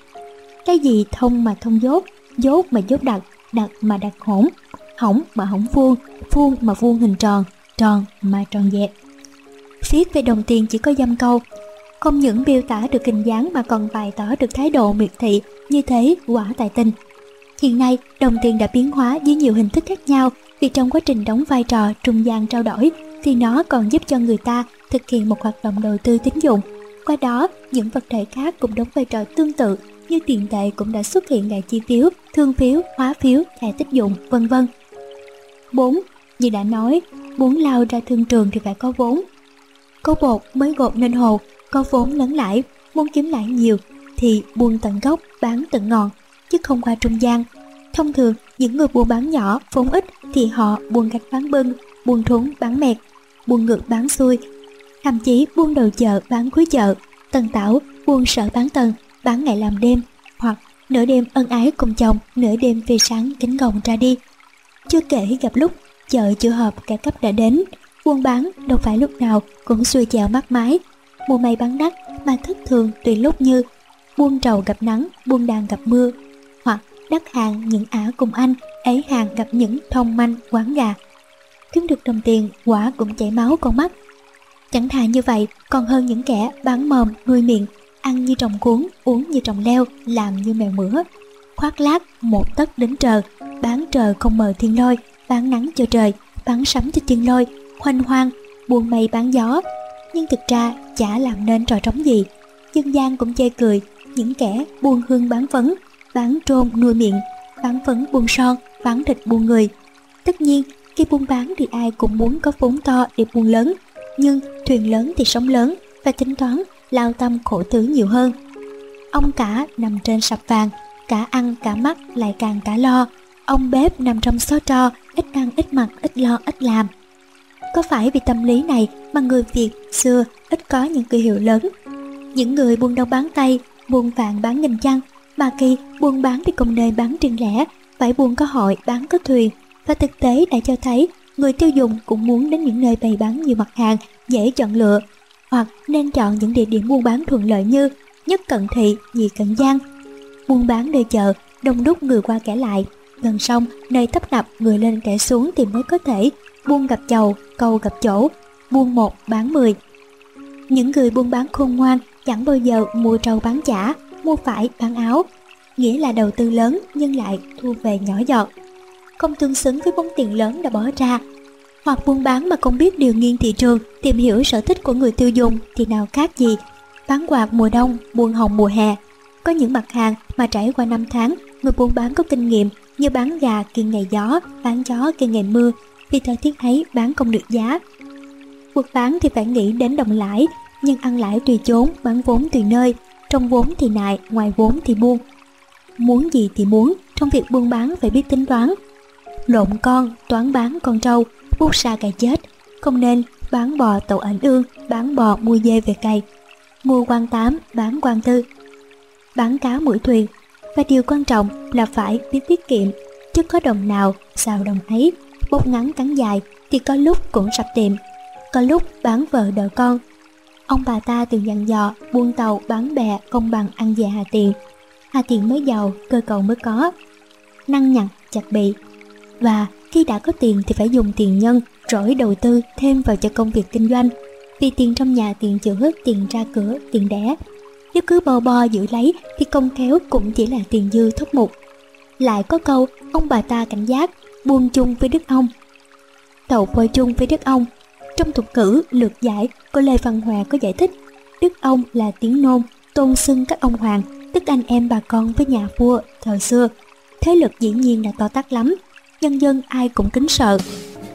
S1: cái gì thông mà thông dốt dốt mà dốt đặc đặc mà đặc hỗn hỏng mà hỏng vuông vuông mà vuông hình tròn tròn mà tròn dẹp viết về đồng tiền chỉ có dăm câu không những miêu tả được hình dáng mà còn bày tỏ được thái độ miệt thị như thế quả tài tinh hiện nay đồng tiền đã biến hóa dưới nhiều hình thức khác nhau vì trong quá trình đóng vai trò trung gian trao đổi thì nó còn giúp cho người ta thực hiện một hoạt động đầu tư tín dụng. Qua đó, những vật thể khác cũng đóng vai trò tương tự như tiền tệ cũng đã xuất hiện đại chi phiếu, thương phiếu, hóa phiếu, thẻ tích dụng, vân vân. 4. Như đã nói, muốn lao ra thương trường thì phải có vốn. Có bột mới gột nên hồ, có vốn lớn lãi, muốn kiếm lãi nhiều thì buôn tận gốc, bán tận ngọn, chứ không qua trung gian. Thông thường, những người buôn bán nhỏ, vốn ít thì họ buôn gạch bán bưng, buôn thúng bán mẹt, buôn ngược bán xuôi, thậm chí buôn đầu chợ bán cuối chợ, tần tảo buôn sở bán tần, bán ngày làm đêm, hoặc nửa đêm ân ái cùng chồng, nửa đêm về sáng kính gồng ra đi. Chưa kể gặp lúc chợ chưa hợp cả cấp đã đến, buôn bán đâu phải lúc nào cũng xuôi chèo mắt mái, mùa may bán đắt mà thất thường tùy lúc như buôn trầu gặp nắng, buôn đàn gặp mưa, hoặc đắt hàng những ả cùng anh, ấy hàng gặp những thông manh quán gà. Kiếm được đồng tiền, quả cũng chảy máu con mắt. Chẳng thà như vậy, còn hơn những kẻ bán mồm, nuôi miệng, ăn như trồng cuốn, uống như trồng leo, làm như mèo mửa. Khoác lác, một tấc đến trời, bán trời không mờ thiên lôi, bán nắng cho trời, bán sấm cho chân lôi, hoành hoang, buôn mây bán gió. Nhưng thực ra chả làm nên trò trống gì. Dân gian cũng chê cười, những kẻ buôn hương bán phấn, bán trôn nuôi miệng, bán phấn buôn son, bán thịt buôn người. Tất nhiên, khi buôn bán thì ai cũng muốn có vốn to để buôn lớn, nhưng thuyền lớn thì sống lớn và tính toán lao tâm khổ tứ nhiều hơn. Ông cả nằm trên sập vàng, cả ăn cả mắt lại càng cả lo. Ông bếp nằm trong xó tro, ít ăn ít mặc, ít lo ít làm. Có phải vì tâm lý này mà người Việt xưa ít có những cơ hiệu lớn? Những người buôn đông bán tay, buôn vàng bán nghìn chăng, mà khi buôn bán thì cùng nơi bán riêng lẻ, phải buôn có hội, bán có thuyền. Và thực tế đã cho thấy người tiêu dùng cũng muốn đến những nơi bày bán nhiều mặt hàng dễ chọn lựa hoặc nên chọn những địa điểm buôn bán thuận lợi như nhất cận thị, nhị cận giang. Buôn bán nơi chợ, đông đúc người qua kẻ lại, gần sông, nơi tấp nập người lên kẻ xuống thì mới có thể buôn gặp chầu, cầu gặp chỗ, buôn một bán mười. Những người buôn bán khôn ngoan chẳng bao giờ mua trâu bán chả, mua phải bán áo, nghĩa là đầu tư lớn nhưng lại thu về nhỏ giọt, không tương xứng với vốn tiền lớn đã bỏ ra hoặc buôn bán mà không biết điều nghiên thị trường, tìm hiểu sở thích của người tiêu dùng thì nào khác gì. Bán quạt mùa đông, buôn hồng mùa hè. Có những mặt hàng mà trải qua năm tháng, người buôn bán có kinh nghiệm như bán gà kiên ngày gió, bán chó kiên ngày mưa, vì thời tiết ấy bán không được giá. cuộc bán thì phải nghĩ đến đồng lãi, nhưng ăn lãi tùy chốn, bán vốn tùy nơi, trong vốn thì nại, ngoài vốn thì buôn. Muốn gì thì muốn, trong việc buôn bán phải biết tính toán. Lộn con, toán bán con trâu, bút xa cày chết, không nên bán bò tàu ảnh ương, bán bò mua dê về cày, mua quan tám, bán quan tư, bán cá mũi thuyền. Và điều quan trọng là phải biết tiết kiệm, chứ có đồng nào xào đồng ấy, bốc ngắn cắn dài thì có lúc cũng sập tiệm, có lúc bán vợ đỡ con. Ông bà ta từng dặn dò buôn tàu bán bè công bằng ăn về hà tiền. Hà tiền mới giàu, cơ cầu mới có. Năng nhặt, chặt bị. Và khi đã có tiền thì phải dùng tiền nhân, rỗi đầu tư thêm vào cho công việc kinh doanh. Vì tiền trong nhà tiền chữa, tiền ra cửa, tiền đẻ. Nếu cứ bò bo giữ lấy thì công khéo cũng chỉ là tiền dư thúc mục. Lại có câu, ông bà ta cảnh giác, buông chung với đức ông. Tàu phơi chung với đức ông. Trong thuật cử lược giải của Lê Văn Hòa có giải thích, đức ông là tiếng nôn, tôn xưng các ông hoàng, tức anh em bà con với nhà vua thời xưa. Thế lực dĩ nhiên là to tát lắm, nhân dân ai cũng kính sợ.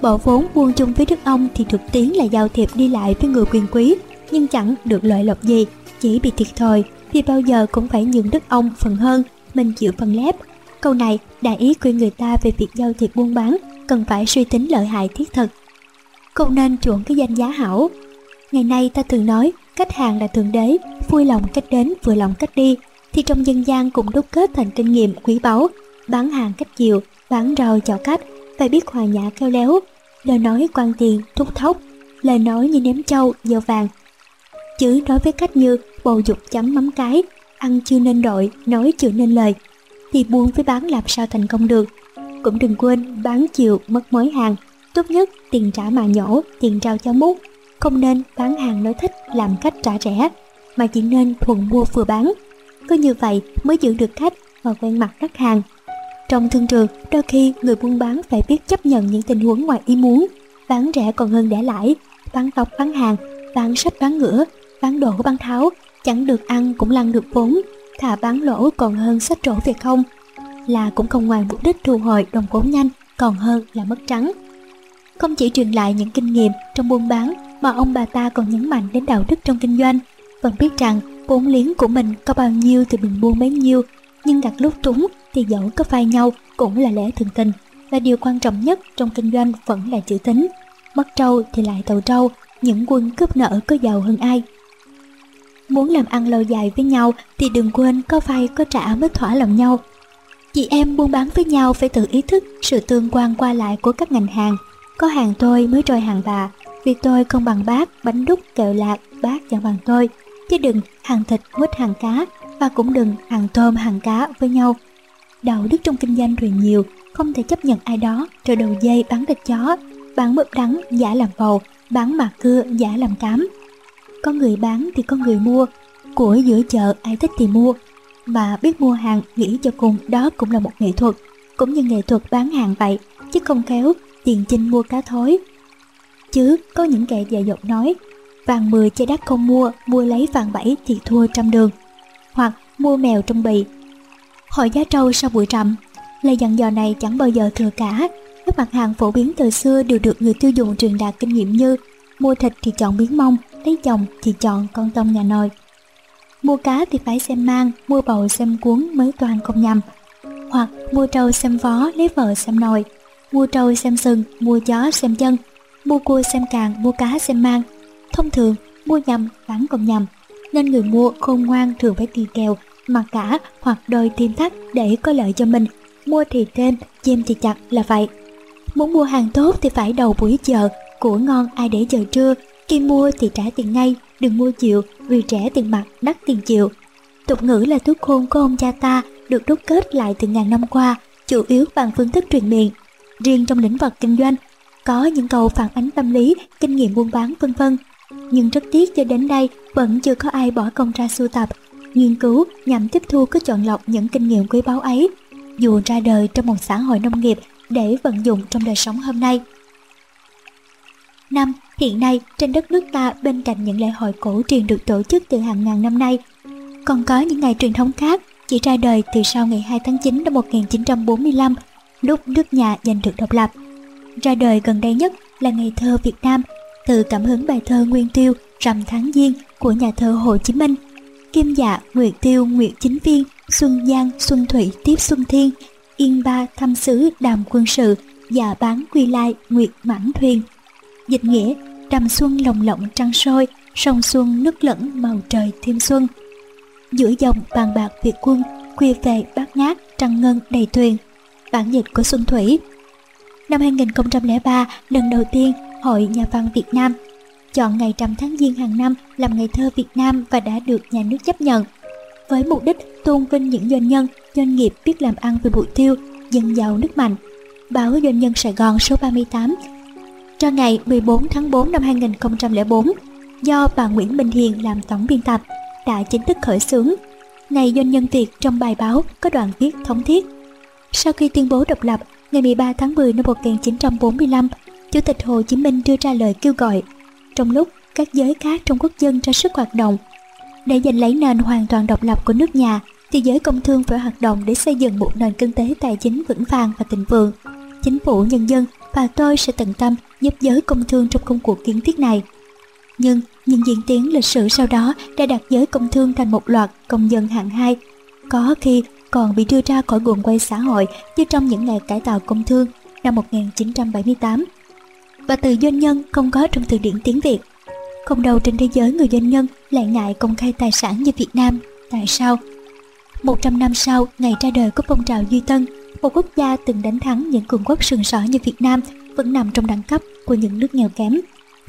S1: Bỏ vốn buông chung với đức ông thì thực tiến là giao thiệp đi lại với người quyền quý, nhưng chẳng được lợi lộc gì, chỉ bị thiệt thòi thì bao giờ cũng phải nhường đức ông phần hơn, mình chịu phần lép. Câu này đại ý khuyên người ta về việc giao thiệp buôn bán cần phải suy tính lợi hại thiết thực. Không nên chuộng cái danh giá hảo. Ngày nay ta thường nói khách hàng là thượng đế, vui lòng cách đến vừa lòng cách đi, thì trong dân gian cũng đúc kết thành kinh nghiệm quý báu, bán hàng cách chiều, bán rau chào khách phải biết hòa nhã khéo léo lời nói quan tiền thúc thốc lời nói như ném trâu gieo vàng chứ nói với cách như bầu dục chấm mắm cái ăn chưa nên đội nói chưa nên lời thì buôn với bán làm sao thành công được. Cũng đừng quên bán chiều mất mối hàng tốt nhất tiền trả mà nhổ tiền trao cho mút. Không nên bán hàng nói thích làm cách trả rẻ mà chỉ nên thuần mua vừa bán. Có như vậy mới giữ được khách và quen mặt khách hàng. Trong thương trường, đôi khi người buôn bán phải biết chấp nhận những tình huống ngoài ý muốn, bán rẻ còn hơn để lãi, bán tóc bán hàng, bán sách bán ngửa, bán đổ bán tháo, chẳng được ăn cũng lăn được vốn. thà bán lỗ còn hơn sách trổ về không là cũng không ngoài mục đích thu hồi đồng vốn nhanh còn hơn là mất trắng. Không chỉ truyền lại những kinh nghiệm trong buôn bán mà ông bà ta còn nhấn mạnh đến đạo đức trong kinh doanh. Vẫn biết rằng vốn liếng của mình có bao nhiêu thì mình buôn bấy nhiêu nhưng đặt lúc trúng thì dẫu có phai nhau cũng là lẽ thường tình và điều quan trọng nhất trong kinh doanh vẫn là chữ tính mất trâu thì lại tàu trâu những quân cướp nợ có giàu hơn ai muốn làm ăn lâu dài với nhau thì đừng quên có vay, có trả mới thỏa lòng nhau. Chị em buôn bán với nhau phải tự ý thức sự tương quan qua lại của các ngành hàng. Có hàng tôi mới trôi hàng bà, vì tôi không bằng bác, bánh đúc, kẹo lạc, bác chẳng bằng tôi. Chứ đừng hàng thịt quýt hàng cá, và cũng đừng hàng tôm, hàng cá với nhau. Đạo đức trong kinh doanh rồi nhiều, không thể chấp nhận ai đó, rồi đầu dây bán thịt chó. Bán mướp đắng, giả làm bầu bán mạc cưa, giả làm cám có người bán thì có người mua. Của giữa chợ, ai thích thì mua. Mà biết mua hàng, nghĩ cho cùng, đó cũng là một nghệ thuật. Cũng như nghệ thuật bán hàng vậy, chứ không khéo, tiền chinh mua cá thối. Chứ có những kẻ dạy dột nói, vàng 10 chơi đắt không mua mua lấy vàng 7 thì thua trăm đường. Hoặc mua mèo trong bì. Hỏi giá trâu sau buổi trầm lời dặn dò này chẳng bao giờ thừa cả. Các mặt hàng phổ biến từ xưa đều được người tiêu dùng truyền đạt kinh nghiệm như, mua thịt thì chọn miếng mông lấy chồng thì chọn con tông nhà nồi. Mua cá thì phải xem mang, mua bầu xem cuốn mới toàn không nhầm. Hoặc mua trâu xem vó lấy vợ xem nồi. Mua trâu xem sừng, mua chó xem chân. Mua cua xem càng, mua cá xem mang. Thông thường, mua nhầm bán còn nhầm. Nên người mua khôn ngoan thường phải kỳ kèo, mặc cả hoặc đôi thêm thắt để có lợi cho mình. Mua thì thêm chim thì chặt là vậy. Muốn mua hàng tốt thì phải đầu buổi chợ, của ngon ai để chờ trưa khi mua thì trả tiền ngay đừng mua chịu vì rẻ tiền mặt đắt tiền chịu. Tục ngữ là thuốc khôn của ông cha ta được đúc kết lại từ ngàn năm qua chủ yếu bằng phương thức truyền miệng. Riêng trong lĩnh vực kinh doanh có những câu phản ánh tâm lý kinh nghiệm buôn bán vân vân. Nhưng rất tiếc cho đến đây vẫn chưa có ai bỏ công ra sưu tập. Nghiên cứu nhằm tiếp thu có chọn lọc những kinh nghiệm quý báu ấy dù ra đời trong một xã hội nông nghiệp để vận dụng trong đời sống hôm nay. Năm, hiện nay trên đất nước ta bên cạnh những lễ hội cổ truyền được tổ chức từ hàng ngàn năm nay, còn có những ngày truyền thống khác chỉ ra đời từ sau ngày 2 tháng 9 năm 1945, lúc nước nhà giành được độc lập. Ra đời gần đây nhất là ngày thơ Việt Nam, từ cảm hứng bài thơ Nguyên Tiêu Rằm tháng Giêng của nhà thơ Hồ Chí Minh. Kim dạ, Nguyệt Tiêu, Nguyệt Chính Viên, Xuân Giang, Xuân Thủy tiếp Xuân Thiên, Yên Ba thăm sứ đàm quân sự, dạ bán quy lai, Nguyệt mãn thuyền. Dịch nghĩa, đầm xuân lồng lộng trăng sôi, sông xuân nước lẫn màu trời thêm xuân. Giữa dòng bàn bạc Việt quân, khuya về bát ngát, trăng ngân đầy thuyền. Bản dịch của Xuân Thủy Năm 2003, lần đầu tiên, Hội Nhà văn Việt Nam chọn ngày rằm tháng Giêng hàng năm làm ngày thơ Việt Nam và đã được nhà nước chấp nhận. Với mục đích tôn vinh những doanh nhân, doanh nghiệp biết làm ăn về bụi tiêu, dân giàu nước mạnh. Báo Doanh nhân Sài Gòn số 38 cho ngày 14 tháng 4 năm 2004 do bà Nguyễn Minh Hiền làm tổng biên tập đã chính thức khởi xướng. Ngày Doanh nhân Việt trong bài báo có đoạn viết thống thiết. Sau khi tuyên bố độc lập, ngày 13 tháng 10 năm 1945, Chủ tịch Hồ Chí Minh đưa ra lời kêu gọi. Trong lúc các giới khác trong quốc dân ra sức hoạt động, để giành lấy nền hoàn toàn độc lập của nước nhà, thì giới công thương phải hoạt động để xây dựng một nền kinh tế tài chính vững vàng và thịnh vượng. Chính phủ nhân dân và tôi sẽ tận tâm giúp giới công thương trong công cuộc kiến thiết này. Nhưng những diễn tiến lịch sử sau đó đã đặt giới công thương thành một loạt công dân hạng hai, có khi còn bị đưa ra khỏi guồng quay xã hội như trong những ngày cải tạo công thương năm 1978 và từ doanh nhân không có trong từ điển tiếng Việt. Không đâu trên thế giới người doanh nhân lại ngại công khai tài sản như Việt Nam. Tại sao? 100 năm sau, ngày ra đời của phong trào Duy Tân, một quốc gia từng đánh thắng những cường quốc sừng sỏ như Việt Nam vẫn nằm trong đẳng cấp của những nước nghèo kém.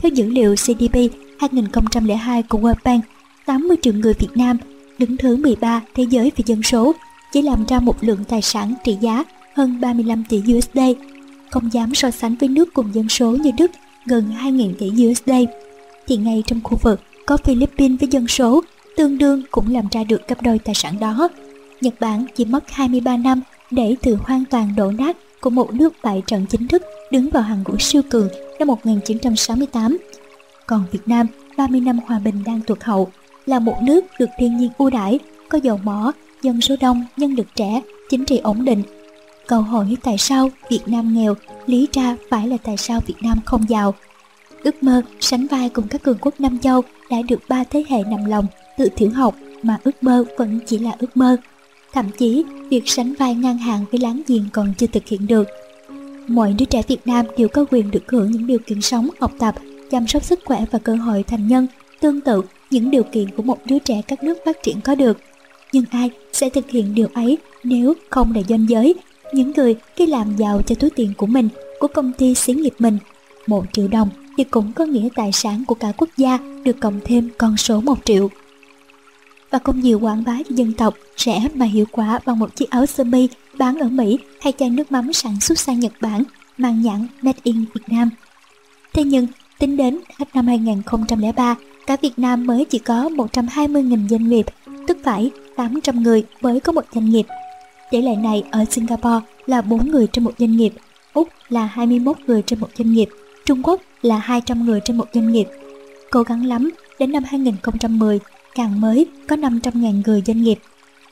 S1: Theo dữ liệu CDP 2002 của World Bank, 80 triệu người Việt Nam đứng thứ 13 thế giới về dân số, chỉ làm ra một lượng tài sản trị giá hơn 35 tỷ USD, không dám so sánh với nước cùng dân số như Đức gần 2.000 tỷ USD. Thì ngay trong khu vực có Philippines với dân số tương đương cũng làm ra được gấp đôi tài sản đó. Nhật Bản chỉ mất 23 năm để từ hoàn toàn đổ nát của một nước bại trận chính thức đứng vào hàng ngũ siêu cường năm 1968. Còn Việt Nam 30 năm hòa bình đang tuột hậu là một nước được thiên nhiên ưu đãi có dầu mỏ, dân số đông, nhân lực trẻ, chính trị ổn định. Câu hỏi tại sao Việt Nam nghèo lý ra phải là tại sao Việt Nam không giàu. Ước mơ sánh vai cùng các cường quốc Nam Châu đã được ba thế hệ nằm lòng từ tiểu học mà ước mơ vẫn chỉ là ước mơ. Thậm chí, việc sánh vai ngang hàng với láng giềng còn chưa thực hiện được. Mọi đứa trẻ Việt Nam đều có quyền được hưởng những điều kiện sống, học tập, chăm sóc sức khỏe và cơ hội thành nhân, tương tự những điều kiện của một đứa trẻ các nước phát triển có được. Nhưng ai sẽ thực hiện điều ấy nếu không là doanh giới, những người khi làm giàu cho túi tiền của mình, của công ty xí nghiệp mình. Một triệu đồng thì cũng có nghĩa tài sản của cả quốc gia được cộng thêm con số một triệu và không nhiều quảng bá cho dân tộc rẻ mà hiệu quả bằng một chiếc áo sơ mi bán ở Mỹ hay chai nước mắm sản xuất sang Nhật Bản mang nhãn Made in Việt Nam. Thế nhưng, tính đến hết năm 2003, cả Việt Nam mới chỉ có 120.000 doanh nghiệp, tức phải 800 người mới có một doanh nghiệp. Tỷ lệ này ở Singapore là 4 người trên một doanh nghiệp, Úc là 21 người trên một doanh nghiệp, Trung Quốc là 200 người trên một doanh nghiệp. Cố gắng lắm, đến năm 2010, càng mới có 500.000 người doanh nghiệp.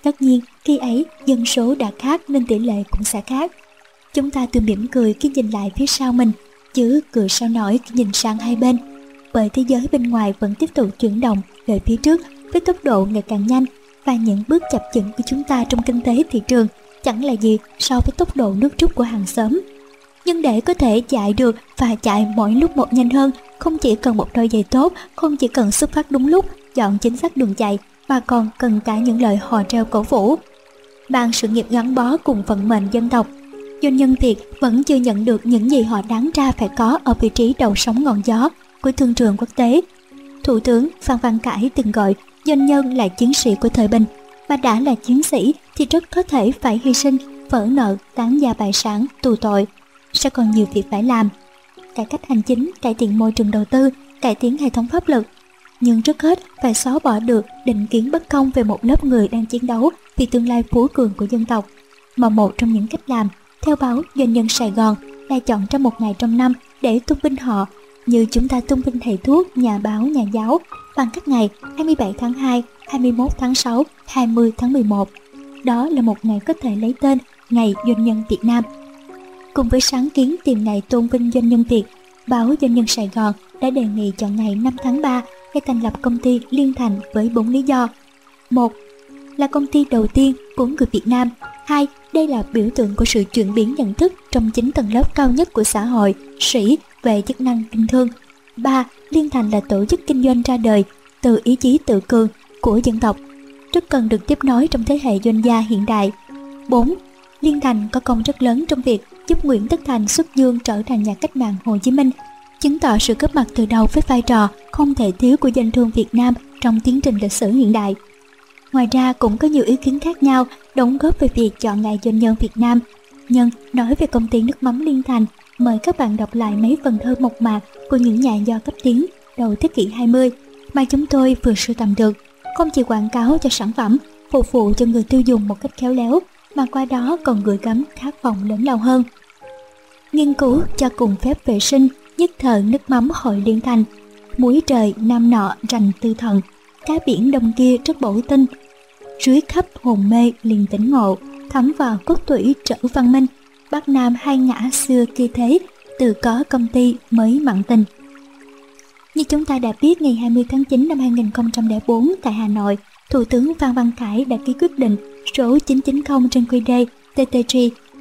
S1: Tất nhiên, khi ấy dân số đã khác nên tỷ lệ cũng sẽ khác. Chúng ta thường mỉm cười khi nhìn lại phía sau mình, chứ cười sao nổi khi nhìn sang hai bên. Bởi thế giới bên ngoài vẫn tiếp tục chuyển động về phía trước với tốc độ ngày càng nhanh và những bước chập chững của chúng ta trong kinh tế thị trường chẳng là gì so với tốc độ nước rút của hàng xóm. Nhưng để có thể chạy được và chạy mỗi lúc một nhanh hơn, không chỉ cần một đôi giày tốt, không chỉ cần xuất phát đúng lúc chọn chính xác đường chạy mà còn cần cả những lời hò reo cổ vũ. Ban sự nghiệp gắn bó cùng vận mệnh dân tộc, doanh nhân Việt vẫn chưa nhận được những gì họ đáng ra phải có ở vị trí đầu sóng ngọn gió của thương trường quốc tế. Thủ tướng Phan Văn Cải từng gọi doanh nhân là chiến sĩ của thời bình, mà đã là chiến sĩ thì rất có thể phải hy sinh, vỡ nợ, tán gia bại sản, tù tội. Sẽ còn nhiều việc phải làm. Cải cách hành chính, cải thiện môi trường đầu tư, cải tiến hệ thống pháp luật, nhưng trước hết phải xóa bỏ được định kiến bất công về một lớp người đang chiến đấu vì tương lai phú cường của dân tộc. Mà một trong những cách làm, theo báo Doanh nhân Sài Gòn là chọn trong một ngày trong năm để tôn vinh họ như chúng ta tôn vinh thầy thuốc, nhà báo, nhà giáo bằng các ngày 27 tháng 2, 21 tháng 6, 20 tháng 11. Đó là một ngày có thể lấy tên Ngày Doanh nhân Việt Nam. Cùng với sáng kiến tìm ngày tôn vinh doanh nhân Việt, báo Doanh nhân Sài Gòn đã đề nghị chọn ngày 5 tháng 3 hay thành lập công ty Liên Thành với bốn lý do. một Là công ty đầu tiên của người Việt Nam. hai Đây là biểu tượng của sự chuyển biến nhận thức trong chính tầng lớp cao nhất của xã hội, sĩ về chức năng kinh thương. ba Liên Thành là tổ chức kinh doanh ra đời từ ý chí tự cường của dân tộc, rất cần được tiếp nối trong thế hệ doanh gia hiện đại. 4. Liên Thành có công rất lớn trong việc giúp Nguyễn Tất Thành xuất dương trở thành nhà cách mạng Hồ Chí Minh chứng tỏ sự góp mặt từ đầu với vai trò không thể thiếu của danh thương Việt Nam trong tiến trình lịch sử hiện đại. Ngoài ra cũng có nhiều ý kiến khác nhau đóng góp về việc chọn ngày doanh nhân Việt Nam. Nhưng nói về công ty nước mắm Liên Thành, mời các bạn đọc lại mấy phần thơ mộc mạc của những nhà do cấp tiến đầu thế kỷ 20 mà chúng tôi vừa sưu tầm được. Không chỉ quảng cáo cho sản phẩm, phục vụ cho người tiêu dùng một cách khéo léo, mà qua đó còn gửi gắm khát vọng lớn lao hơn. Nghiên cứu cho cùng phép vệ sinh nhất thời nước mắm hội liên thành. Muối trời nam nọ rành tư thần. Cá biển đông kia rất bổ tinh. Rưới khắp hồn mê liền tỉnh ngộ thấm vào cốt tủy trở văn minh. Bắc nam hai ngã xưa kia thế từ có công ty mới mặn tình. Như chúng ta đã biết ngày 20 tháng 9 năm 2004 tại Hà Nội, Thủ tướng Phan Văn Khải đã ký quyết định số 990 trên quy đề TTG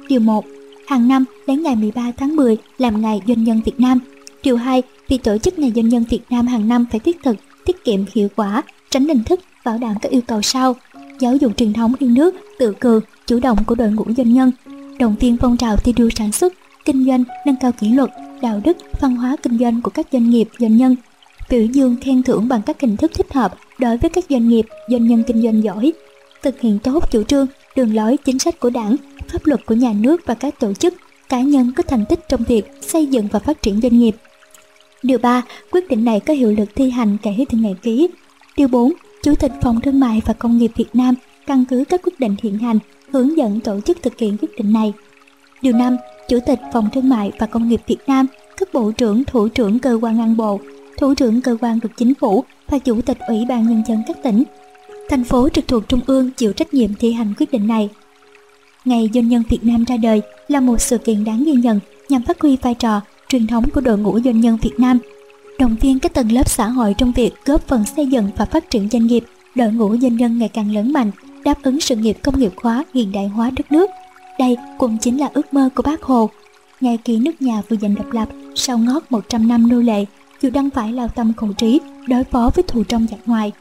S1: điều 1 hàng năm đến ngày 13 tháng 10 làm ngày doanh nhân Việt Nam. Điều 2, vì tổ chức ngày doanh nhân Việt Nam hàng năm phải thiết thực, tiết kiệm hiệu quả, tránh hình thức, bảo đảm các yêu cầu sau. Giáo dục truyền thống yêu nước, tự cường, chủ động của đội ngũ doanh nhân, động viên phong trào thi đua sản xuất, kinh doanh, nâng cao kỷ luật, đạo đức, văn hóa kinh doanh của các doanh nghiệp, doanh nhân, biểu dương khen thưởng bằng các hình thức thích hợp đối với các doanh nghiệp, doanh nhân kinh doanh giỏi, thực hiện tốt chủ trương, đường lối chính sách của đảng, pháp luật của nhà nước và các tổ chức, cá nhân có thành tích trong việc xây dựng và phát triển doanh nghiệp. Điều 3. Quyết định này có hiệu lực thi hành kể từ ngày ký. Điều 4. Chủ tịch Phòng Thương mại và Công nghiệp Việt Nam căn cứ các quyết định hiện hành hướng dẫn tổ chức thực hiện quyết định này. Điều 5. Chủ tịch Phòng Thương mại và Công nghiệp Việt Nam, các bộ trưởng, thủ trưởng cơ quan ngang bộ, thủ trưởng cơ quan thuộc chính phủ và chủ tịch Ủy ban Nhân dân các tỉnh thành phố trực thuộc Trung ương chịu trách nhiệm thi hành quyết định này. Ngày Doanh nhân Việt Nam ra đời là một sự kiện đáng ghi nhận nhằm phát huy vai trò, truyền thống của đội ngũ doanh nhân Việt Nam, động viên các tầng lớp xã hội trong việc góp phần xây dựng và phát triển doanh nghiệp, đội ngũ doanh nhân ngày càng lớn mạnh, đáp ứng sự nghiệp công nghiệp hóa hiện đại hóa đất nước. Đây cũng chính là ước mơ của bác Hồ. Ngay khi nước nhà vừa giành độc lập sau ngót 100 năm nô lệ, dù đang phải lao tâm khổ trí đối phó với thù trong giặc ngoài.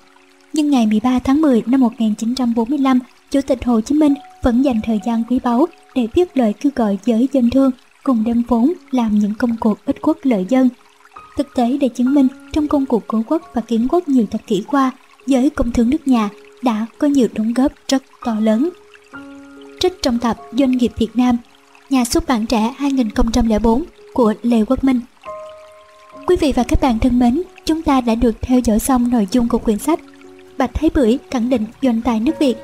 S1: Nhưng ngày 13 tháng 10 năm 1945, Chủ tịch Hồ Chí Minh vẫn dành thời gian quý báu để viết lời kêu gọi giới dân thương cùng đem vốn làm những công cuộc ích quốc lợi dân. Thực tế để chứng minh trong công cuộc cứu quốc và kiến quốc nhiều thập kỷ qua, giới công thương nước nhà đã có nhiều đóng góp rất to lớn. Trích trong tập Doanh nghiệp Việt Nam, nhà xuất bản trẻ 2004 của Lê Quốc Minh. Quý vị và các bạn thân mến, chúng ta đã được theo dõi xong nội dung của quyển sách Bạch Thế Bưởi khẳng định doanh tài nước Việt